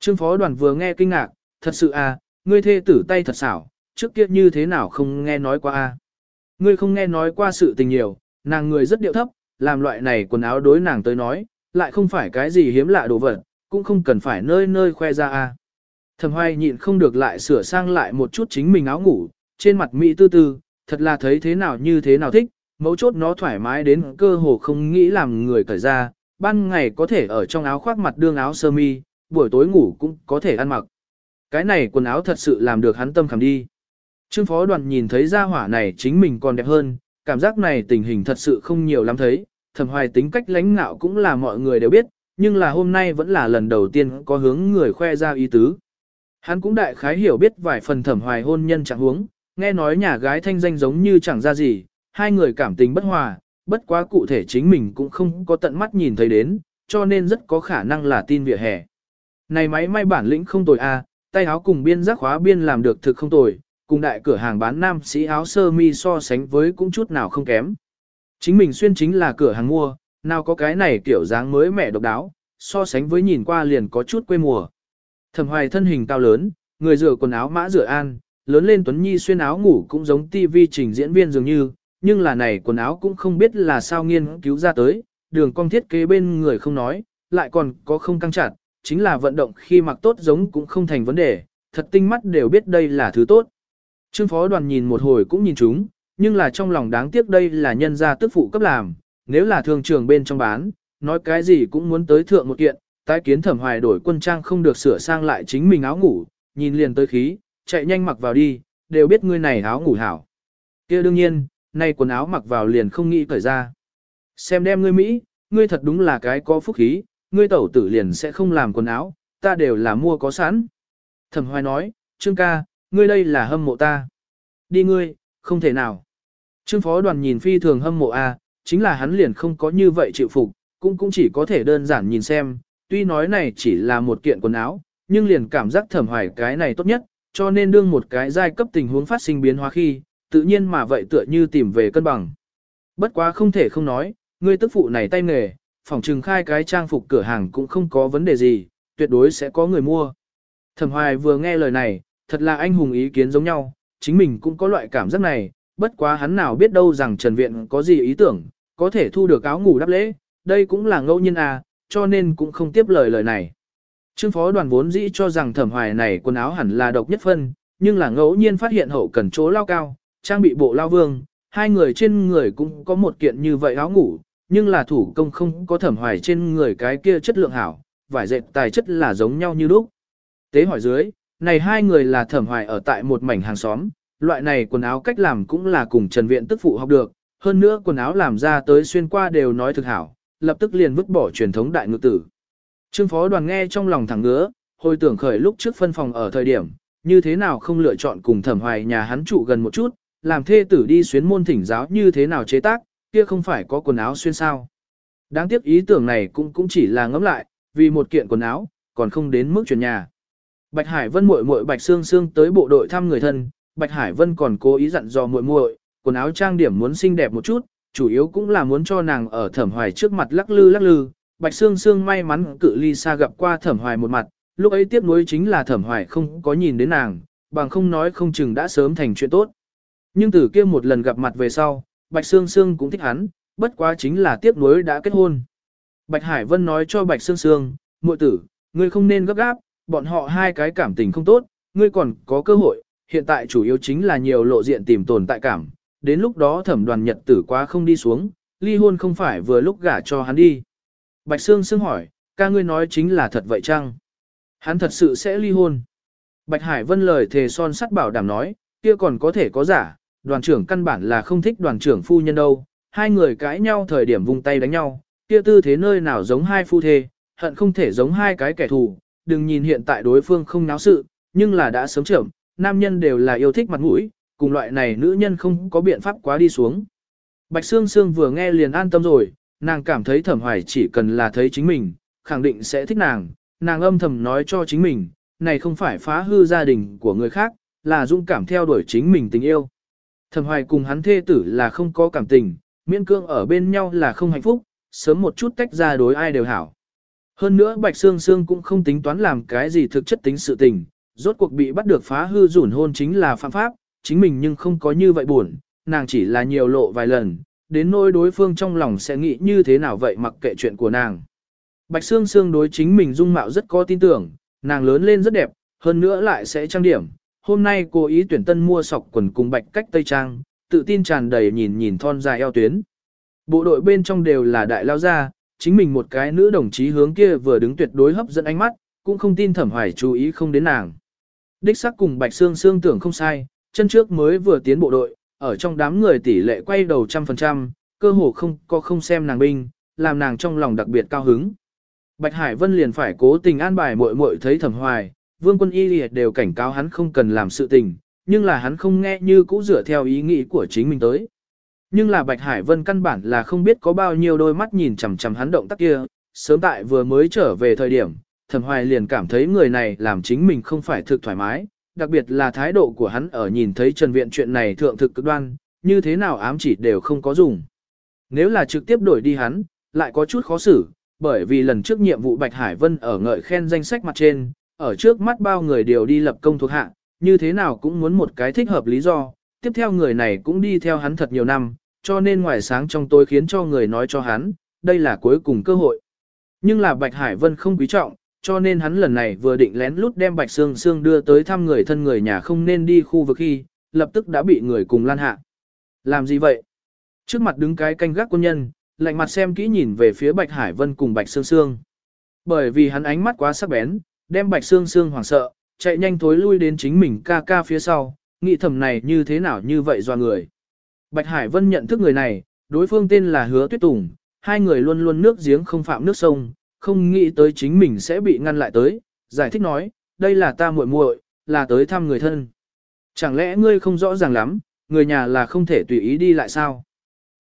Speaker 1: Trương phó đoàn vừa nghe kinh ngạc, thật sự à, ngươi thê tử tay thật xảo, trước kia như thế nào không nghe nói qua a à? Ngươi không nghe nói qua sự tình nhiều, nàng người rất điệu thấp, làm loại này quần áo đối nàng tới nói, lại không phải cái gì hiếm lạ đồ vật, cũng không cần phải nơi nơi khoe ra a. À. Thẩm hoài nhịn không được lại sửa sang lại một chút chính mình áo ngủ, trên mặt mỹ tư tư, thật là thấy thế nào như thế nào thích, mấu chốt nó thoải mái đến cơ hồ không nghĩ làm người cởi ra, ban ngày có thể ở trong áo khoác mặt đương áo sơ mi, buổi tối ngủ cũng có thể ăn mặc. Cái này quần áo thật sự làm được hắn tâm khảm đi. Trương phó đoàn nhìn thấy gia hỏa này chính mình còn đẹp hơn, cảm giác này tình hình thật sự không nhiều lắm thấy, thẩm hoài tính cách lãnh ngạo cũng là mọi người đều biết, nhưng là hôm nay vẫn là lần đầu tiên có hướng người khoe ra ý tứ. Hắn cũng đại khái hiểu biết vài phần thẩm hoài hôn nhân chẳng huống, nghe nói nhà gái thanh danh giống như chẳng ra gì, hai người cảm tình bất hòa, bất quá cụ thể chính mình cũng không có tận mắt nhìn thấy đến, cho nên rất có khả năng là tin vỉa hè. Này máy may bản lĩnh không tồi a, tay áo cùng biên giác khóa biên làm được thực không tồi, cùng đại cửa hàng bán nam sĩ áo sơ mi so sánh với cũng chút nào không kém. Chính mình xuyên chính là cửa hàng mua, nào có cái này kiểu dáng mới mẻ độc đáo, so sánh với nhìn qua liền có chút quê mùa. Thẩm hoài thân hình cao lớn, người rửa quần áo mã rửa an, lớn lên Tuấn Nhi xuyên áo ngủ cũng giống TV trình diễn viên dường như, nhưng là này quần áo cũng không biết là sao nghiên cứu ra tới, đường cong thiết kế bên người không nói, lại còn có không căng chặt, chính là vận động khi mặc tốt giống cũng không thành vấn đề, thật tinh mắt đều biết đây là thứ tốt. Trương phó đoàn nhìn một hồi cũng nhìn chúng, nhưng là trong lòng đáng tiếc đây là nhân gia tức phụ cấp làm, nếu là thường trường bên trong bán, nói cái gì cũng muốn tới thượng một kiện, tái kiến thẩm hoài đổi quân trang không được sửa sang lại chính mình áo ngủ, nhìn liền tới khí, chạy nhanh mặc vào đi, đều biết ngươi này áo ngủ hảo. kia đương nhiên, nay quần áo mặc vào liền không nghĩ cởi ra. Xem đem ngươi Mỹ, ngươi thật đúng là cái có phúc khí, ngươi tẩu tử liền sẽ không làm quần áo, ta đều là mua có sẵn. Thẩm hoài nói, Trương ca, ngươi đây là hâm mộ ta. Đi ngươi, không thể nào. Trương phó đoàn nhìn phi thường hâm mộ A, chính là hắn liền không có như vậy chịu phục, cũng cũng chỉ có thể đơn giản nhìn xem, tuy nói này chỉ là một kiện quần áo, nhưng liền cảm giác thẩm hoài cái này tốt nhất, cho nên đương một cái giai cấp tình huống phát sinh biến hóa khi, tự nhiên mà vậy tựa như tìm về cân bằng. Bất quá không thể không nói, ngươi tức phụ này tay nghề, phòng trừng khai cái trang phục cửa hàng cũng không có vấn đề gì, tuyệt đối sẽ có người mua. Thẩm hoài vừa nghe lời này, thật là anh hùng ý kiến giống nhau, chính mình cũng có loại cảm giác này, bất quá hắn nào biết đâu rằng Trần Viện có gì ý tưởng, có thể thu được áo ngủ đắp lễ, đây cũng là ngẫu nhiên à, cho nên cũng không tiếp lời lời này. Trương phó đoàn vốn dĩ cho rằng thẩm hoài này quần áo hẳn là độc nhất phân, nhưng là ngẫu nhiên phát hiện hậu cần chỗ lao cao, trang bị bộ lao vương, hai người trên người cũng có một kiện như vậy áo ngủ, nhưng là thủ công không có thẩm hoài trên người cái kia chất lượng hảo, vải dệt tài chất là giống nhau như lúc. Tế hỏi dưới, này hai người là thẩm hoài ở tại một mảnh hàng xóm, loại này quần áo cách làm cũng là cùng Trần Viện tức phụ học được, hơn nữa quần áo làm ra tới xuyên qua đều nói thực hảo, lập tức liền vứt bỏ truyền thống đại ngự tử. Trương phó đoàn nghe trong lòng thẳng ngứa, hồi tưởng khởi lúc trước phân phòng ở thời điểm, như thế nào không lựa chọn cùng thẩm hoài nhà hắn trụ gần một chút, làm thê tử đi xuyến môn thỉnh giáo như thế nào chế tác, kia không phải có quần áo xuyên sao. Đáng tiếc ý tưởng này cũng cũng chỉ là ngẫm lại, vì một kiện quần áo, còn không đến mức chuyển nhà. Bạch Hải Vân muội muội Bạch Sương Sương tới bộ đội thăm người thân, Bạch Hải Vân còn cố ý dặn dò muội muội, quần áo trang điểm muốn xinh đẹp một chút, chủ yếu cũng là muốn cho nàng ở Thẩm Hoài trước mặt lắc lư lắc lư. Bạch Sương Sương may mắn cự ly xa gặp qua Thẩm Hoài một mặt, lúc ấy tiếp nối chính là Thẩm Hoài không có nhìn đến nàng, bằng không nói không chừng đã sớm thành chuyện tốt. Nhưng từ kia một lần gặp mặt về sau, Bạch Sương Sương cũng thích hắn, bất quá chính là tiếp nối đã kết hôn. Bạch Hải Vân nói cho Bạch Sương Sương, muội tử, ngươi không nên gấp gáp, bọn họ hai cái cảm tình không tốt, ngươi còn có cơ hội, hiện tại chủ yếu chính là nhiều lộ diện tìm tồn tại cảm, đến lúc đó thẩm đoàn nhật tử quá không đi xuống, ly hôn không phải vừa lúc gả cho hắn đi. Bạch Sương Sương hỏi, ca ngươi nói chính là thật vậy chăng? Hắn thật sự sẽ ly hôn. Bạch Hải Vân lời thề son sắt bảo đảm nói, kia còn có thể có giả, đoàn trưởng căn bản là không thích đoàn trưởng phu nhân đâu, hai người cãi nhau thời điểm vùng tay đánh nhau, kia tư thế nơi nào giống hai phu thê, hận không thể giống hai cái kẻ thù, đừng nhìn hiện tại đối phương không náo sự, nhưng là đã sớm trưởng, nam nhân đều là yêu thích mặt mũi, cùng loại này nữ nhân không có biện pháp quá đi xuống. Bạch Sương Sương vừa nghe liền an tâm rồi, nàng cảm thấy thẩm hoài chỉ cần là thấy chính mình, khẳng định sẽ thích nàng, nàng âm thầm nói cho chính mình, này không phải phá hư gia đình của người khác, là dũng cảm theo đuổi chính mình tình yêu. Thẩm hoài cùng hắn thê tử là không có cảm tình, miễn cương ở bên nhau là không hạnh phúc, sớm một chút tách ra đối ai đều hảo. Hơn nữa Bạch Sương Sương cũng không tính toán làm cái gì thực chất tính sự tình, rốt cuộc bị bắt được phá hư rủn hôn chính là phạm pháp, chính mình nhưng không có như vậy buồn, nàng chỉ là nhiều lộ vài lần, đến nỗi đối phương trong lòng sẽ nghĩ như thế nào vậy mặc kệ chuyện của nàng. Bạch Sương Sương đối chính mình dung mạo rất có tin tưởng, nàng lớn lên rất đẹp, hơn nữa lại sẽ trang điểm. Hôm nay cô ý tuyển tân mua sọc quần cùng bạch cách tây trang, tự tin tràn đầy nhìn nhìn thon dài eo tuyến. Bộ đội bên trong đều là đại lao gia, chính mình một cái nữ đồng chí hướng kia vừa đứng tuyệt đối hấp dẫn ánh mắt, cũng không tin thẩm hoài chú ý không đến nàng. Đích xác cùng Bạch Sương Sương tưởng không sai, chân trước mới vừa tiến bộ đội, ở trong đám người tỷ lệ quay đầu trăm phần trăm, cơ hồ không có không xem nàng binh, làm nàng trong lòng đặc biệt cao hứng. Bạch Hải Vân liền phải cố tình an bài muội muội thấy thẩm hoài, vương quân y liệt đều cảnh cáo hắn không cần làm sự tình, nhưng là hắn không nghe như cũ dựa theo ý nghĩ của chính mình tới. Nhưng là Bạch Hải Vân căn bản là không biết có bao nhiêu đôi mắt nhìn chằm chằm hắn động tác kia, sớm tại vừa mới trở về thời điểm, thẩm hoài liền cảm thấy người này làm chính mình không phải thực thoải mái, đặc biệt là thái độ của hắn ở nhìn thấy Trần Viện chuyện này thượng thực cực đoan, như thế nào ám chỉ đều không có dùng. Nếu là trực tiếp đổi đi hắn, lại có chút khó xử, bởi vì lần trước nhiệm vụ Bạch Hải Vân ở ngợi khen danh sách mặt trên, ở trước mắt bao người đều đi lập công thuộc hạ, như thế nào cũng muốn một cái thích hợp lý do, tiếp theo người này cũng đi theo hắn thật nhiều năm, cho nên ngoài sáng trong tối khiến cho người nói cho hắn, đây là cuối cùng cơ hội. Nhưng là Bạch Hải Vân không quý trọng, cho nên hắn lần này vừa định lén lút đem Bạch Sương Sương đưa tới thăm người thân người nhà không nên đi khu vực khi, lập tức đã bị người cùng lan hạ. Làm gì vậy? Trước mặt đứng cái canh gác quân nhân, lạnh mặt xem kỹ nhìn về phía Bạch Hải Vân cùng Bạch Sương Sương. Bởi vì hắn ánh mắt quá sắc bén, đem Bạch Sương Sương hoảng sợ, chạy nhanh thối lui đến chính mình ca ca phía sau, nghĩ thầm này như thế nào như vậy do người. Bạch Hải Vân nhận thức người này, đối phương tên là Hứa Tuyết Tùng, hai người luôn luôn nước giếng không phạm nước sông, không nghĩ tới chính mình sẽ bị ngăn lại tới, giải thích nói, đây là ta muội muội, là tới thăm người thân. Chẳng lẽ ngươi không rõ ràng lắm, người nhà là không thể tùy ý đi lại sao?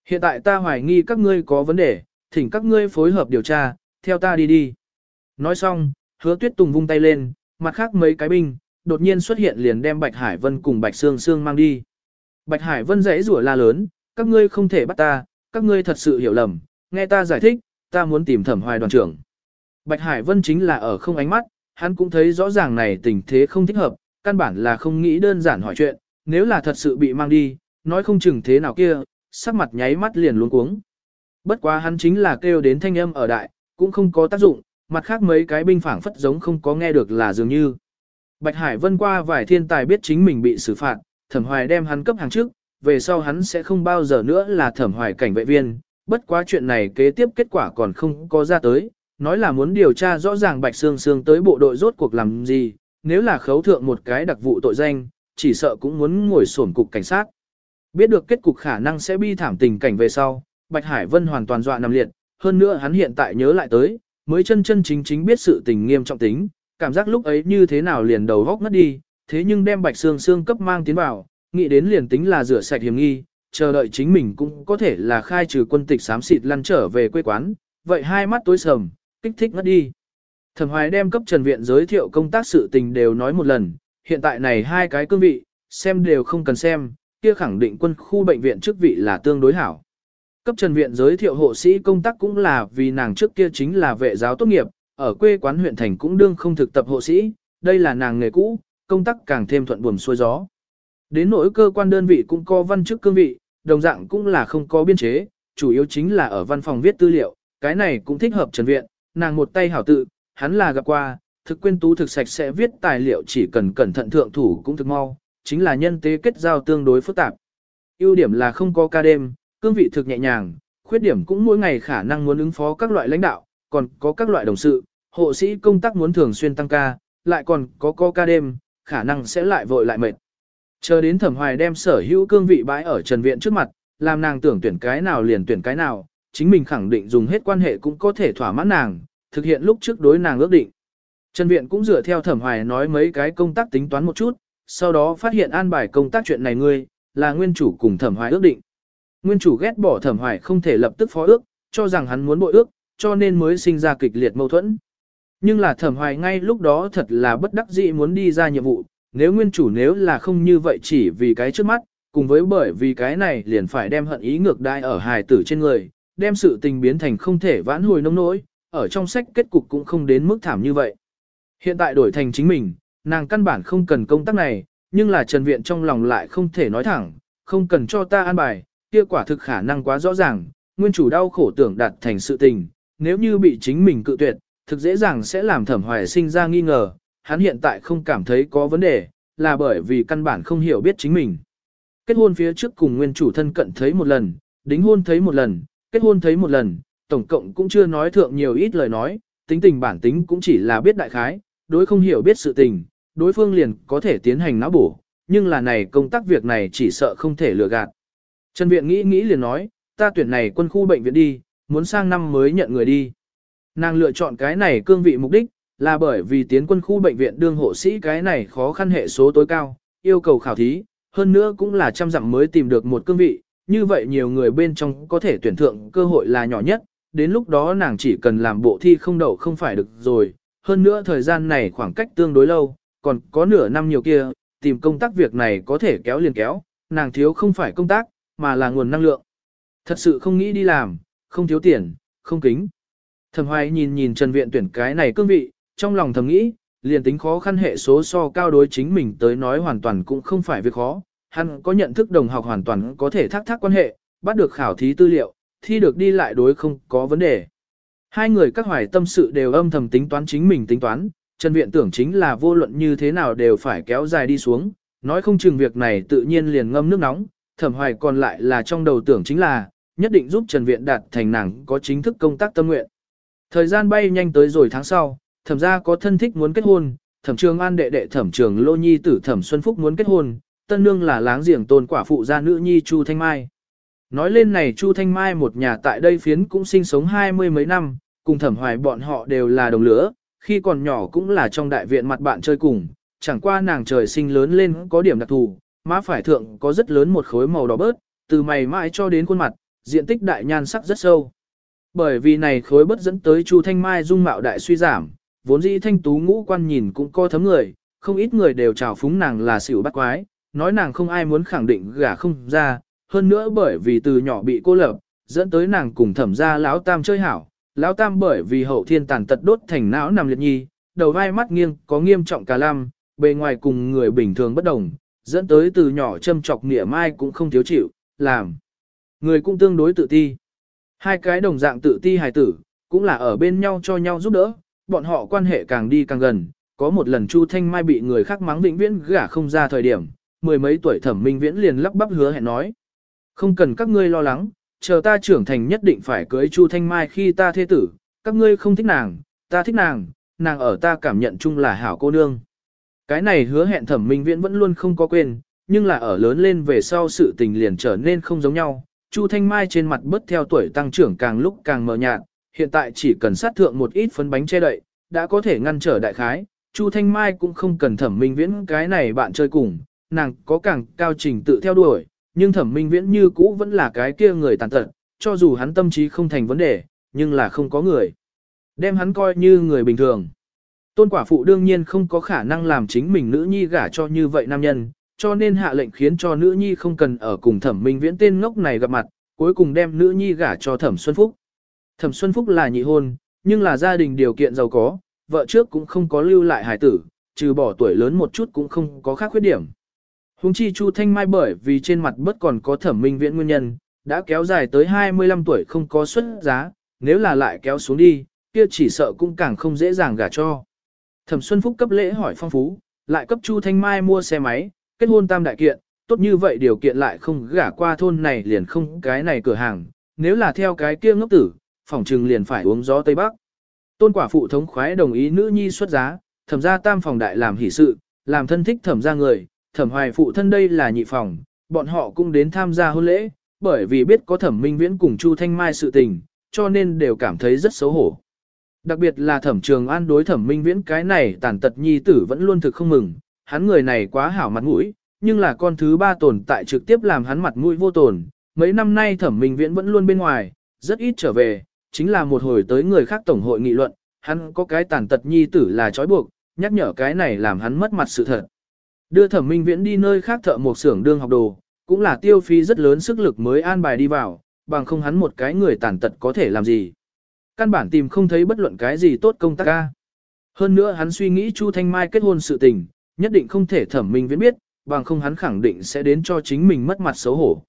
Speaker 1: Hiện tại ta hoài nghi các ngươi có vấn đề, thỉnh các ngươi phối hợp điều tra, theo ta đi đi. Nói xong, hứa tuyết tùng vung tay lên, mặt khác mấy cái binh, đột nhiên xuất hiện liền đem Bạch Hải Vân cùng Bạch Sương Sương mang đi. Bạch Hải Vân rẽ rủa la lớn, các ngươi không thể bắt ta, các ngươi thật sự hiểu lầm, nghe ta giải thích, ta muốn tìm thẩm hoài đoàn trưởng. Bạch Hải Vân chính là ở không ánh mắt, hắn cũng thấy rõ ràng này tình thế không thích hợp, căn bản là không nghĩ đơn giản hỏi chuyện, nếu là thật sự bị mang đi, nói không chừng thế nào kia, sắc mặt nháy mắt liền luống cuống. Bất quá hắn chính là kêu đến thanh âm ở đại, cũng không có tác dụng, mặt khác mấy cái binh phảng phất giống không có nghe được là dường như. Bạch Hải Vân qua vài thiên tài biết chính mình bị xử phạt, thẩm hoài đem hắn cấp hàng trước, về sau hắn sẽ không bao giờ nữa là thẩm hoài cảnh vệ viên, bất quá chuyện này kế tiếp kết quả còn không có ra tới, nói là muốn điều tra rõ ràng Bạch Sương Sương tới bộ đội rốt cuộc làm gì, nếu là khấu thượng một cái đặc vụ tội danh, chỉ sợ cũng muốn ngồi sổn cục cảnh sát. Biết được kết cục khả năng sẽ bi thảm tình cảnh về sau, Bạch Hải Vân hoàn toàn dọa nằm liệt, hơn nữa hắn hiện tại nhớ lại tới, mới chân chân chính chính biết sự tình nghiêm trọng tính, cảm giác lúc ấy như thế nào liền đầu góc ngất đi, thế nhưng đem Bạch xương xương cấp mang tiến vào, nghĩ đến liền tính là rửa sạch hiểm nghi, chờ đợi chính mình cũng có thể là khai trừ quân tịch xám xịt lăn trở về quê quán, vậy hai mắt tối sầm, kích thích ngất đi. Thẩm Hoài đem cấp Trần Viện giới thiệu công tác sự tình đều nói một lần, hiện tại này hai cái cương vị, xem đều không cần xem, kia khẳng định quân khu bệnh viện chức vị là tương đối hảo. Cấp Trần Viện giới thiệu hộ sĩ công tác cũng là vì nàng trước kia chính là vệ giáo tốt nghiệp, ở quê quán huyện thành cũng đương không thực tập hộ sĩ, đây là nàng nghề cũ, công tác càng thêm thuận buồm xuôi gió. Đến nỗi cơ quan đơn vị cũng có văn chức cương vị, đồng dạng cũng là không có biên chế, chủ yếu chính là ở văn phòng viết tư liệu, cái này cũng thích hợp Trần Viện, nàng một tay hảo tự, hắn là gặp qua, thực quyên tú thực sạch sẽ viết tài liệu chỉ cần cẩn thận thượng thủ cũng thực mau, chính là nhân tế kết giao tương đối phức tạp. ưu điểm là không có ca đêm, cương vị thực nhẹ nhàng, khuyết điểm cũng mỗi ngày khả năng muốn ứng phó các loại lãnh đạo, còn có các loại đồng sự, hộ sĩ công tác muốn thường xuyên tăng ca, lại còn có có ca đêm, khả năng sẽ lại vội lại mệt. Chờ đến thẩm hoài đem sở hữu cương vị bãi ở trần viện trước mặt, làm nàng tưởng tuyển cái nào liền tuyển cái nào, chính mình khẳng định dùng hết quan hệ cũng có thể thỏa mãn nàng, thực hiện lúc trước đối nàng ước định. Trần viện cũng dựa theo thẩm hoài nói mấy cái công tác tính toán một chút, sau đó phát hiện an bài công tác chuyện này ngươi, là nguyên chủ cùng thẩm hoài ước định. Nguyên chủ ghét bỏ thẩm hoài không thể lập tức phó ước, cho rằng hắn muốn bội ước, cho nên mới sinh ra kịch liệt mâu thuẫn. Nhưng là thẩm hoài ngay lúc đó thật là bất đắc dĩ muốn đi ra nhiệm vụ, nếu nguyên chủ nếu là không như vậy chỉ vì cái trước mắt, cùng với bởi vì cái này liền phải đem hận ý ngược đai ở hài tử trên người, đem sự tình biến thành không thể vãn hồi nông nỗi, ở trong sách kết cục cũng không đến mức thảm như vậy. Hiện tại đổi thành chính mình, nàng căn bản không cần công tác này, nhưng là Trần Viện trong lòng lại không thể nói thẳng, không cần cho ta an bài, kia quả thực khả năng quá rõ ràng, nguyên chủ đau khổ tưởng đạt thành sự tình, nếu như bị chính mình cự tuyệt, thực dễ dàng sẽ làm thẩm hoài sinh ra nghi ngờ, hắn hiện tại không cảm thấy có vấn đề, là bởi vì căn bản không hiểu biết chính mình. Kết hôn phía trước cùng nguyên chủ thân cận thấy một lần, đính hôn thấy một lần, kết hôn thấy một lần, tổng cộng cũng chưa nói thượng nhiều ít lời nói, tính tình bản tính cũng chỉ là biết đại khái, đối không hiểu biết sự tình, đối phương liền có thể tiến hành não bổ, nhưng là này công tác việc này chỉ sợ không thể lừa gạt. Trần Viện nghĩ nghĩ liền nói, ta tuyển này quân khu bệnh viện đi, muốn sang năm mới nhận người đi. Nàng lựa chọn cái này cương vị mục đích, là bởi vì tiến quân khu bệnh viện đương hộ sĩ cái này khó khăn hệ số tối cao, yêu cầu khảo thí, hơn nữa cũng là trăm dặm mới tìm được một cương vị, như vậy nhiều người bên trong có thể tuyển thượng cơ hội là nhỏ nhất, đến lúc đó nàng chỉ cần làm bộ thi không đậu không phải được rồi, hơn nữa thời gian này khoảng cách tương đối lâu, còn có nửa năm nhiều kia, tìm công tác việc này có thể kéo liền kéo, nàng thiếu không phải công tác, mà là nguồn năng lượng. Thật sự không nghĩ đi làm, không thiếu tiền, không kính. Thẩm hoài nhìn nhìn Trần Viện tuyển cái này cương vị, trong lòng thầm nghĩ, liền tính khó khăn hệ số so cao đối chính mình tới nói hoàn toàn cũng không phải việc khó, hắn có nhận thức đồng học hoàn toàn có thể thác thác quan hệ, bắt được khảo thí tư liệu, thi được đi lại đối không có vấn đề. Hai người các hoài tâm sự đều âm thầm tính toán chính mình tính toán, Trần Viện tưởng chính là vô luận như thế nào đều phải kéo dài đi xuống, nói không chừng việc này tự nhiên liền ngâm nước nóng, thẩm hoài còn lại là trong đầu tưởng chính là, nhất định giúp Trần Viện đạt thành nàng có chính thức công tác tâm nguyện. Thời gian bay nhanh tới rồi tháng sau, thẩm gia có thân thích muốn kết hôn, thẩm trường an đệ đệ thẩm trường lô nhi tử thẩm xuân phúc muốn kết hôn, tân nương là láng giềng tôn quả phụ gia nữ nhi Chu Thanh Mai. Nói lên này Chu Thanh Mai một nhà tại đây phiến cũng sinh sống hai mươi mấy năm, cùng thẩm hoài bọn họ đều là đồng lứa. khi còn nhỏ cũng là trong đại viện mặt bạn chơi cùng, chẳng qua nàng trời sinh lớn lên có điểm đặc thù, má phải thượng có rất lớn một khối màu đỏ bớt, từ mày mãi cho đến khuôn mặt, diện tích đại nhan sắc rất sâu. Bởi vì này khối bất dẫn tới Chu Thanh Mai dung mạo đại suy giảm, vốn dĩ thanh tú ngũ quan nhìn cũng co thấm người, không ít người đều trào phúng nàng là xỉu bắt quái, nói nàng không ai muốn khẳng định gả không ra, hơn nữa bởi vì từ nhỏ bị cô lập, dẫn tới nàng cùng thẩm gia lão tam chơi hảo, lão tam bởi vì hậu thiên tàn tật đốt thành não nằm liệt nhi, đầu vai mắt nghiêng có nghiêm trọng cả lam, bề ngoài cùng người bình thường bất đồng, dẫn tới từ nhỏ châm chọc nghĩa mai cũng không thiếu chịu, làm. Người cũng tương đối tự ti. Hai cái đồng dạng tự ti hài tử, cũng là ở bên nhau cho nhau giúp đỡ, bọn họ quan hệ càng đi càng gần. Có một lần Chu Thanh Mai bị người khác mắng vĩnh viễn gả không ra thời điểm, mười mấy tuổi thẩm minh viễn liền lắp bắp hứa hẹn nói. Không cần các ngươi lo lắng, chờ ta trưởng thành nhất định phải cưới Chu Thanh Mai khi ta thê tử, các ngươi không thích nàng, ta thích nàng, nàng ở ta cảm nhận chung là hảo cô nương. Cái này hứa hẹn thẩm minh viễn vẫn luôn không có quên, nhưng là ở lớn lên về sau sự tình liền trở nên không giống nhau. Chu Thanh Mai trên mặt bớt theo tuổi tăng trưởng càng lúc càng mờ nhạt, hiện tại chỉ cần sát thượng một ít phấn bánh che đậy, đã có thể ngăn trở đại khái. Chu Thanh Mai cũng không cần thẩm minh viễn cái này bạn chơi cùng, nàng có càng cao trình tự theo đuổi, nhưng thẩm minh viễn như cũ vẫn là cái kia người tàn tật, cho dù hắn tâm trí không thành vấn đề, nhưng là không có người. Đem hắn coi như người bình thường. Tôn quả phụ đương nhiên không có khả năng làm chính mình nữ nhi gả cho như vậy nam nhân, cho nên hạ lệnh khiến cho nữ nhi không cần ở cùng thẩm minh viễn tên ngốc này gặp mặt, cuối cùng đem nữ nhi gả cho thẩm Xuân Phúc. Thẩm Xuân Phúc là nhị hôn, nhưng là gia đình điều kiện giàu có, vợ trước cũng không có lưu lại hải tử, trừ bỏ tuổi lớn một chút cũng không có khác khuyết điểm. Hùng chi Chu Thanh Mai bởi vì trên mặt bất còn có thẩm minh viễn nguyên nhân, đã kéo dài tới 25 tuổi không có xuất giá, nếu là lại kéo xuống đi, kia chỉ sợ cũng càng không dễ dàng gả cho. Thẩm Xuân Phúc cấp lễ hỏi phong phú, lại cấp Chu Thanh Mai mua xe máy, kết hôn tam đại kiện, tốt như vậy điều kiện lại không gả qua thôn này liền không cái này cửa hàng, nếu là theo cái kia ngốc tử, phòng trừng liền phải uống gió Tây Bắc. Tôn quả phụ thống khoái đồng ý nữ nhi xuất giá, thẩm ra tam phòng đại làm hỷ sự, làm thân thích thẩm ra người, thẩm hoài phụ thân đây là nhị phòng, bọn họ cũng đến tham gia hôn lễ, bởi vì biết có thẩm minh viễn cùng Chu Thanh Mai sự tình, cho nên đều cảm thấy rất xấu hổ. Đặc biệt là thẩm trường an đối thẩm minh viễn cái này tàn tật nhi tử vẫn luôn thực không mừng, hắn người này quá hảo mặt mũi, nhưng là con thứ ba tồn tại trực tiếp làm hắn mặt mũi vô tồn. Mấy năm nay thẩm minh viễn vẫn luôn bên ngoài, rất ít trở về, chính là một hồi tới người khác tổng hội nghị luận, hắn có cái tàn tật nhi tử là trói buộc, nhắc nhở cái này làm hắn mất mặt sự thật. Đưa thẩm minh viễn đi nơi khác thợ một xưởng đương học đồ, cũng là tiêu phí rất lớn sức lực mới an bài đi vào, bằng không hắn một cái người tàn tật có thể làm gì. Căn bản tìm không thấy bất luận cái gì tốt công tác ca. Hơn nữa hắn suy nghĩ Chu Thanh Mai kết hôn sự tình, nhất định không thể thẩm minh viễn biết, bằng không hắn khẳng định sẽ đến cho chính mình mất mặt xấu hổ.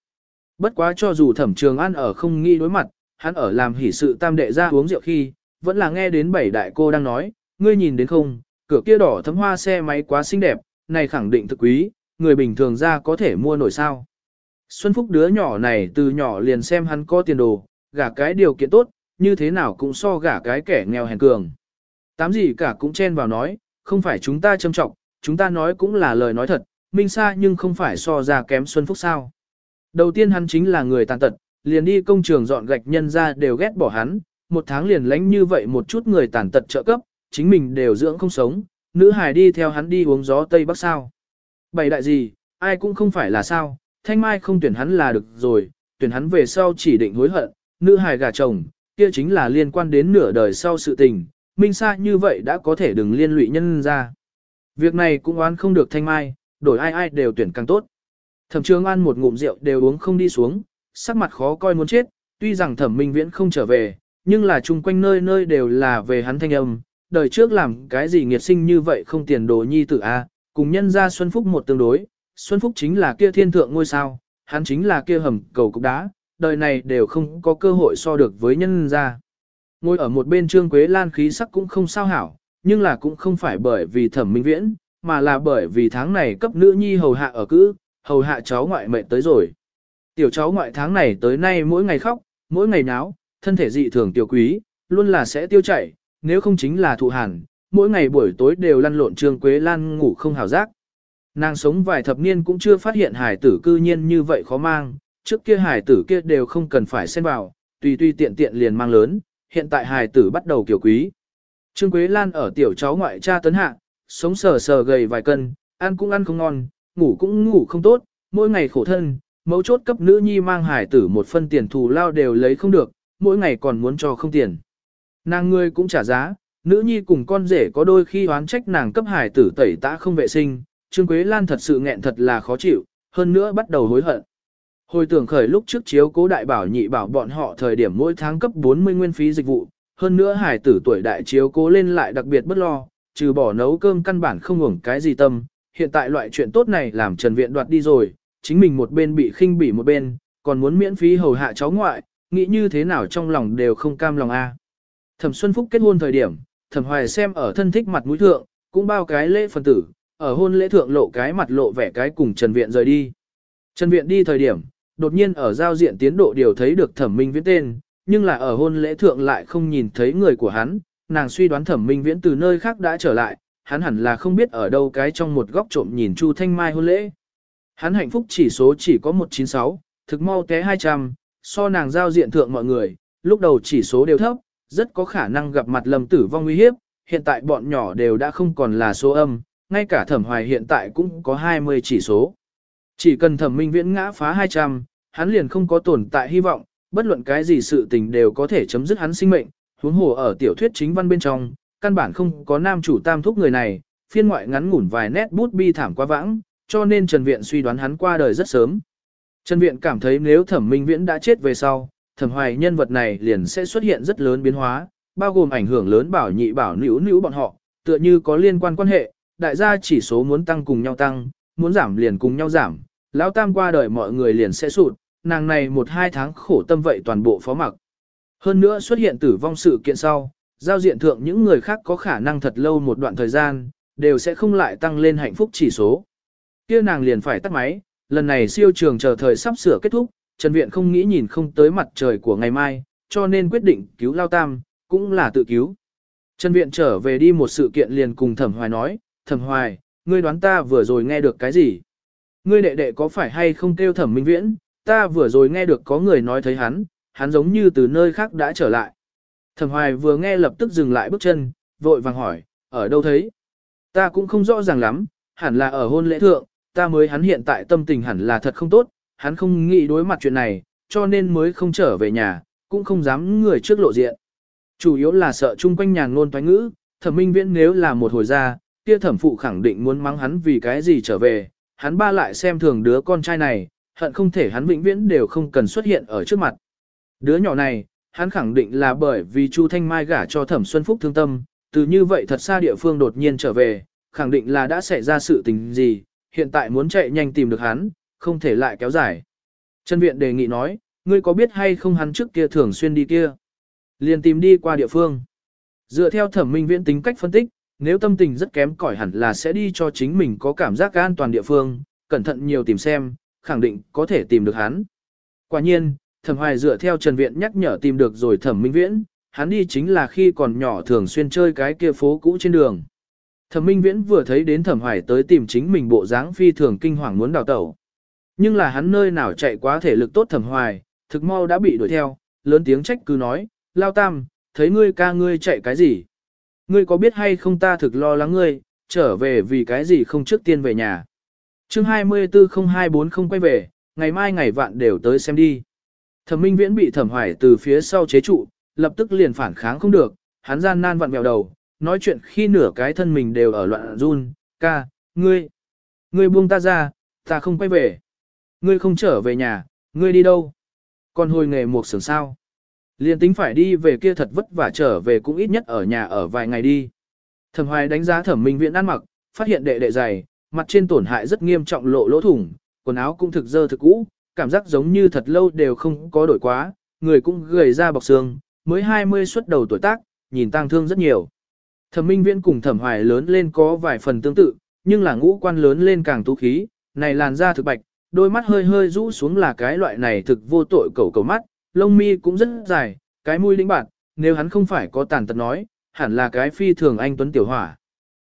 Speaker 1: Bất quá cho dù thẩm trường an ở không nghĩ đối mặt, hắn ở làm hỷ sự tam đệ ra uống rượu khi, vẫn là nghe đến bảy đại cô đang nói, ngươi nhìn đến không, cửa kia đỏ thấm hoa xe máy quá xinh đẹp, này khẳng định thực quý, người bình thường ra có thể mua nổi sao. Xuân Phúc đứa nhỏ này từ nhỏ liền xem hắn có tiền đồ, gả cái điều kiện tốt, như thế nào cũng so gả cái kẻ nghèo hèn cường. Tám gì cả cũng chen vào nói, không phải chúng ta châm trọng, chúng ta nói cũng là lời nói thật, Minh Sa nhưng không phải so ra kém Xuân Phúc sao. Đầu tiên hắn chính là người tàn tật, liền đi công trường dọn gạch nhân ra đều ghét bỏ hắn, một tháng liền lánh như vậy một chút người tàn tật trợ cấp, chính mình đều dưỡng không sống, nữ hài đi theo hắn đi uống gió Tây Bắc sao. Bảy đại gì, ai cũng không phải là sao, thanh mai không tuyển hắn là được rồi, tuyển hắn về sau chỉ định hối hận, nữ hài gà chồng, kia chính là liên quan đến nửa đời sau sự tình, minh xa như vậy đã có thể đừng liên lụy nhân ra. Việc này cũng oán không được thanh mai, đổi ai ai đều tuyển càng tốt. Thẩm trường ăn một ngụm rượu đều uống không đi xuống, sắc mặt khó coi muốn chết, tuy rằng thẩm minh viễn không trở về, nhưng là chung quanh nơi nơi đều là về hắn thanh âm, đời trước làm cái gì nghiệt sinh như vậy không tiền đồ nhi tử a, cùng nhân ra Xuân Phúc một tương đối, Xuân Phúc chính là kia thiên thượng ngôi sao, hắn chính là kia hầm cầu cục đá, đời này đều không có cơ hội so được với nhân ra. Ngồi ở một bên Trương Quế Lan khí sắc cũng không sao hảo, nhưng là cũng không phải bởi vì thẩm minh viễn, mà là bởi vì tháng này cấp nữ nhi hầu hạ ở cữ, hầu hạ cháu ngoại mệnh tới rồi. Tiểu cháu ngoại tháng này tới nay mỗi ngày khóc, mỗi ngày náo, thân thể dị thường tiểu quý, luôn là sẽ tiêu chảy, nếu không chính là thụ hàn, mỗi ngày buổi tối đều lăn lộn Trương Quế Lan ngủ không hào giác. Nàng sống vài thập niên cũng chưa phát hiện hải tử cư nhiên như vậy khó mang, trước kia hải tử kia đều không cần phải xen vào, tùy tùy tiện tiện liền mang lớn, hiện tại hải tử bắt đầu kiểu quý. Trương Quế Lan ở tiểu cháu ngoại cha tấn hạ, sống sờ sờ gầy vài cân, ăn cũng ăn không ngon, ngủ cũng ngủ không tốt, mỗi ngày khổ thân, mấu chốt cấp nữ nhi mang hải tử một phân tiền thù lao đều lấy không được, mỗi ngày còn muốn cho không tiền. Nàng ngươi cũng trả giá, nữ nhi cùng con rể có đôi khi oán trách nàng cấp hải tử tẩy tã không vệ sinh, Trương Quế Lan thật sự nghẹn thật là khó chịu, hơn nữa bắt đầu hối hận. Hồi tưởng khởi lúc trước chiếu cố đại bảo nhị bảo bọn họ thời điểm mỗi tháng cấp 40 nguyên phí dịch vụ, hơn nữa hải tử tuổi đại chiếu cố lên lại đặc biệt bất lo, trừ bỏ nấu cơm căn bản không ngủng cái gì tâm, hiện tại loại chuyện tốt này làm Trần Viện đoạt đi rồi, chính mình một bên bị khinh bỉ một bên, còn muốn miễn phí hầu hạ cháu ngoại, nghĩ như thế nào trong lòng đều không cam lòng a. Thẩm Xuân Phúc kết hôn thời điểm, Thẩm Hoài xem ở thân thích mặt mũi thượng, cũng bao cái lễ phần tử, ở hôn lễ thượng lộ cái mặt lộ vẻ cái cùng Trần Viện rời đi. Trần Viện đi thời điểm, đột nhiên ở giao diện tiến độ điều thấy được Thẩm Minh Viễn tên, nhưng là ở hôn lễ thượng lại không nhìn thấy người của hắn, nàng suy đoán Thẩm Minh Viễn từ nơi khác đã trở lại, hắn hẳn là không biết ở đâu cái trong một góc trộm nhìn Chu Thanh Mai hôn lễ. Hắn hạnh phúc chỉ số chỉ có 196, thực mau té 200, so nàng giao diện thượng mọi người, lúc đầu chỉ số đều thấp, rất có khả năng gặp mặt lầm tử vong nguy hiếp, hiện tại bọn nhỏ đều đã không còn là số âm, ngay cả thẩm hoài hiện tại cũng có 20 chỉ số. Chỉ cần thẩm minh viễn ngã phá 200, hắn liền không có tồn tại hy vọng, bất luận cái gì sự tình đều có thể chấm dứt hắn sinh mệnh, huống hồ ở tiểu thuyết chính văn bên trong, căn bản không có nam chủ tam thúc người này, phiên ngoại ngắn ngủn vài nét bút bi thảm quá vãng, cho nên Trần Viện suy đoán hắn qua đời rất sớm. Trần Viện cảm thấy nếu thẩm minh viễn đã chết về sau, thẩm hoài nhân vật này liền sẽ xuất hiện rất lớn biến hóa, bao gồm ảnh hưởng lớn bảo nhị bảo nữ nữ bọn họ, tựa như có liên quan quan hệ, đại gia chỉ số muốn tăng cùng nhau tăng, muốn giảm liền cùng nhau giảm, lão tam qua đời mọi người liền sẽ sụt, nàng này một hai tháng khổ tâm vậy toàn bộ phó mặc. Hơn nữa xuất hiện tử vong sự kiện sau, giao diện thượng những người khác có khả năng thật lâu một đoạn thời gian, đều sẽ không lại tăng lên hạnh phúc chỉ số. kia nàng liền phải tắt máy, lần này siêu trường chờ thời sắp sửa kết thúc, Trần Viện không nghĩ nhìn không tới mặt trời của ngày mai, cho nên quyết định cứu Lao Tam, cũng là tự cứu. Trần Viện trở về đi một sự kiện liền cùng Thẩm Hoài nói, Thẩm Hoài, ngươi đoán ta vừa rồi nghe được cái gì? Ngươi đệ đệ có phải hay không kêu Thẩm Minh Viễn, ta vừa rồi nghe được có người nói thấy hắn, hắn giống như từ nơi khác đã trở lại. Thẩm Hoài vừa nghe lập tức dừng lại bước chân, vội vàng hỏi, ở đâu thấy? Ta cũng không rõ ràng lắm, hẳn là ở hôn lễ thượng, ta mới hắn hiện tại tâm tình hẳn là thật không tốt, hắn không nghĩ đối mặt chuyện này, cho nên mới không trở về nhà, cũng không dám người trước lộ diện. Chủ yếu là sợ chung quanh nhàn ngôn toán ngữ, thẩm minh viễn nếu là một hồi ra, kia thẩm phụ khẳng định muốn mắng hắn vì cái gì trở về, hắn ba lại xem thường đứa con trai này, hận không thể hắn vĩnh viễn đều không cần xuất hiện ở trước mặt. Đứa nhỏ này, hắn khẳng định là bởi vì Chu Thanh Mai gả cho thẩm Xuân Phúc thương tâm, từ như vậy thật xa địa phương đột nhiên trở về, khẳng định là đã xảy ra sự tình gì, hiện tại muốn chạy nhanh tìm được hắn, không thể lại kéo dài. Trần Viện đề nghị nói, ngươi có biết hay không hắn trước kia thường xuyên đi kia? Liền tìm đi qua địa phương. Dựa theo thẩm minh viễn tính cách phân tích, nếu tâm tình rất kém cỏi hẳn là sẽ đi cho chính mình có cảm giác an toàn địa phương, cẩn thận nhiều tìm xem, khẳng định có thể tìm được hắn. Quả nhiên, thẩm hoài dựa theo Trần Viện nhắc nhở tìm được rồi thẩm minh viễn, hắn đi chính là khi còn nhỏ thường xuyên chơi cái kia phố cũ trên đường. Thẩm Minh Viễn vừa thấy đến Thẩm Hoài tới tìm chính mình bộ dáng phi thường kinh hoàng muốn đào tẩu. Nhưng là hắn nơi nào chạy quá thể lực tốt Thẩm Hoài, thực mau đã bị đuổi theo, lớn tiếng trách cứ nói, Lao Tam, thấy ngươi ca ngươi chạy cái gì? Ngươi có biết hay không ta thực lo lắng ngươi, trở về vì cái gì không trước tiên về nhà chương 24024 không quay về, ngày mai ngày vạn đều tới xem đi. Thẩm Minh Viễn bị Thẩm Hoài từ phía sau chế trụ, lập tức liền phản kháng không được, hắn gian nan vặn vẹo đầu, nói chuyện khi nửa cái thân mình đều ở loạn run, ca, ngươi, ngươi buông ta ra, ta không quay về. Ngươi không trở về nhà, ngươi đi đâu? Còn hồi nghề một sưởng sao? Liên tính phải đi về kia thật vất vả trở về cũng ít nhất ở nhà ở vài ngày đi. Thẩm Hoài đánh giá Thẩm Minh Viễn ăn mặc, phát hiện đệ đệ dày, mặt trên tổn hại rất nghiêm trọng lộ lỗ thủng, quần áo cũng thực dơ thực cũ, cảm giác giống như thật lâu đều không có đổi quá, người cũng gầy ra bọc xương, mới 20 xuất đầu tuổi tác, nhìn tang thương rất nhiều. Thẩm Minh Viễn cùng Thẩm Hoài lớn lên có vài phần tương tự, nhưng là ngũ quan lớn lên càng tú khí, này làn da thực bạch, đôi mắt hơi hơi rũ xuống là cái loại này thực vô tội cầu cầu mắt, lông mi cũng rất dài, cái mũi lĩnh bạc, nếu hắn không phải có tàn tật nói, hẳn là cái phi thường anh tuấn tiểu hỏa.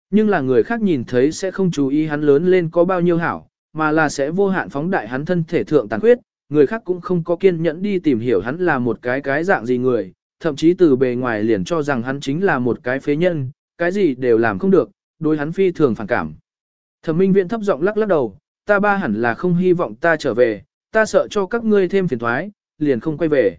Speaker 1: Nhưng là người khác nhìn thấy sẽ không chú ý hắn lớn lên có bao nhiêu hảo, mà là sẽ vô hạn phóng đại hắn thân thể thượng tàn khuyết, người khác cũng không có kiên nhẫn đi tìm hiểu hắn là một cái cái dạng gì người, thậm chí từ bề ngoài liền cho rằng hắn chính là một cái phế nhân, cái gì đều làm không được, đối hắn phi thường phản cảm. Thẩm Minh Viễn thấp giọng lắc lắc đầu, ta ba hẳn là không hy vọng ta trở về, ta sợ cho các ngươi thêm phiền toái, liền không quay về.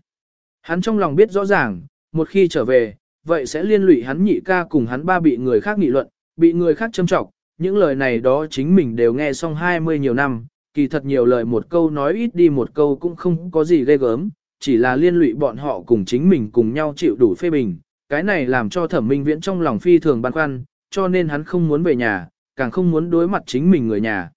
Speaker 1: Hắn trong lòng biết rõ ràng, một khi trở về, vậy sẽ liên lụy hắn nhị ca cùng hắn ba bị người khác nghị luận, bị người khác châm trọng, những lời này đó chính mình đều nghe xong 20 nhiều năm, kỳ thật nhiều lời một câu nói ít đi một câu cũng không có gì ghê gớm, chỉ là liên lụy bọn họ cùng chính mình cùng nhau chịu đủ phê bình, cái này làm cho thẩm minh viễn trong lòng phi thường băn khoăn, cho nên hắn không muốn về nhà, càng không muốn đối mặt chính mình người nhà.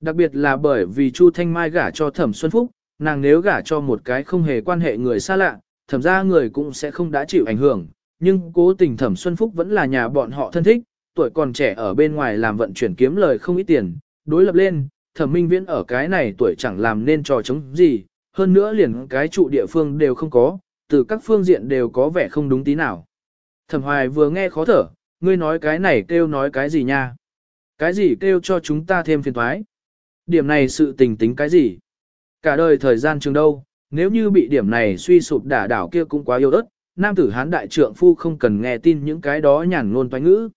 Speaker 1: Đặc biệt là bởi vì Chu Thanh Mai gả cho thẩm Xuân Phúc, nàng nếu gả cho một cái không hề quan hệ người xa lạ, thẩm ra người cũng sẽ không đã chịu ảnh hưởng, nhưng cố tình thẩm Xuân Phúc vẫn là nhà bọn họ thân thích, tuổi còn trẻ ở bên ngoài làm vận chuyển kiếm lời không ít tiền, đối lập lên, thẩm minh viễn ở cái này tuổi chẳng làm nên trò chống gì, hơn nữa liền cái trụ địa phương đều không có, từ các phương diện đều có vẻ không đúng tí nào. Thẩm hoài vừa nghe khó thở, ngươi nói cái này kêu nói cái gì nha? Cái gì kêu cho chúng ta thêm phiền thoái? Điểm này sự tình tính cái gì? Cả đời thời gian trường đâu, nếu như bị điểm này suy sụp đả đảo kia cũng quá yêu đất, nam tử hán đại trượng phu không cần nghe tin những cái đó nhàn ngôn toán ngữ.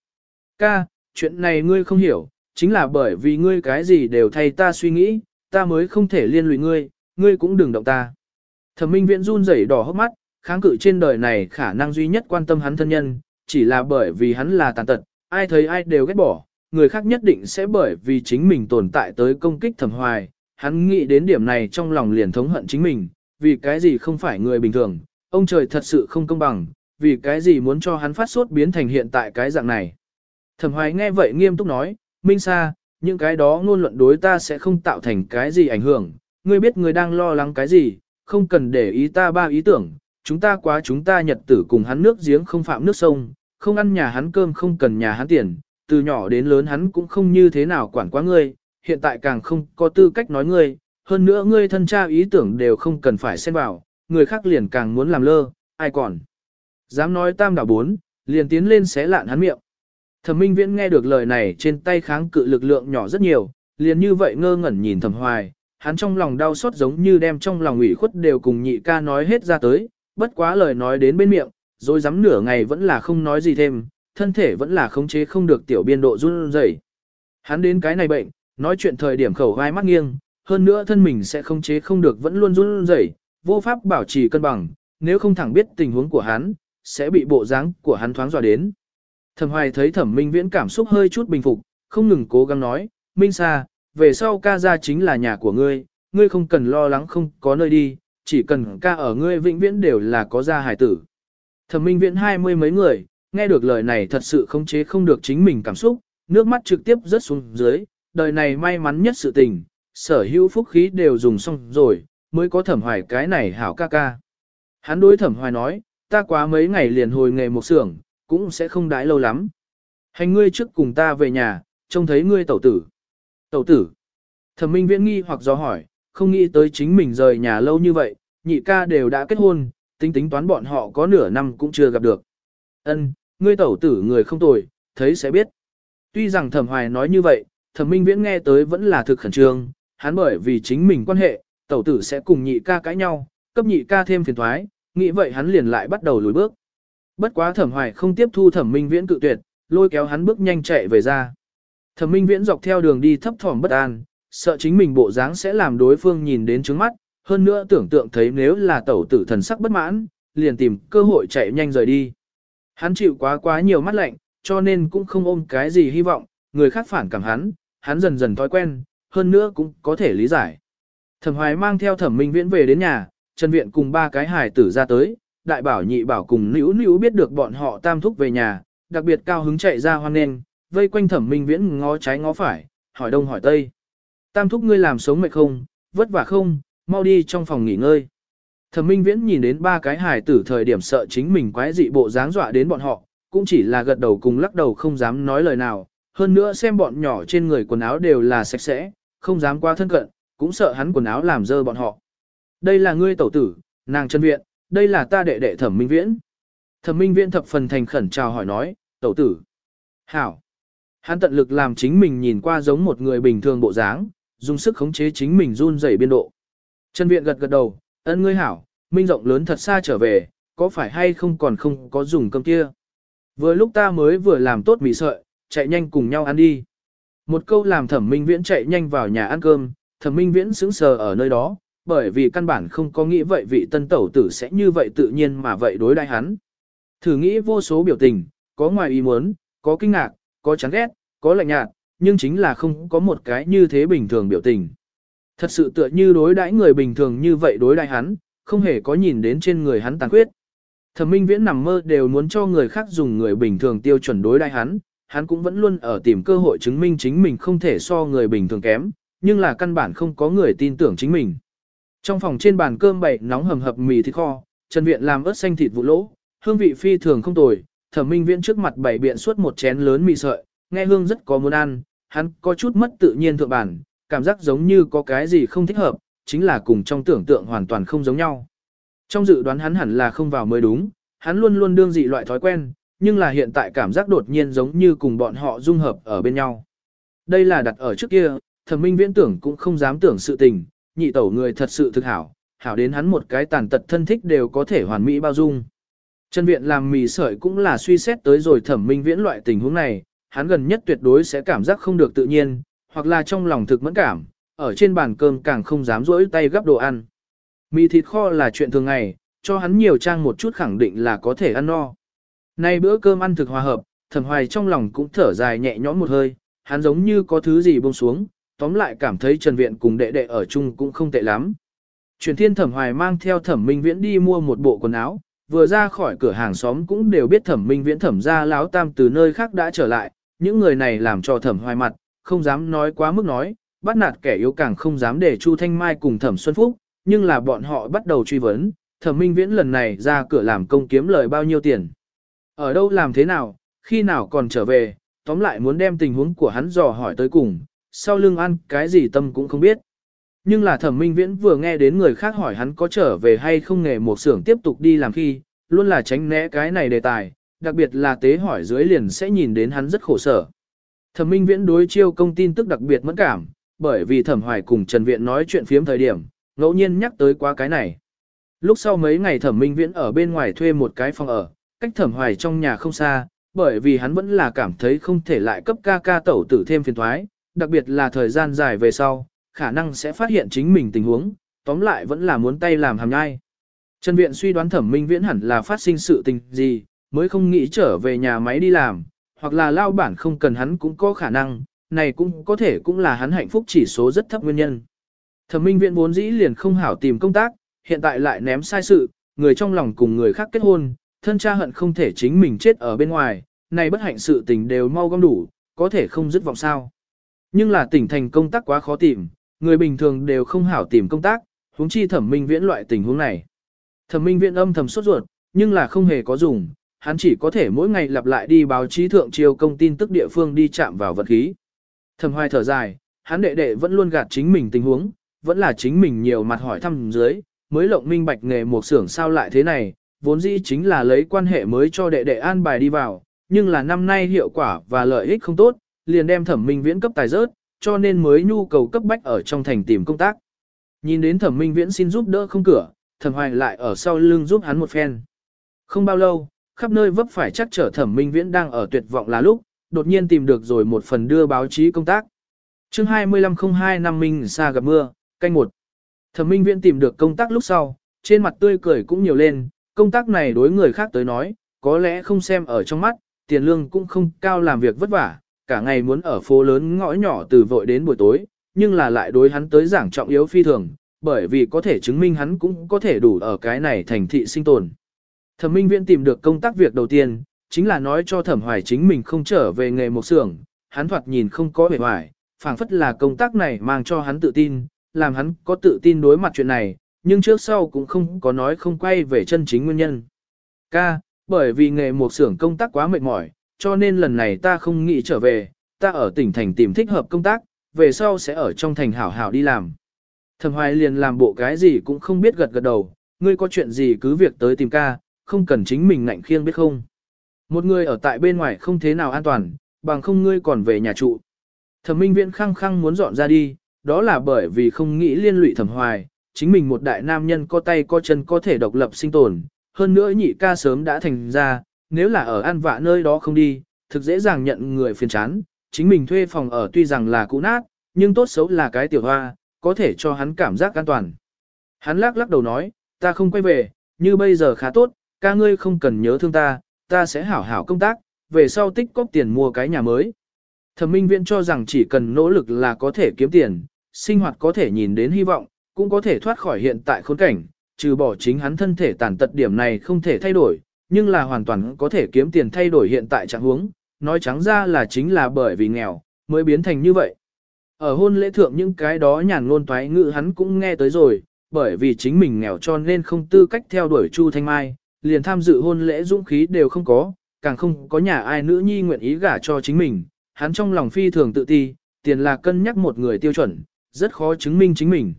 Speaker 1: Ca, chuyện này ngươi không hiểu, chính là bởi vì ngươi cái gì đều thay ta suy nghĩ, ta mới không thể liên lụy ngươi, ngươi cũng đừng động ta. Thẩm minh viễn run rẩy đỏ hốc mắt, kháng cự trên đời này khả năng duy nhất quan tâm hắn thân nhân, chỉ là bởi vì hắn là tàn tật, ai thấy ai đều ghét bỏ, người khác nhất định sẽ bởi vì chính mình tồn tại tới công kích thẩm hoài. Hắn nghĩ đến điểm này trong lòng liền thống hận chính mình, vì cái gì không phải người bình thường, ông trời thật sự không công bằng, vì cái gì muốn cho hắn phát sốt biến thành hiện tại cái dạng này. Thẩm hoài nghe vậy nghiêm túc nói, Minh Sa, những cái đó ngôn luận đối ta sẽ không tạo thành cái gì ảnh hưởng, ngươi biết ngươi đang lo lắng cái gì, không cần để ý ta ba ý tưởng, chúng ta quá chúng ta nhật tử cùng hắn nước giếng không phạm nước sông, không ăn nhà hắn cơm không cần nhà hắn tiền, từ nhỏ đến lớn hắn cũng không như thế nào quản quá ngươi, hiện tại càng không có tư cách nói ngươi, hơn nữa ngươi thân cha ý tưởng đều không cần phải xen vào, người khác liền càng muốn làm lơ, ai còn. Dám nói tam đảo bốn, liền tiến lên xé lạn hắn miệng. Thẩm Minh Viễn nghe được lời này trên tay kháng cự lực lượng nhỏ rất nhiều, liền như vậy ngơ ngẩn nhìn Thẩm Hoài, hắn trong lòng đau xót giống như đem trong lòng ủy khuất đều cùng nhị ca nói hết ra tới, bất quá lời nói đến bên miệng, rồi dám nửa ngày vẫn là không nói gì thêm, thân thể vẫn là khống chế không được tiểu biên độ run rẩy. Hắn đến cái này bệnh, nói chuyện thời điểm khẩu vai mắt nghiêng, hơn nữa thân mình sẽ khống chế không được vẫn luôn run rẩy, vô pháp bảo trì cân bằng, nếu không thẳng biết tình huống của hắn, sẽ bị bộ dáng của hắn thoáng dọa đến. Thẩm Hoài thấy Thẩm Minh Viễn cảm xúc hơi chút bình phục, không ngừng cố gắng nói, Minh Sa, về sau ca ra chính là nhà của ngươi, ngươi không cần lo lắng không có nơi đi, chỉ cần ca ở ngươi vĩnh viễn đều là có gia hài tử. Thẩm Minh Viễn hai mươi mấy người, nghe được lời này thật sự không chế không được chính mình cảm xúc, nước mắt trực tiếp rớt xuống dưới, đời này may mắn nhất sự tình, sở hữu phúc khí đều dùng xong rồi, mới có thẩm hoài cái này hảo ca ca. Hắn đối thẩm hoài nói, ta quá mấy ngày liền hồi nghề một xưởng, cũng sẽ không đãi lâu lắm. Hành ngươi trước cùng ta về nhà, trông thấy ngươi tẩu tử. Tẩu tử. Thẩm minh viễn nghi hoặc do hỏi, không nghĩ tới chính mình rời nhà lâu như vậy, nhị ca đều đã kết hôn, tính tính toán bọn họ có nửa năm cũng chưa gặp được. Ân, ngươi tẩu tử người không tồi, thấy sẽ biết. Tuy rằng thẩm hoài nói như vậy, thẩm minh viễn nghe tới vẫn là thực khẩn trương, hắn bởi vì chính mình quan hệ, tẩu tử sẽ cùng nhị ca cãi nhau, cấp nhị ca thêm phiền thoái, nghĩ vậy hắn liền lại bắt đầu lùi bước. Bất quá thẩm hoài không tiếp thu thẩm minh viễn cự tuyệt, lôi kéo hắn bước nhanh chạy về ra. Thẩm minh viễn dọc theo đường đi thấp thỏm bất an, sợ chính mình bộ dáng sẽ làm đối phương nhìn đến trướng mắt, hơn nữa tưởng tượng thấy nếu là tẩu tử thần sắc bất mãn, liền tìm cơ hội chạy nhanh rời đi. Hắn chịu quá quá nhiều mắt lạnh, cho nên cũng không ôm cái gì hy vọng, người khác phản cảm hắn, hắn dần dần thói quen, hơn nữa cũng có thể lý giải. Thẩm Hoài mang theo Thẩm Minh Viễn về đến nhà, Trần Viện cùng ba cái hài tử ra tới, đại bảo nhị bảo cùng nữu nữu biết được bọn họ tam thúc về nhà, đặc biệt cao hứng chạy ra hoan nghênh, vây quanh Thẩm Minh Viễn ngó trái ngó phải, hỏi đông hỏi tây. Tam thúc ngươi làm sống mệt không, vất vả không, mau đi trong phòng nghỉ ngơi. Thẩm Minh Viễn nhìn đến ba cái hài tử thời điểm sợ chính mình quái dị bộ dáng dọa đến bọn họ, cũng chỉ là gật đầu cùng lắc đầu không dám nói lời nào, hơn nữa xem bọn nhỏ trên người quần áo đều là sạch sẽ, không dám qua thân cận, cũng sợ hắn quần áo làm dơ bọn họ. Đây là ngươi tẩu tử, nàng chân viện, đây là ta đệ đệ Thẩm Minh Viễn. Thẩm Minh Viễn thập phần thành khẩn chào hỏi nói, tẩu tử. Hảo. Hắn tận lực làm chính mình nhìn qua giống một người bình thường bộ dáng, dùng sức khống chế chính mình run rẩy biên độ. Trần Viện gật gật đầu, ân ngươi hảo, minh rộng lớn thật xa trở về, có phải hay không còn không có dùng cơm kia. Vừa lúc ta mới vừa làm tốt mì sợi, chạy nhanh cùng nhau ăn đi. Một câu làm thẩm minh viễn chạy nhanh vào nhà ăn cơm, thẩm minh viễn sững sờ ở nơi đó, bởi vì căn bản không có nghĩ vậy vị tân tẩu tử sẽ như vậy tự nhiên mà vậy đối đãi hắn. Thử nghĩ vô số biểu tình, có ngoài ý muốn, có kinh ngạc, có chán ghét, có lạnh nhạt, nhưng chính là không có một cái như thế bình thường biểu tình. Thật sự tựa như đối đãi người bình thường như vậy đối đãi hắn, không hề có nhìn đến trên người hắn tàn khuyết. Thẩm Minh Viễn nằm mơ đều muốn cho người khác dùng người bình thường tiêu chuẩn đối đãi hắn, hắn cũng vẫn luôn ở tìm cơ hội chứng minh chính mình không thể so người bình thường kém, nhưng là căn bản không có người tin tưởng chính mình. Trong phòng trên bàn cơm bày nóng hầm hập mì thịt kho, Trần Viện làm ớt xanh thịt vụ lỗ, hương vị phi thường không tồi, Thẩm Minh Viễn trước mặt bày biện suốt một chén lớn mì sợi, nghe hương rất có muốn ăn, hắn có chút mất tự nhiên thượng bản, cảm giác giống như có cái gì không thích hợp, chính là cùng trong tưởng tượng hoàn toàn không giống nhau. Trong dự đoán hắn hẳn là không vào mới đúng, hắn luôn luôn đương dị loại thói quen, nhưng là hiện tại cảm giác đột nhiên giống như cùng bọn họ dung hợp ở bên nhau. Đây là đặt ở trước kia, thẩm minh viễn tưởng cũng không dám tưởng sự tình, nhị tẩu người thật sự thực hảo, hảo đến hắn một cái tàn tật thân thích đều có thể hoàn mỹ bao dung. Trần Viện làm mì sợi cũng là suy xét tới rồi thẩm minh viễn loại tình huống này, hắn gần nhất tuyệt đối sẽ cảm giác không được tự nhiên, hoặc là trong lòng thực mẫn cảm, ở trên bàn cơm càng không dám rỗi tay gắp đồ ăn. Mì thịt kho là chuyện thường ngày, cho hắn nhiều trang một chút khẳng định là có thể ăn no. Nay bữa cơm ăn thực hòa hợp, thẩm hoài trong lòng cũng thở dài nhẹ nhõm một hơi, hắn giống như có thứ gì buông xuống, tóm lại cảm thấy Trần Viện cùng đệ đệ ở chung cũng không tệ lắm. Truyền thiên thẩm hoài mang theo thẩm minh viễn đi mua một bộ quần áo, vừa ra khỏi cửa hàng xóm cũng đều biết thẩm minh viễn thẩm ra láo tam từ nơi khác đã trở lại, những người này làm cho thẩm hoài mặt, không dám nói quá mức nói, bắt nạt kẻ yếu càng không dám để Chu Thanh Mai cùng thẩm Xuân Phúc, nhưng là bọn họ bắt đầu truy vấn, thẩm minh viễn lần này ra cửa làm công kiếm lời bao nhiêu tiền. Ở đâu làm thế nào, khi nào còn trở về, tóm lại muốn đem tình huống của hắn dò hỏi tới cùng, sau lưng ăn cái gì tâm cũng không biết. Nhưng là thẩm minh viễn vừa nghe đến người khác hỏi hắn có trở về hay không nghề một xưởng tiếp tục đi làm khi, luôn là tránh né cái này đề tài, đặc biệt là tế hỏi dưới liền sẽ nhìn đến hắn rất khổ sở. Thẩm minh viễn đối chiêu công tin tức đặc biệt mẫn cảm, bởi vì thẩm hoài cùng Trần Viện nói chuyện phiếm thời điểm, ngẫu nhiên nhắc tới quá cái này. Lúc sau mấy ngày thẩm minh viễn ở bên ngoài thuê một cái phòng ở, cách thẩm hoài trong nhà không xa, bởi vì hắn vẫn là cảm thấy không thể lại cấp ca ca tẩu tử thêm phiền thoái, đặc biệt là thời gian dài về sau, khả năng sẽ phát hiện chính mình tình huống, tóm lại vẫn là muốn tay làm hàm nhai. Trần Viện suy đoán thẩm minh viễn hẳn là phát sinh sự tình gì, mới không nghĩ trở về nhà máy đi làm, hoặc là lao bản không cần hắn cũng có khả năng, này cũng có thể cũng là hắn hạnh phúc chỉ số rất thấp nguyên nhân. Thẩm minh Viễn vốn dĩ liền không hảo tìm công tác, hiện tại lại ném sai sự, người trong lòng cùng người khác kết hôn, thân cha hận không thể chính mình chết ở bên ngoài, này bất hạnh sự tình đều mau gom đủ, có thể không dứt vọng sao. Nhưng là tỉnh thành công tác quá khó tìm, người bình thường đều không hảo tìm công tác, huống chi thẩm minh viễn loại tình huống này. Thẩm minh viễn âm thầm sốt ruột, nhưng là không hề có dùng, hắn chỉ có thể mỗi ngày lặp lại đi báo chí thượng triều công tin tức địa phương đi chạm vào vật khí. Thẩm hoài thở dài, hắn đệ đệ vẫn luôn gạt chính mình tình huống, vẫn là chính mình nhiều mặt hỏi thăm dưới, mới lộng minh bạch nghề một xưởng sao lại thế này, vốn dĩ chính là lấy quan hệ mới cho đệ đệ an bài đi vào, nhưng là năm nay hiệu quả và lợi ích không tốt, liền đem thẩm minh viễn cấp tài rớt, cho nên mới nhu cầu cấp bách ở trong thành tìm công tác. Nhìn đến thẩm minh viễn xin giúp đỡ không cửa, thẩm hoài lại ở sau lưng giúp hắn một phen. Không bao lâu, khắp nơi vấp phải chắc trở thẩm minh viễn đang ở tuyệt vọng là lúc, đột nhiên tìm được rồi một phần đưa báo chí công tác. chương 2502 năm Minh xa gặp mưa, canh một. Thẩm minh viễn tìm được công tác lúc sau, trên mặt tươi cười cũng nhiều lên, công tác này đối người khác tới nói, có lẽ không xem ở trong mắt, tiền lương cũng không cao làm việc vất vả, cả ngày muốn ở phố lớn ngõ nhỏ từ vội đến buổi tối, nhưng là lại đối hắn tới giảng trọng yếu phi thường, bởi vì có thể chứng minh hắn cũng có thể đủ ở cái này thành thị sinh tồn. Thẩm Minh Viễn tìm được công tác việc đầu tiên, chính là nói cho Thẩm Hoài chính mình không trở về nghề một xưởng, hắn thoạt nhìn không có vẻ hoài, phảng phất là công tác này mang cho hắn tự tin, làm hắn có tự tin đối mặt chuyện này, nhưng trước sau cũng không có nói không quay về chân chính nguyên nhân. Ca, bởi vì nghề một xưởng công tác quá mệt mỏi, cho nên lần này ta không nghĩ trở về, ta ở tỉnh thành tìm thích hợp công tác, về sau sẽ ở trong thành hảo hảo đi làm. Thẩm Hoài liền làm bộ cái gì cũng không biết gật gật đầu, ngươi có chuyện gì cứ việc tới tìm ca, không cần chính mình ngạnh khiêng biết không. Một người ở tại bên ngoài không thế nào an toàn, bằng không ngươi còn về nhà trụ. Thẩm Minh Viễn khăng khăng muốn dọn ra đi, đó là bởi vì không nghĩ liên lụy Thẩm Hoài, chính mình một đại nam nhân có tay có chân có thể độc lập sinh tồn, hơn nữa nhị ca sớm đã thành ra, nếu là ở an vạ nơi đó không đi, thực dễ dàng nhận người phiền chán, chính mình thuê phòng ở tuy rằng là cũ nát, nhưng tốt xấu là cái tiểu hoa, có thể cho hắn cảm giác an toàn. Hắn lắc lắc đầu nói, ta không quay về, như bây giờ khá tốt, ca ngươi không cần nhớ thương ta, ta sẽ hảo hảo công tác, về sau tích cóp tiền mua cái nhà mới. Thẩm minh viện cho rằng chỉ cần nỗ lực là có thể kiếm tiền, sinh hoạt có thể nhìn đến hy vọng, cũng có thể thoát khỏi hiện tại khốn cảnh, trừ bỏ chính hắn thân thể tàn tật điểm này không thể thay đổi, nhưng là hoàn toàn có thể kiếm tiền thay đổi hiện tại trạng huống, nói trắng ra là chính là bởi vì nghèo, mới biến thành như vậy. Ở hôn lễ thượng những cái đó nhàn ngôn toái ngữ hắn cũng nghe tới rồi, bởi vì chính mình nghèo cho nên không tư cách theo đuổi Chu Thanh Mai, liền tham dự hôn lễ dũng khí đều không có, càng không có nhà ai nữ nhi nguyện ý gả cho chính mình, hắn trong lòng phi thường tự ti, tiền là cân nhắc một người tiêu chuẩn, rất khó chứng minh chính mình.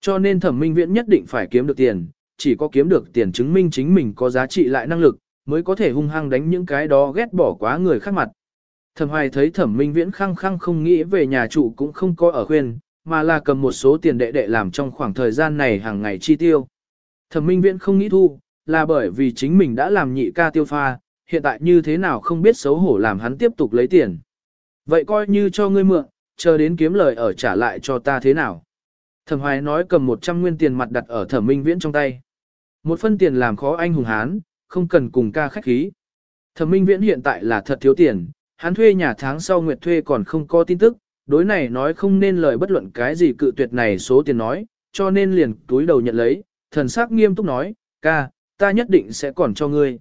Speaker 1: Cho nên thẩm minh viễn nhất định phải kiếm được tiền, chỉ có kiếm được tiền chứng minh chính mình có giá trị lại năng lực, mới có thể hung hăng đánh những cái đó ghét bỏ quá người khác mặt. Thẩm hoài thấy thẩm minh viễn khăng khăng không nghĩ về nhà trụ cũng không có ở khuyên, mà là cầm một số tiền đệ đệ làm trong khoảng thời gian này hàng ngày chi tiêu. Thẩm minh viễn không nghĩ thu, là bởi vì chính mình đã làm nhị ca tiêu pha, hiện tại như thế nào không biết xấu hổ làm hắn tiếp tục lấy tiền. Vậy coi như cho ngươi mượn, chờ đến kiếm lời ở trả lại cho ta thế nào. Thẩm hoài nói cầm 100 nguyên tiền mặt đặt ở thẩm minh viễn trong tay. Một phân tiền làm khó anh hùng hán, không cần cùng ca khách khí. Thẩm minh viễn hiện tại là thật thiếu tiền, hắn thuê nhà tháng sau nguyệt thuê còn không có tin tức, đối này nói không nên lời bất luận cái gì cự tuyệt này số tiền nói, cho nên liền túi đầu nhận lấy, thần sắc nghiêm túc nói, ca, ta nhất định sẽ còn cho ngươi.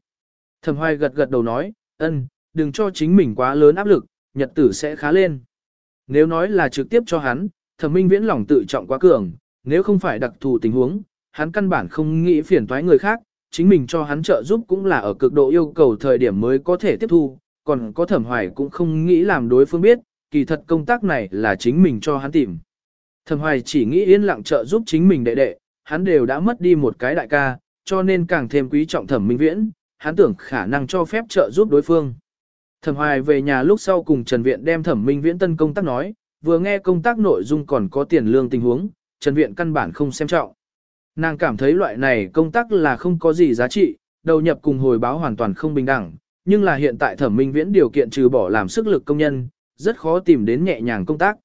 Speaker 1: Thẩm hoài gật gật đầu nói, ân, đừng cho chính mình quá lớn áp lực, nhật tử sẽ khá lên. Nếu nói là trực tiếp cho hắn, thẩm minh viễn lòng tự trọng quá cường, nếu không phải đặc thù tình huống, hắn căn bản không nghĩ phiền toái người khác, chính mình cho hắn trợ giúp cũng là ở cực độ yêu cầu thời điểm mới có thể tiếp thu, còn có thẩm hoài cũng không nghĩ làm đối phương biết, kỳ thật công tác này là chính mình cho hắn tìm. Thẩm hoài chỉ nghĩ yên lặng trợ giúp chính mình đệ đệ, hắn đều đã mất đi một cái đại ca, cho nên càng thêm quý trọng thẩm minh viễn, hắn tưởng khả năng cho phép trợ giúp đối phương. Thẩm hoài về nhà lúc sau cùng Trần Viện đem thẩm minh viễn tân công tác nói, vừa nghe công tác nội dung còn có tiền lương tình huống, Trần Viện căn bản không xem trọng. Nàng cảm thấy loại này công tác là không có gì giá trị, đầu nhập cùng hồi báo hoàn toàn không bình đẳng, nhưng là hiện tại thẩm minh viễn điều kiện trừ bỏ làm sức lực công nhân, rất khó tìm đến nhẹ nhàng công tác.